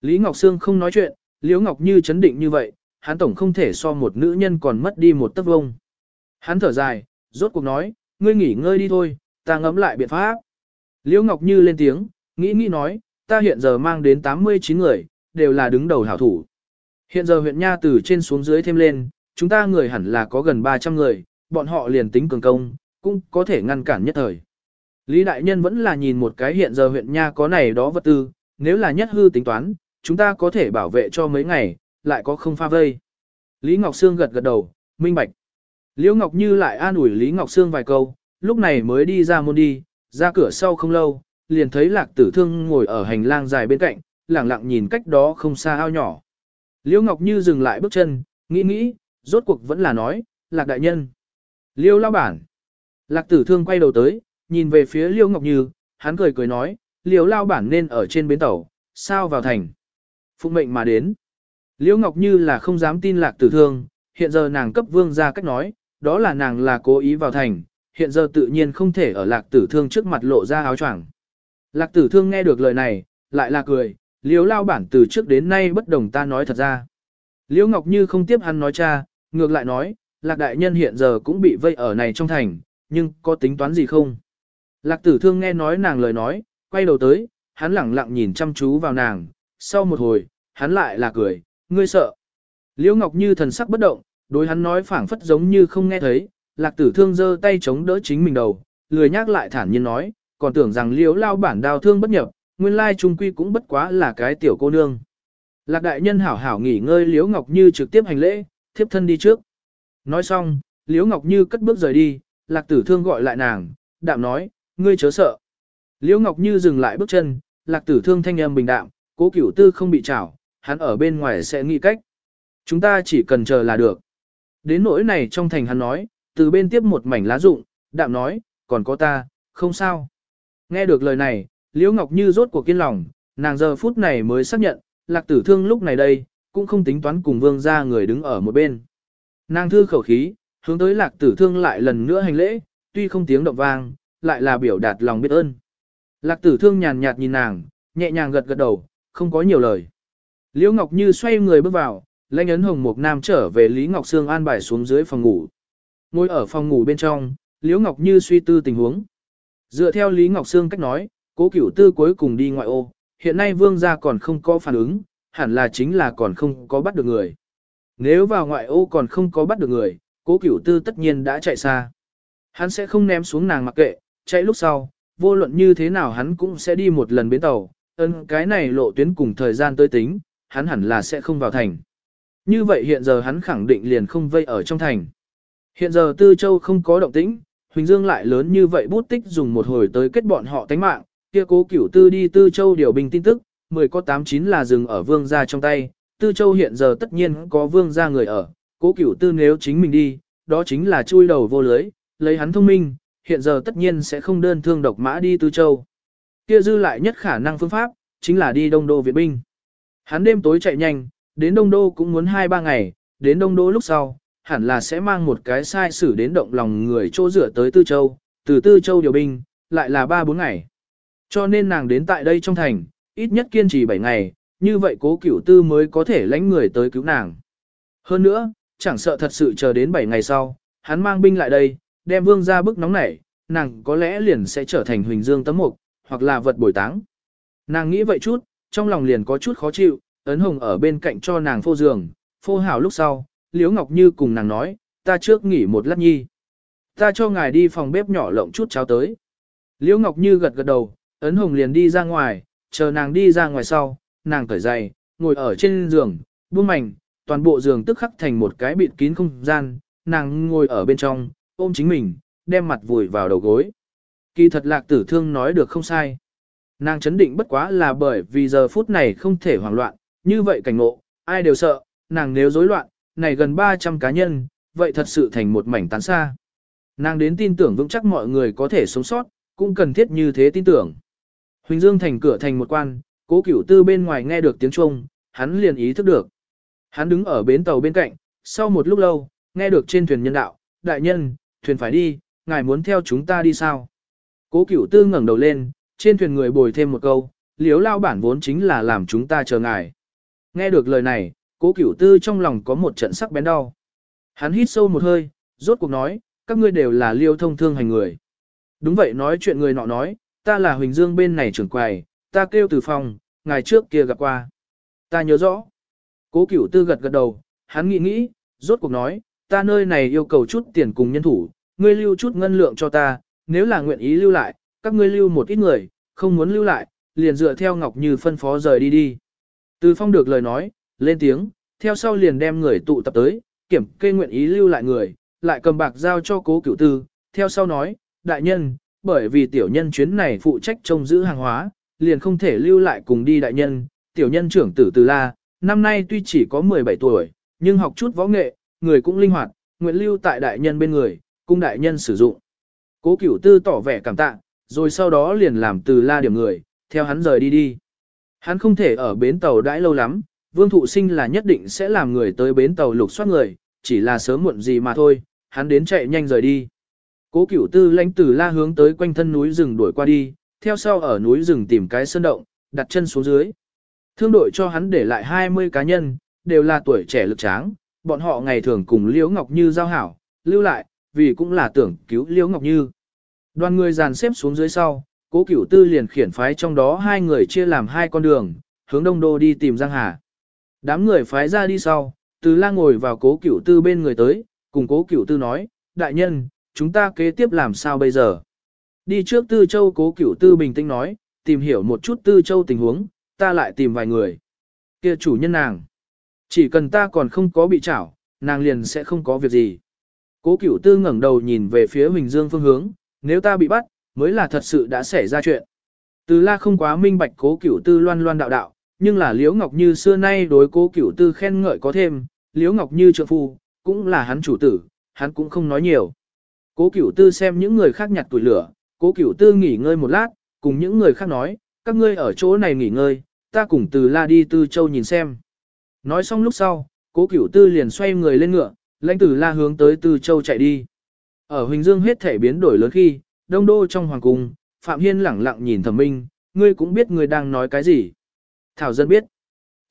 Lý Ngọc Sương không nói chuyện, Liễu Ngọc Như chấn định như vậy, hắn tổng không thể so một nữ nhân còn mất đi một tấc vông. Hắn thở dài, rốt cuộc nói, ngươi nghỉ ngơi đi thôi, ta ngẫm lại biện pháp. Liễu Ngọc Như lên tiếng, nghĩ nghĩ nói, ta hiện giờ mang đến 89 người, đều là đứng đầu hảo thủ. Hiện giờ huyện Nha từ trên xuống dưới thêm lên, chúng ta người hẳn là có gần 300 người, bọn họ liền tính cường công, cũng có thể ngăn cản nhất thời. Lý Đại Nhân vẫn là nhìn một cái hiện giờ huyện Nha có này đó vật tư, nếu là nhất hư tính toán, chúng ta có thể bảo vệ cho mấy ngày, lại có không pha vây. Lý Ngọc Sương gật gật đầu, minh bạch. Liễu Ngọc Như lại an ủi Lý Ngọc Sương vài câu, lúc này mới đi ra môn đi, ra cửa sau không lâu, liền thấy lạc tử thương ngồi ở hành lang dài bên cạnh, lẳng lặng nhìn cách đó không xa ao nhỏ. Liễu Ngọc Như dừng lại bước chân, nghĩ nghĩ, rốt cuộc vẫn là nói, lạc đại nhân. Liêu lao bản. Lạc tử thương quay đầu tới, nhìn về phía Liêu Ngọc Như, hắn cười cười nói, Liêu lao bản nên ở trên bến tàu, sao vào thành. Phụng mệnh mà đến. Liêu Ngọc Như là không dám tin lạc tử thương, hiện giờ nàng cấp vương ra cách nói, đó là nàng là cố ý vào thành, hiện giờ tự nhiên không thể ở lạc tử thương trước mặt lộ ra áo choàng. Lạc tử thương nghe được lời này, lại là cười, liếu lao bản từ trước đến nay bất đồng ta nói thật ra. Liễu Ngọc Như không tiếp hắn nói cha, ngược lại nói, lạc đại nhân hiện giờ cũng bị vây ở này trong thành, nhưng có tính toán gì không? Lạc tử thương nghe nói nàng lời nói, quay đầu tới, hắn lẳng lặng nhìn chăm chú vào nàng, sau một hồi, hắn lại là cười, ngươi sợ. Liễu Ngọc Như thần sắc bất động, đối hắn nói phảng phất giống như không nghe thấy, lạc tử thương giơ tay chống đỡ chính mình đầu, lười nhắc lại thản nhiên nói, còn tưởng rằng liễu lao bản đào thương bất nhập, nguyên lai trung quy cũng bất quá là cái tiểu cô nương. Lạc đại nhân hảo hảo nghỉ ngơi liễu ngọc như trực tiếp hành lễ, thiếp thân đi trước. Nói xong, liễu ngọc như cất bước rời đi, lạc tử thương gọi lại nàng, đạm nói, ngươi chớ sợ. Liễu ngọc như dừng lại bước chân, lạc tử thương thanh âm bình đạm, cố cửu tư không bị chảo hắn ở bên ngoài sẽ nghĩ cách. Chúng ta chỉ cần chờ là được. Đến nỗi này trong thành hắn nói, từ bên tiếp một mảnh lá rụng, đạm nói, còn có ta, không sao. Nghe được lời này, Liễu Ngọc Như rốt cuộc kiên lòng, nàng giờ phút này mới xác nhận, lạc tử thương lúc này đây, cũng không tính toán cùng vương ra người đứng ở một bên. Nàng thư khẩu khí, hướng tới lạc tử thương lại lần nữa hành lễ, tuy không tiếng động vang, lại là biểu đạt lòng biết ơn. Lạc tử thương nhàn nhạt nhìn nàng, nhẹ nhàng gật gật đầu, không có nhiều lời. Liễu Ngọc Như xoay người bước vào, lãnh ấn hồng mục nam trở về Lý Ngọc Sương an bài xuống dưới phòng ngủ. Ngồi ở phòng ngủ bên trong, Liễu Ngọc Như suy tư tình huống. Dựa theo Lý Ngọc Sương cách nói, cố cửu tư cuối cùng đi ngoại ô, hiện nay vương gia còn không có phản ứng, hẳn là chính là còn không có bắt được người. Nếu vào ngoại ô còn không có bắt được người, cố cửu tư tất nhiên đã chạy xa. Hắn sẽ không ném xuống nàng mặc kệ, chạy lúc sau, vô luận như thế nào hắn cũng sẽ đi một lần bến tàu, ơn cái này lộ tuyến cùng thời gian tới tính, hắn hẳn là sẽ không vào thành. Như vậy hiện giờ hắn khẳng định liền không vây ở trong thành. Hiện giờ Tư Châu không có động tĩnh, Huỳnh Dương lại lớn như vậy bút tích dùng một hồi tới kết bọn họ tánh mạng, kia cố cửu tư đi Tư Châu điều bình tin tức, 10 có 89 là dừng ở vương gia trong tay, Tư Châu hiện giờ tất nhiên có vương gia người ở, cố cửu tư nếu chính mình đi, đó chính là chui đầu vô lưới, lấy hắn thông minh, hiện giờ tất nhiên sẽ không đơn thương độc mã đi Tư Châu. Kia dư lại nhất khả năng phương pháp, chính là đi Đông Đô Viện binh. Hắn đêm tối chạy nhanh, đến Đông Đô cũng muốn 2-3 ngày, đến Đông Đô lúc sau, hẳn là sẽ mang một cái sai sử đến động lòng người chỗ rửa tới Tư Châu, từ Tư Châu điều binh, lại là 3-4 ngày. Cho nên nàng đến tại đây trong thành, ít nhất kiên trì 7 ngày, như vậy cố cửu tư mới có thể lãnh người tới cứu nàng. Hơn nữa, chẳng sợ thật sự chờ đến 7 ngày sau, hắn mang binh lại đây, đem vương ra bức nóng nảy, nàng có lẽ liền sẽ trở thành huỳnh dương tấm mục, hoặc là vật bồi táng. Nàng nghĩ vậy chút, trong lòng liền có chút khó chịu, ấn hồng ở bên cạnh cho nàng phô giường, phô hảo lúc sau, Liễu Ngọc Như cùng nàng nói, ta trước nghỉ một lát nhi. Ta cho ngài đi phòng bếp nhỏ lộng chút cháo tới. Liễu Ngọc Như gật gật đầu, ấn hồng liền đi ra ngoài, chờ nàng đi ra ngoài sau, nàng cởi giày, ngồi ở trên giường, buông mảnh, toàn bộ giường tức khắc thành một cái bịt kín không gian, nàng ngồi ở bên trong, ôm chính mình, đem mặt vùi vào đầu gối. Kỳ thật lạc tử thương nói được không sai. Nàng chấn định bất quá là bởi vì giờ phút này không thể hoảng loạn, như vậy cảnh ngộ, ai đều sợ, nàng nếu rối loạn, này gần 300 cá nhân, vậy thật sự thành một mảnh tán xa. Nàng đến tin tưởng vững chắc mọi người có thể sống sót, cũng cần thiết như thế tin tưởng. Huỳnh Dương thành cửa thành một quan, cố cửu tư bên ngoài nghe được tiếng chuông, hắn liền ý thức được. Hắn đứng ở bến tàu bên cạnh, sau một lúc lâu, nghe được trên thuyền nhân đạo, đại nhân, thuyền phải đi, ngài muốn theo chúng ta đi sao? Cố cửu tư ngẩng đầu lên, trên thuyền người bồi thêm một câu, liếu lao bản vốn chính là làm chúng ta chờ ngài. Nghe được lời này, cố cửu tư trong lòng có một trận sắc bén đau. Hắn hít sâu một hơi, rốt cuộc nói, các ngươi đều là liêu thông thương hành người. Đúng vậy nói chuyện người nọ nói, ta là Huỳnh Dương bên này trưởng quầy, ta kêu từ phòng, ngày trước kia gặp qua. Ta nhớ rõ. Cố cửu tư gật gật đầu, hắn nghĩ nghĩ, rốt cuộc nói, ta nơi này yêu cầu chút tiền cùng nhân thủ, ngươi lưu chút ngân lượng cho ta, nếu là nguyện ý lưu lại, các ngươi lưu một ít người, không muốn lưu lại, liền dựa theo Ngọc Như phân phó rời đi đi. Từ phong được lời nói, lên tiếng, theo sau liền đem người tụ tập tới, kiểm kê nguyện ý lưu lại người, lại cầm bạc giao cho cố cửu tư, theo sau nói, đại nhân, bởi vì tiểu nhân chuyến này phụ trách trông giữ hàng hóa, liền không thể lưu lại cùng đi đại nhân, tiểu nhân trưởng tử từ la, năm nay tuy chỉ có 17 tuổi, nhưng học chút võ nghệ, người cũng linh hoạt, nguyện lưu tại đại nhân bên người, cung đại nhân sử dụng. Cố cửu tư tỏ vẻ cảm tạ, rồi sau đó liền làm từ la điểm người, theo hắn rời đi đi. Hắn không thể ở bến tàu đãi lâu lắm, vương thụ sinh là nhất định sẽ làm người tới bến tàu lục soát người, chỉ là sớm muộn gì mà thôi, hắn đến chạy nhanh rời đi. Cố cửu tư lãnh từ la hướng tới quanh thân núi rừng đuổi qua đi, theo sau ở núi rừng tìm cái sơn động, đặt chân xuống dưới. Thương đội cho hắn để lại 20 cá nhân, đều là tuổi trẻ lực tráng, bọn họ ngày thường cùng Liễu Ngọc Như giao hảo, lưu lại, vì cũng là tưởng cứu Liễu Ngọc Như. Đoàn người dàn xếp xuống dưới sau, cố cửu tư liền khiển phái trong đó hai người chia làm hai con đường, hướng đông đô đi tìm Giang Hà. Đám người phái ra đi sau, từ la ngồi vào cố cửu tư bên người tới, cùng cố cửu tư nói, đại nhân, chúng ta kế tiếp làm sao bây giờ? Đi trước tư châu cố cửu tư bình tĩnh nói, tìm hiểu một chút tư châu tình huống, ta lại tìm vài người. kia chủ nhân nàng. Chỉ cần ta còn không có bị chảo, nàng liền sẽ không có việc gì. Cố cửu tư ngẩng đầu nhìn về phía Huỳnh Dương phương hướng, nếu ta bị bắt, mới là thật sự đã xảy ra chuyện. Từ la không quá minh bạch cố cửu tư loan loan đạo đạo, nhưng là Liễu Ngọc Như xưa nay đối cố cửu tư khen ngợi có thêm, Liễu Ngọc Như trợ phu, cũng là hắn chủ tử, hắn cũng không nói nhiều. Cố cửu tư xem những người khác nhặt tuổi lửa, cố cửu tư nghỉ ngơi một lát, cùng những người khác nói, các ngươi ở chỗ này nghỉ ngơi, ta cùng từ la đi tư châu nhìn xem. Nói xong lúc sau, cố cửu tư liền xoay người lên ngựa, lãnh tử la hướng tới tư châu chạy đi. Ở Huỳnh Dương hết thể biến đổi lớn khi, đông đô trong hoàng cung, Phạm Hiên lẳng lặng nhìn thẩm minh, ngươi cũng biết ngươi đang nói cái gì. Thảo dân biết.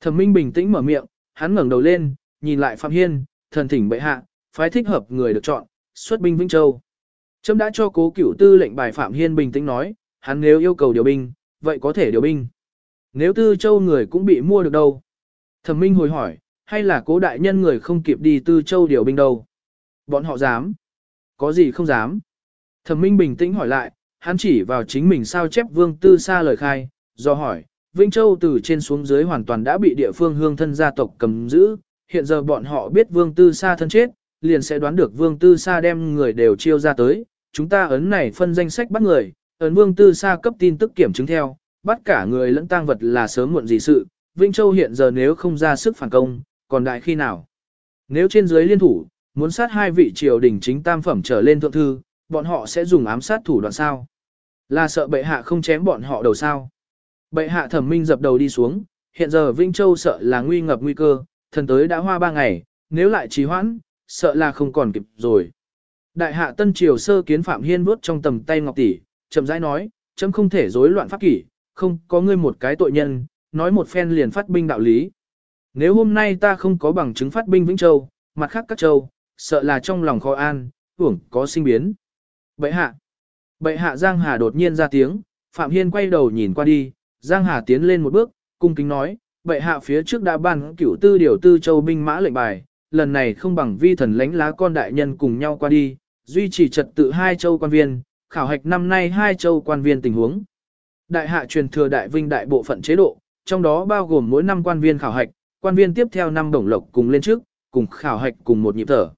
Thẩm minh bình tĩnh mở miệng, hắn ngẩng đầu lên, nhìn lại Phạm Hiên, thần thỉnh bệ hạ, phái thích hợp người được chọn, xuất binh Vĩnh Châu. Trâm đã cho cố cửu tư lệnh bài Phạm Hiên bình tĩnh nói, hắn nếu yêu cầu điều binh, vậy có thể điều binh. Nếu tư châu người cũng bị mua được đâu? Thẩm minh hồi hỏi, hay là cố đại nhân người không kịp đi tư châu điều binh đâu? Bọn họ dám. Có gì không dám? Thẩm minh bình tĩnh hỏi lại, hắn chỉ vào chính mình sao chép Vương Tư Sa lời khai, do hỏi, Vĩnh Châu từ trên xuống dưới hoàn toàn đã bị địa phương hương thân gia tộc cầm giữ, hiện giờ bọn họ biết Vương Tư Sa thân chết, liền sẽ đoán được Vương Tư Sa đem người đều chiêu ra tới, chúng ta ấn này phân danh sách bắt người, ấn Vương Tư Sa cấp tin tức kiểm chứng theo, bắt cả người lẫn tang vật là sớm muộn gì sự, Vĩnh Châu hiện giờ nếu không ra sức phản công, còn đại khi nào? Nếu trên dưới liên thủ, muốn sát hai vị triều đình chính tam phẩm trở lên thượng thư, bọn họ sẽ dùng ám sát thủ đoạn sao? Là sợ bệ hạ không chém bọn họ đầu sao? Bệ hạ thẩm minh dập đầu đi xuống, hiện giờ Vĩnh Châu sợ là nguy ngập nguy cơ, thần tới đã hoa ba ngày, nếu lại trì hoãn, sợ là không còn kịp rồi. Đại hạ tân triều sơ kiến Phạm Hiên vuốt trong tầm tay ngọc tỷ, chậm rãi nói, chấm không thể rối loạn pháp kỷ, không có ngươi một cái tội nhân, nói một phen liền phát binh đạo lý. Nếu hôm nay ta không có bằng chứng phát binh Vĩnh Châu, mặt khác các châu, sợ là trong lòng khó an, hưởng có sinh biến. Bệ hạ. Bệ hạ Giang Hà đột nhiên ra tiếng, Phạm Hiên quay đầu nhìn qua đi, Giang Hà tiến lên một bước, cung kính nói, bệ hạ phía trước đã ban cửu tư điều tư châu binh mã lệnh bài, lần này không bằng vi thần lãnh lá con đại nhân cùng nhau qua đi, duy trì trật tự hai châu quan viên, khảo hạch năm nay hai châu quan viên tình huống. Đại hạ truyền thừa đại vinh đại bộ phận chế độ, trong đó bao gồm mỗi năm quan viên khảo hạch, quan viên tiếp theo năm đồng lộc cùng lên trước, cùng khảo hạch cùng một nhịp thở.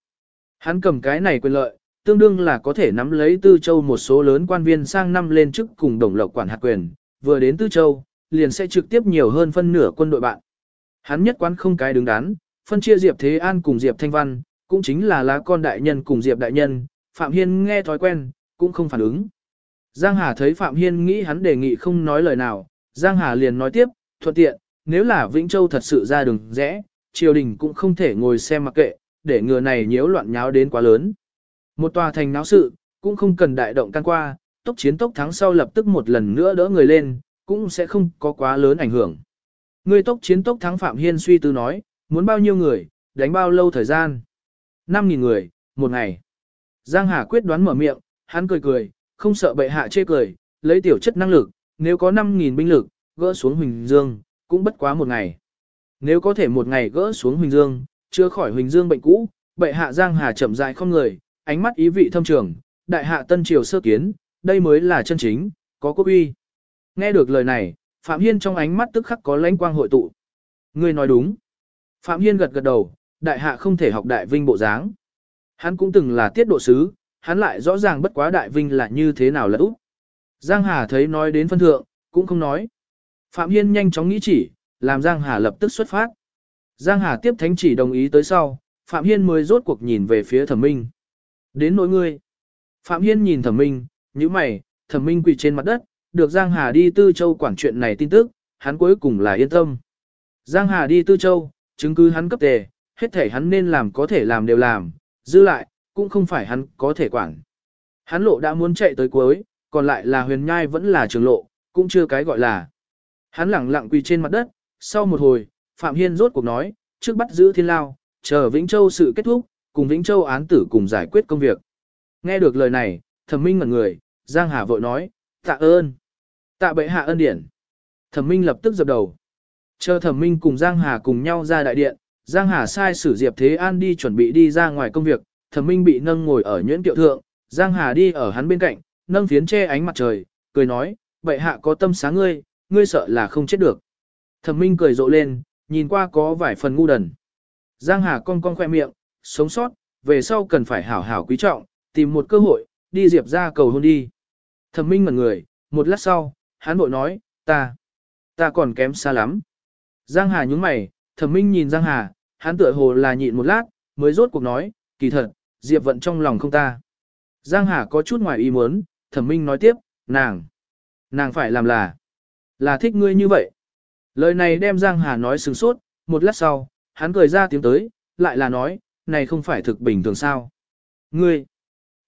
Hắn cầm cái này quyền lợi, tương đương là có thể nắm lấy Tư Châu một số lớn quan viên sang năm lên chức cùng đồng lộc quản hạt quyền, vừa đến Tư Châu, liền sẽ trực tiếp nhiều hơn phân nửa quân đội bạn. Hắn nhất quán không cái đứng đắn, phân chia Diệp Thế An cùng Diệp Thanh Văn, cũng chính là lá con đại nhân cùng Diệp đại nhân, Phạm Hiên nghe thói quen, cũng không phản ứng. Giang Hà thấy Phạm Hiên nghĩ hắn đề nghị không nói lời nào, Giang Hà liền nói tiếp, thuận tiện, nếu là Vĩnh Châu thật sự ra đường rẽ, triều đình cũng không thể ngồi xem mặc kệ, để ngừa này nhiễu loạn nháo đến quá lớn. Một tòa thành náo sự, cũng không cần đại động can qua, tốc chiến tốc thắng sau lập tức một lần nữa đỡ người lên, cũng sẽ không có quá lớn ảnh hưởng. Người tốc chiến tốc thắng Phạm Hiên suy tư nói, muốn bao nhiêu người, đánh bao lâu thời gian. 5.000 người, một ngày. Giang Hà quyết đoán mở miệng, hắn cười cười, không sợ bệ hạ chê cười, lấy tiểu chất năng lực, nếu có 5.000 binh lực, gỡ xuống Huỳnh Dương, cũng bất quá một ngày. Nếu có thể một ngày gỡ xuống Huỳnh Dương, chưa khỏi Huỳnh Dương bệnh cũ, bệ hạ Giang Hà chậm rãi không người, ánh mắt ý vị thâm trường, đại hạ tân triều sơ kiến, đây mới là chân chính, có quốc uy. Nghe được lời này, Phạm Hiên trong ánh mắt tức khắc có lãnh quang hội tụ. Ngươi nói đúng. Phạm Hiên gật gật đầu, đại hạ không thể học đại vinh bộ dáng. Hắn cũng từng là tiết độ sứ, hắn lại rõ ràng bất quá đại vinh là như thế nào là úp. Giang Hà thấy nói đến phân thượng, cũng không nói. Phạm Hiên nhanh chóng nghĩ chỉ, làm Giang Hà lập tức xuất phát. Giang Hà tiếp thánh chỉ đồng ý tới sau, Phạm Hiên mới rốt cuộc nhìn về phía thẩm minh. Đến nỗi ngươi. Phạm Hiên nhìn thẩm minh, như mày, thẩm minh quỳ trên mặt đất, được Giang Hà đi Tư Châu quản chuyện này tin tức, hắn cuối cùng là yên tâm. Giang Hà đi Tư Châu, chứng cứ hắn cấp tề, hết thể hắn nên làm có thể làm đều làm, dư lại, cũng không phải hắn có thể quản. Hắn lộ đã muốn chạy tới cuối, còn lại là huyền nhai vẫn là trường lộ, cũng chưa cái gọi là. Hắn lẳng lặng quỳ trên mặt đất, sau một hồi, Phạm Hiên rốt cuộc nói, trước bắt giữ thiên lao, chờ Vĩnh Châu sự kết thúc, cùng Vĩnh Châu án tử cùng giải quyết công việc. Nghe được lời này, thẩm minh ngẩn người, Giang Hà vội nói, tạ ơn. Tạ bệ hạ ân điển. Thẩm minh lập tức dập đầu. Chờ thẩm minh cùng Giang Hà cùng nhau ra đại điện, Giang Hà sai sử Diệp Thế An đi chuẩn bị đi ra ngoài công việc, thẩm minh bị nâng ngồi ở nhuyễn tiệu thượng, Giang Hà đi ở hắn bên cạnh, nâng phiến che ánh mặt trời, cười nói, bệ hạ có tâm sáng ngươi, ngươi sợ là không chết được. Thẩm minh cười rộ lên, nhìn qua có vài phần ngu đần. Giang Hà cong cong khoe miệng, sống sót, về sau cần phải hảo hảo quý trọng, tìm một cơ hội, đi Diệp ra cầu hôn đi. Thẩm minh ngẩn người, một lát sau, hắn bội nói, ta, ta còn kém xa lắm. Giang Hà nhúng mày, thẩm minh nhìn Giang Hà, hắn tựa hồ là nhịn một lát, mới rốt cuộc nói, kỳ thật, Diệp vận trong lòng không ta. Giang Hà có chút ngoài ý muốn, thẩm minh nói tiếp, nàng, nàng phải làm là, là thích ngươi như vậy. Lời này đem Giang Hà nói sừng sốt, một lát sau, hắn cười ra tiếng tới, lại là nói, này không phải thực bình thường sao. Ngươi,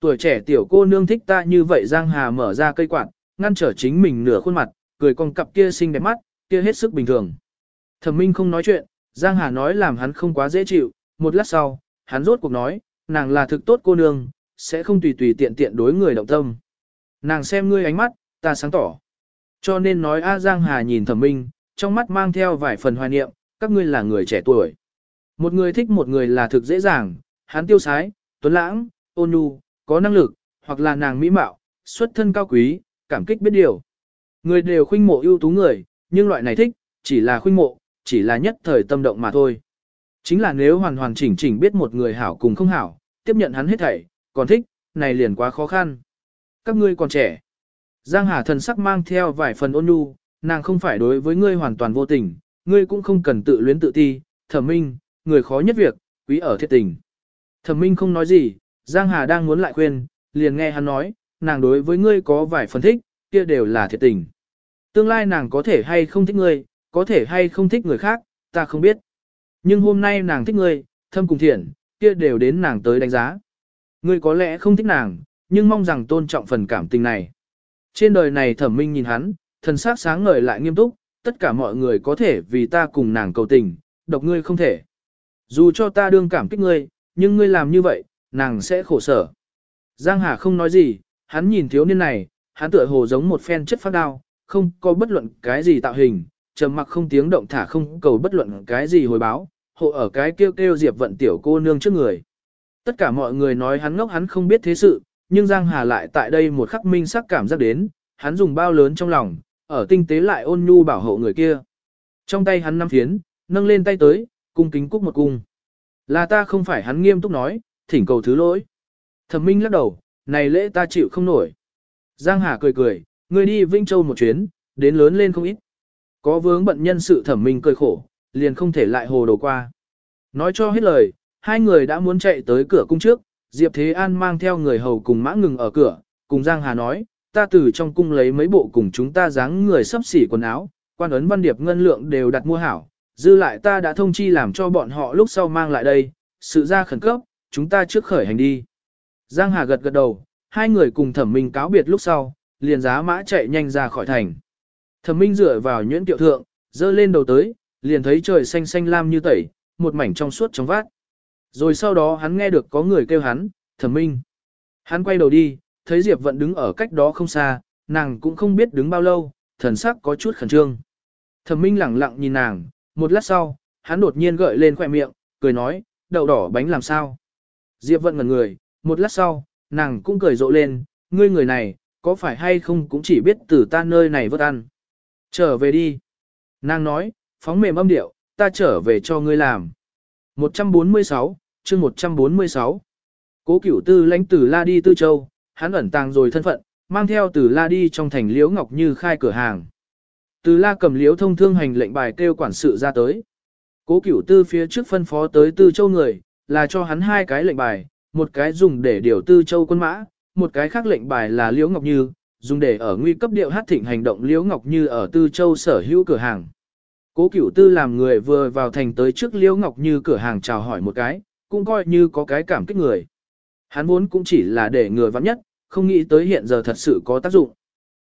tuổi trẻ tiểu cô nương thích ta như vậy Giang Hà mở ra cây quạt, ngăn trở chính mình nửa khuôn mặt, cười con cặp kia xinh đẹp mắt, kia hết sức bình thường. Thẩm Minh không nói chuyện, Giang Hà nói làm hắn không quá dễ chịu, một lát sau, hắn rốt cuộc nói, nàng là thực tốt cô nương, sẽ không tùy tùy tiện tiện đối người động tâm. Nàng xem ngươi ánh mắt, ta sáng tỏ. Cho nên nói A Giang Hà nhìn Thẩm Minh, trong mắt mang theo vài phần hoài niệm, các ngươi là người trẻ tuổi. Một người thích một người là thực dễ dàng, hắn tiêu sái, tuấn lãng, ôn nhu, có năng lực, hoặc là nàng mỹ mạo, xuất thân cao quý, cảm kích biết điều. Người đều khuynh mộ ưu tú người, nhưng loại này thích, chỉ là khuynh mộ, chỉ là nhất thời tâm động mà thôi. Chính là nếu hoàn hoàn chỉnh chỉnh biết một người hảo cùng không hảo, tiếp nhận hắn hết thảy, còn thích, này liền quá khó khăn. Các ngươi còn trẻ. Giang Hà thần sắc mang theo vài phần ôn nhu, nàng không phải đối với ngươi hoàn toàn vô tình, ngươi cũng không cần tự luyến tự ti, thẩm minh, người khó nhất việc, quý ở thiết tình. Thẩm minh không nói gì, Giang Hà đang muốn lại khuyên, liền nghe hắn nói, nàng đối với ngươi có vài phần thích, kia đều là thiệt tình. Tương lai nàng có thể hay không thích ngươi, có thể hay không thích người khác, ta không biết. Nhưng hôm nay nàng thích ngươi, thâm cùng thiện, kia đều đến nàng tới đánh giá. Ngươi có lẽ không thích nàng, nhưng mong rằng tôn trọng phần cảm tình này. Trên đời này thẩm minh nhìn hắn, thần sắc sáng ngời lại nghiêm túc, tất cả mọi người có thể vì ta cùng nàng cầu tình, độc ngươi không thể. Dù cho ta đương cảm kích ngươi, nhưng ngươi làm như vậy, nàng sẽ khổ sở. Giang Hà không nói gì, hắn nhìn thiếu niên này, hắn tựa hồ giống một phen chất phát đao, không có bất luận cái gì tạo hình, trầm mặc không tiếng động thả không cầu bất luận cái gì hồi báo, hộ ở cái kêu kêu Diệp vận tiểu cô nương trước người. Tất cả mọi người nói hắn ngốc hắn không biết thế sự, nhưng Giang Hà lại tại đây một khắc minh sắc cảm giác đến, hắn dùng bao lớn trong lòng, ở tinh tế lại ôn nhu bảo hộ người kia. Trong tay hắn năm phiến, nâng lên tay tới, cung kính cúc một cung. Là ta không phải hắn nghiêm túc nói, thỉnh cầu thứ lỗi. Thẩm Minh lắc đầu, này lễ ta chịu không nổi. Giang Hà cười cười, người đi Vinh Châu một chuyến, đến lớn lên không ít. Có vướng bận nhân sự Thẩm Minh cười khổ, liền không thể lại hồ đồ qua. Nói cho hết lời, hai người đã muốn chạy tới cửa cung trước, Diệp Thế An mang theo người hầu cùng mã ngừng ở cửa, cùng Giang Hà nói, ta từ trong cung lấy mấy bộ cùng chúng ta dáng người sắp xỉ quần áo, quan ấn văn điệp ngân lượng đều đặt mua hảo, dư lại ta đã thông chi làm cho bọn họ lúc sau mang lại đây, sự ra khẩn cấp, chúng ta trước khởi hành đi. Giang Hà gật gật đầu, hai người cùng thẩm minh cáo biệt lúc sau, liền giá mã chạy nhanh ra khỏi thành. Thẩm minh dựa vào nhuyễn tiệu thượng, dơ lên đầu tới, liền thấy trời xanh xanh lam như tẩy, một mảnh trong suốt trong vát. Rồi sau đó hắn nghe được có người kêu hắn, thẩm minh. Hắn quay đầu đi, thấy Diệp Vận đứng ở cách đó không xa, nàng cũng không biết đứng bao lâu, thần sắc có chút khẩn trương. Thẩm minh lẳng lặng nhìn nàng, một lát sau, hắn đột nhiên gợi lên khỏe miệng, cười nói, đậu đỏ bánh làm sao. Diệp Vận ngẩn người, một lát sau, nàng cũng cười rộ lên, ngươi người này, có phải hay không cũng chỉ biết từ ta nơi này vớt ăn. Trở về đi. Nàng nói, phóng mềm âm điệu, ta trở về cho ngươi làm. 146, chương 146. Cố cửu tư lãnh tử la đi tư châu, hắn ẩn tàng rồi thân phận, mang theo tử la đi trong thành liễu ngọc như khai cửa hàng. Từ la cầm liễu thông thương hành lệnh bài kêu quản sự ra tới. Cố cửu tư phía trước phân phó tới tư châu người, là cho hắn hai cái lệnh bài, một cái dùng để điều tư châu quân mã, một cái khác lệnh bài là liễu ngọc như, dùng để ở nguy cấp điệu hát thịnh hành động liễu ngọc như ở tư châu sở hữu cửa hàng. Cố cửu tư làm người vừa vào thành tới trước liễu ngọc như cửa hàng chào hỏi một cái, cũng coi như có cái cảm kích người. Hắn vốn cũng chỉ là để người vắng nhất, không nghĩ tới hiện giờ thật sự có tác dụng.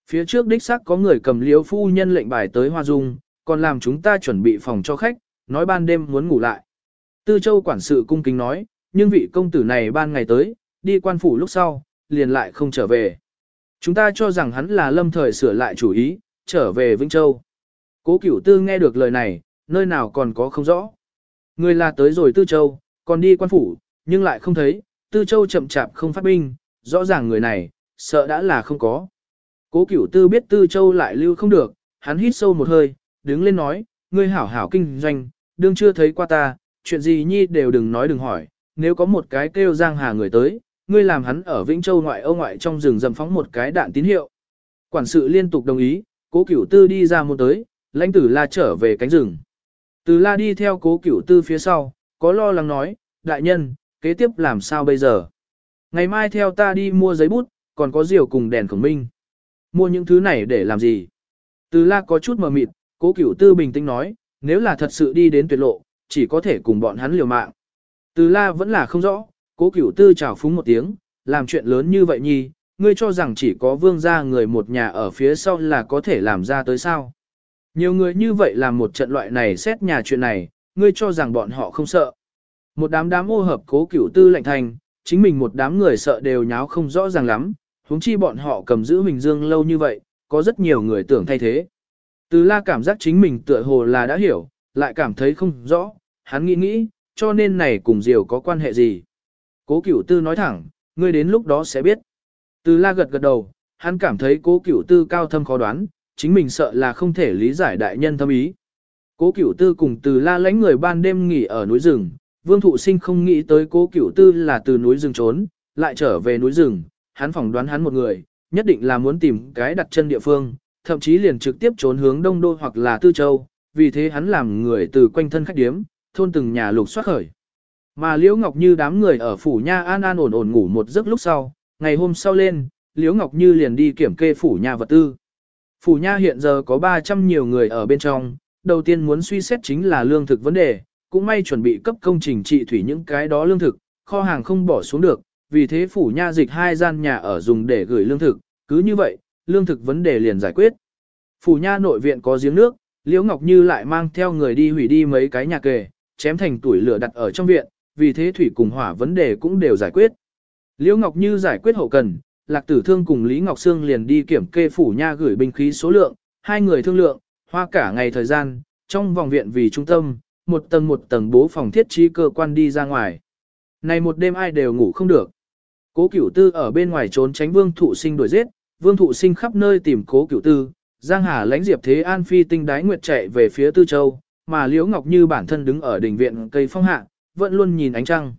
Phía trước đích xác có người cầm liễu phu nhân lệnh bài tới Hoa Dung, còn làm chúng ta chuẩn bị phòng cho khách, nói ban đêm muốn ngủ lại. Tư Châu quản sự cung kính nói, nhưng vị công tử này ban ngày tới, đi quan phủ lúc sau, liền lại không trở về. Chúng ta cho rằng hắn là lâm thời sửa lại chủ ý, trở về Vĩnh Châu. Cố cửu tư nghe được lời này, nơi nào còn có không rõ. Người là tới rồi Tư Châu, còn đi quan phủ, nhưng lại không thấy, Tư Châu chậm chạp không phát binh, rõ ràng người này, sợ đã là không có. Cố cửu tư biết Tư Châu lại lưu không được, hắn hít sâu một hơi, đứng lên nói, ngươi hảo hảo kinh doanh, đương chưa thấy qua ta, chuyện gì nhi đều đừng nói đừng hỏi, nếu có một cái kêu giang hà người tới, ngươi làm hắn ở Vĩnh Châu ngoại ô ngoại trong rừng dầm phóng một cái đạn tín hiệu. Quản sự liên tục đồng ý, cố cửu tư đi ra một tới, lãnh tử la trở về cánh rừng. Từ la đi theo cố cửu tư phía sau, có lo lắng nói, đại nhân, kế tiếp làm sao bây giờ? Ngày mai theo ta đi mua giấy bút, còn có diều cùng đèn khổng minh. Mua những thứ này để làm gì? Từ la có chút mờ mịt, cố cửu tư bình tĩnh nói, nếu là thật sự đi đến tuyệt lộ, chỉ có thể cùng bọn hắn liều mạng. Từ la vẫn là không rõ, cố cửu tư chào phúng một tiếng, làm chuyện lớn như vậy nhi, ngươi cho rằng chỉ có vương gia người một nhà ở phía sau là có thể làm ra tới sao. Nhiều người như vậy làm một trận loại này xét nhà chuyện này, ngươi cho rằng bọn họ không sợ. Một đám đám ô hợp cố cửu tư lạnh thành, chính mình một đám người sợ đều nháo không rõ ràng lắm, huống chi bọn họ cầm giữ mình Dương lâu như vậy, có rất nhiều người tưởng thay thế. Từ la cảm giác chính mình tựa hồ là đã hiểu, lại cảm thấy không rõ, hắn nghĩ nghĩ, cho nên này cùng Diều có quan hệ gì. Cố cửu tư nói thẳng, ngươi đến lúc đó sẽ biết. Từ la gật gật đầu, hắn cảm thấy cố cửu tư cao thâm khó đoán, chính mình sợ là không thể lý giải đại nhân thâm ý. Cố cửu tư cùng từ la lãnh người ban đêm nghỉ ở núi rừng, vương thụ sinh không nghĩ tới cố cửu tư là từ núi rừng trốn, lại trở về núi rừng, hắn phỏng đoán hắn một người, nhất định là muốn tìm cái đặt chân địa phương, thậm chí liền trực tiếp trốn hướng đông đô hoặc là tư châu, vì thế hắn làm người từ quanh thân khách điếm, thôn từng nhà lục soát khởi. Mà Liễu Ngọc Như đám người ở phủ nha an an ổn ổn ngủ một giấc lúc sau, ngày hôm sau lên, Liễu Ngọc Như liền đi kiểm kê phủ nha vật tư. Phủ nha hiện giờ có 300 nhiều người ở bên trong, đầu tiên muốn suy xét chính là lương thực vấn đề, cũng may chuẩn bị cấp công trình trị thủy những cái đó lương thực, kho hàng không bỏ xuống được, vì thế phủ nha dịch hai gian nhà ở dùng để gửi lương thực, cứ như vậy, lương thực vấn đề liền giải quyết. Phủ nha nội viện có giếng nước, Liễu Ngọc Như lại mang theo người đi hủy đi mấy cái nhà kề, chém thành tuổi lửa đặt ở trong viện, vì thế thủy cùng hỏa vấn đề cũng đều giải quyết. Liễu Ngọc Như giải quyết hậu cần, Lạc Tử Thương cùng Lý Ngọc Sương liền đi kiểm kê phủ nha gửi binh khí số lượng, hai người thương lượng, hoa cả ngày thời gian, trong vòng viện vì trung tâm, một tầng một tầng bố phòng thiết trí cơ quan đi ra ngoài. Này một đêm ai đều ngủ không được. Cố Cửu Tư ở bên ngoài trốn tránh Vương Thụ Sinh đuổi giết, Vương Thụ Sinh khắp nơi tìm Cố Cửu Tư, Giang Hà lãnh Diệp Thế An phi tinh đái nguyệt chạy về phía Tư Châu, mà Liễu Ngọc Như bản thân đứng ở đỉnh viện cây phong hạ, vẫn luôn nhìn ánh trăng.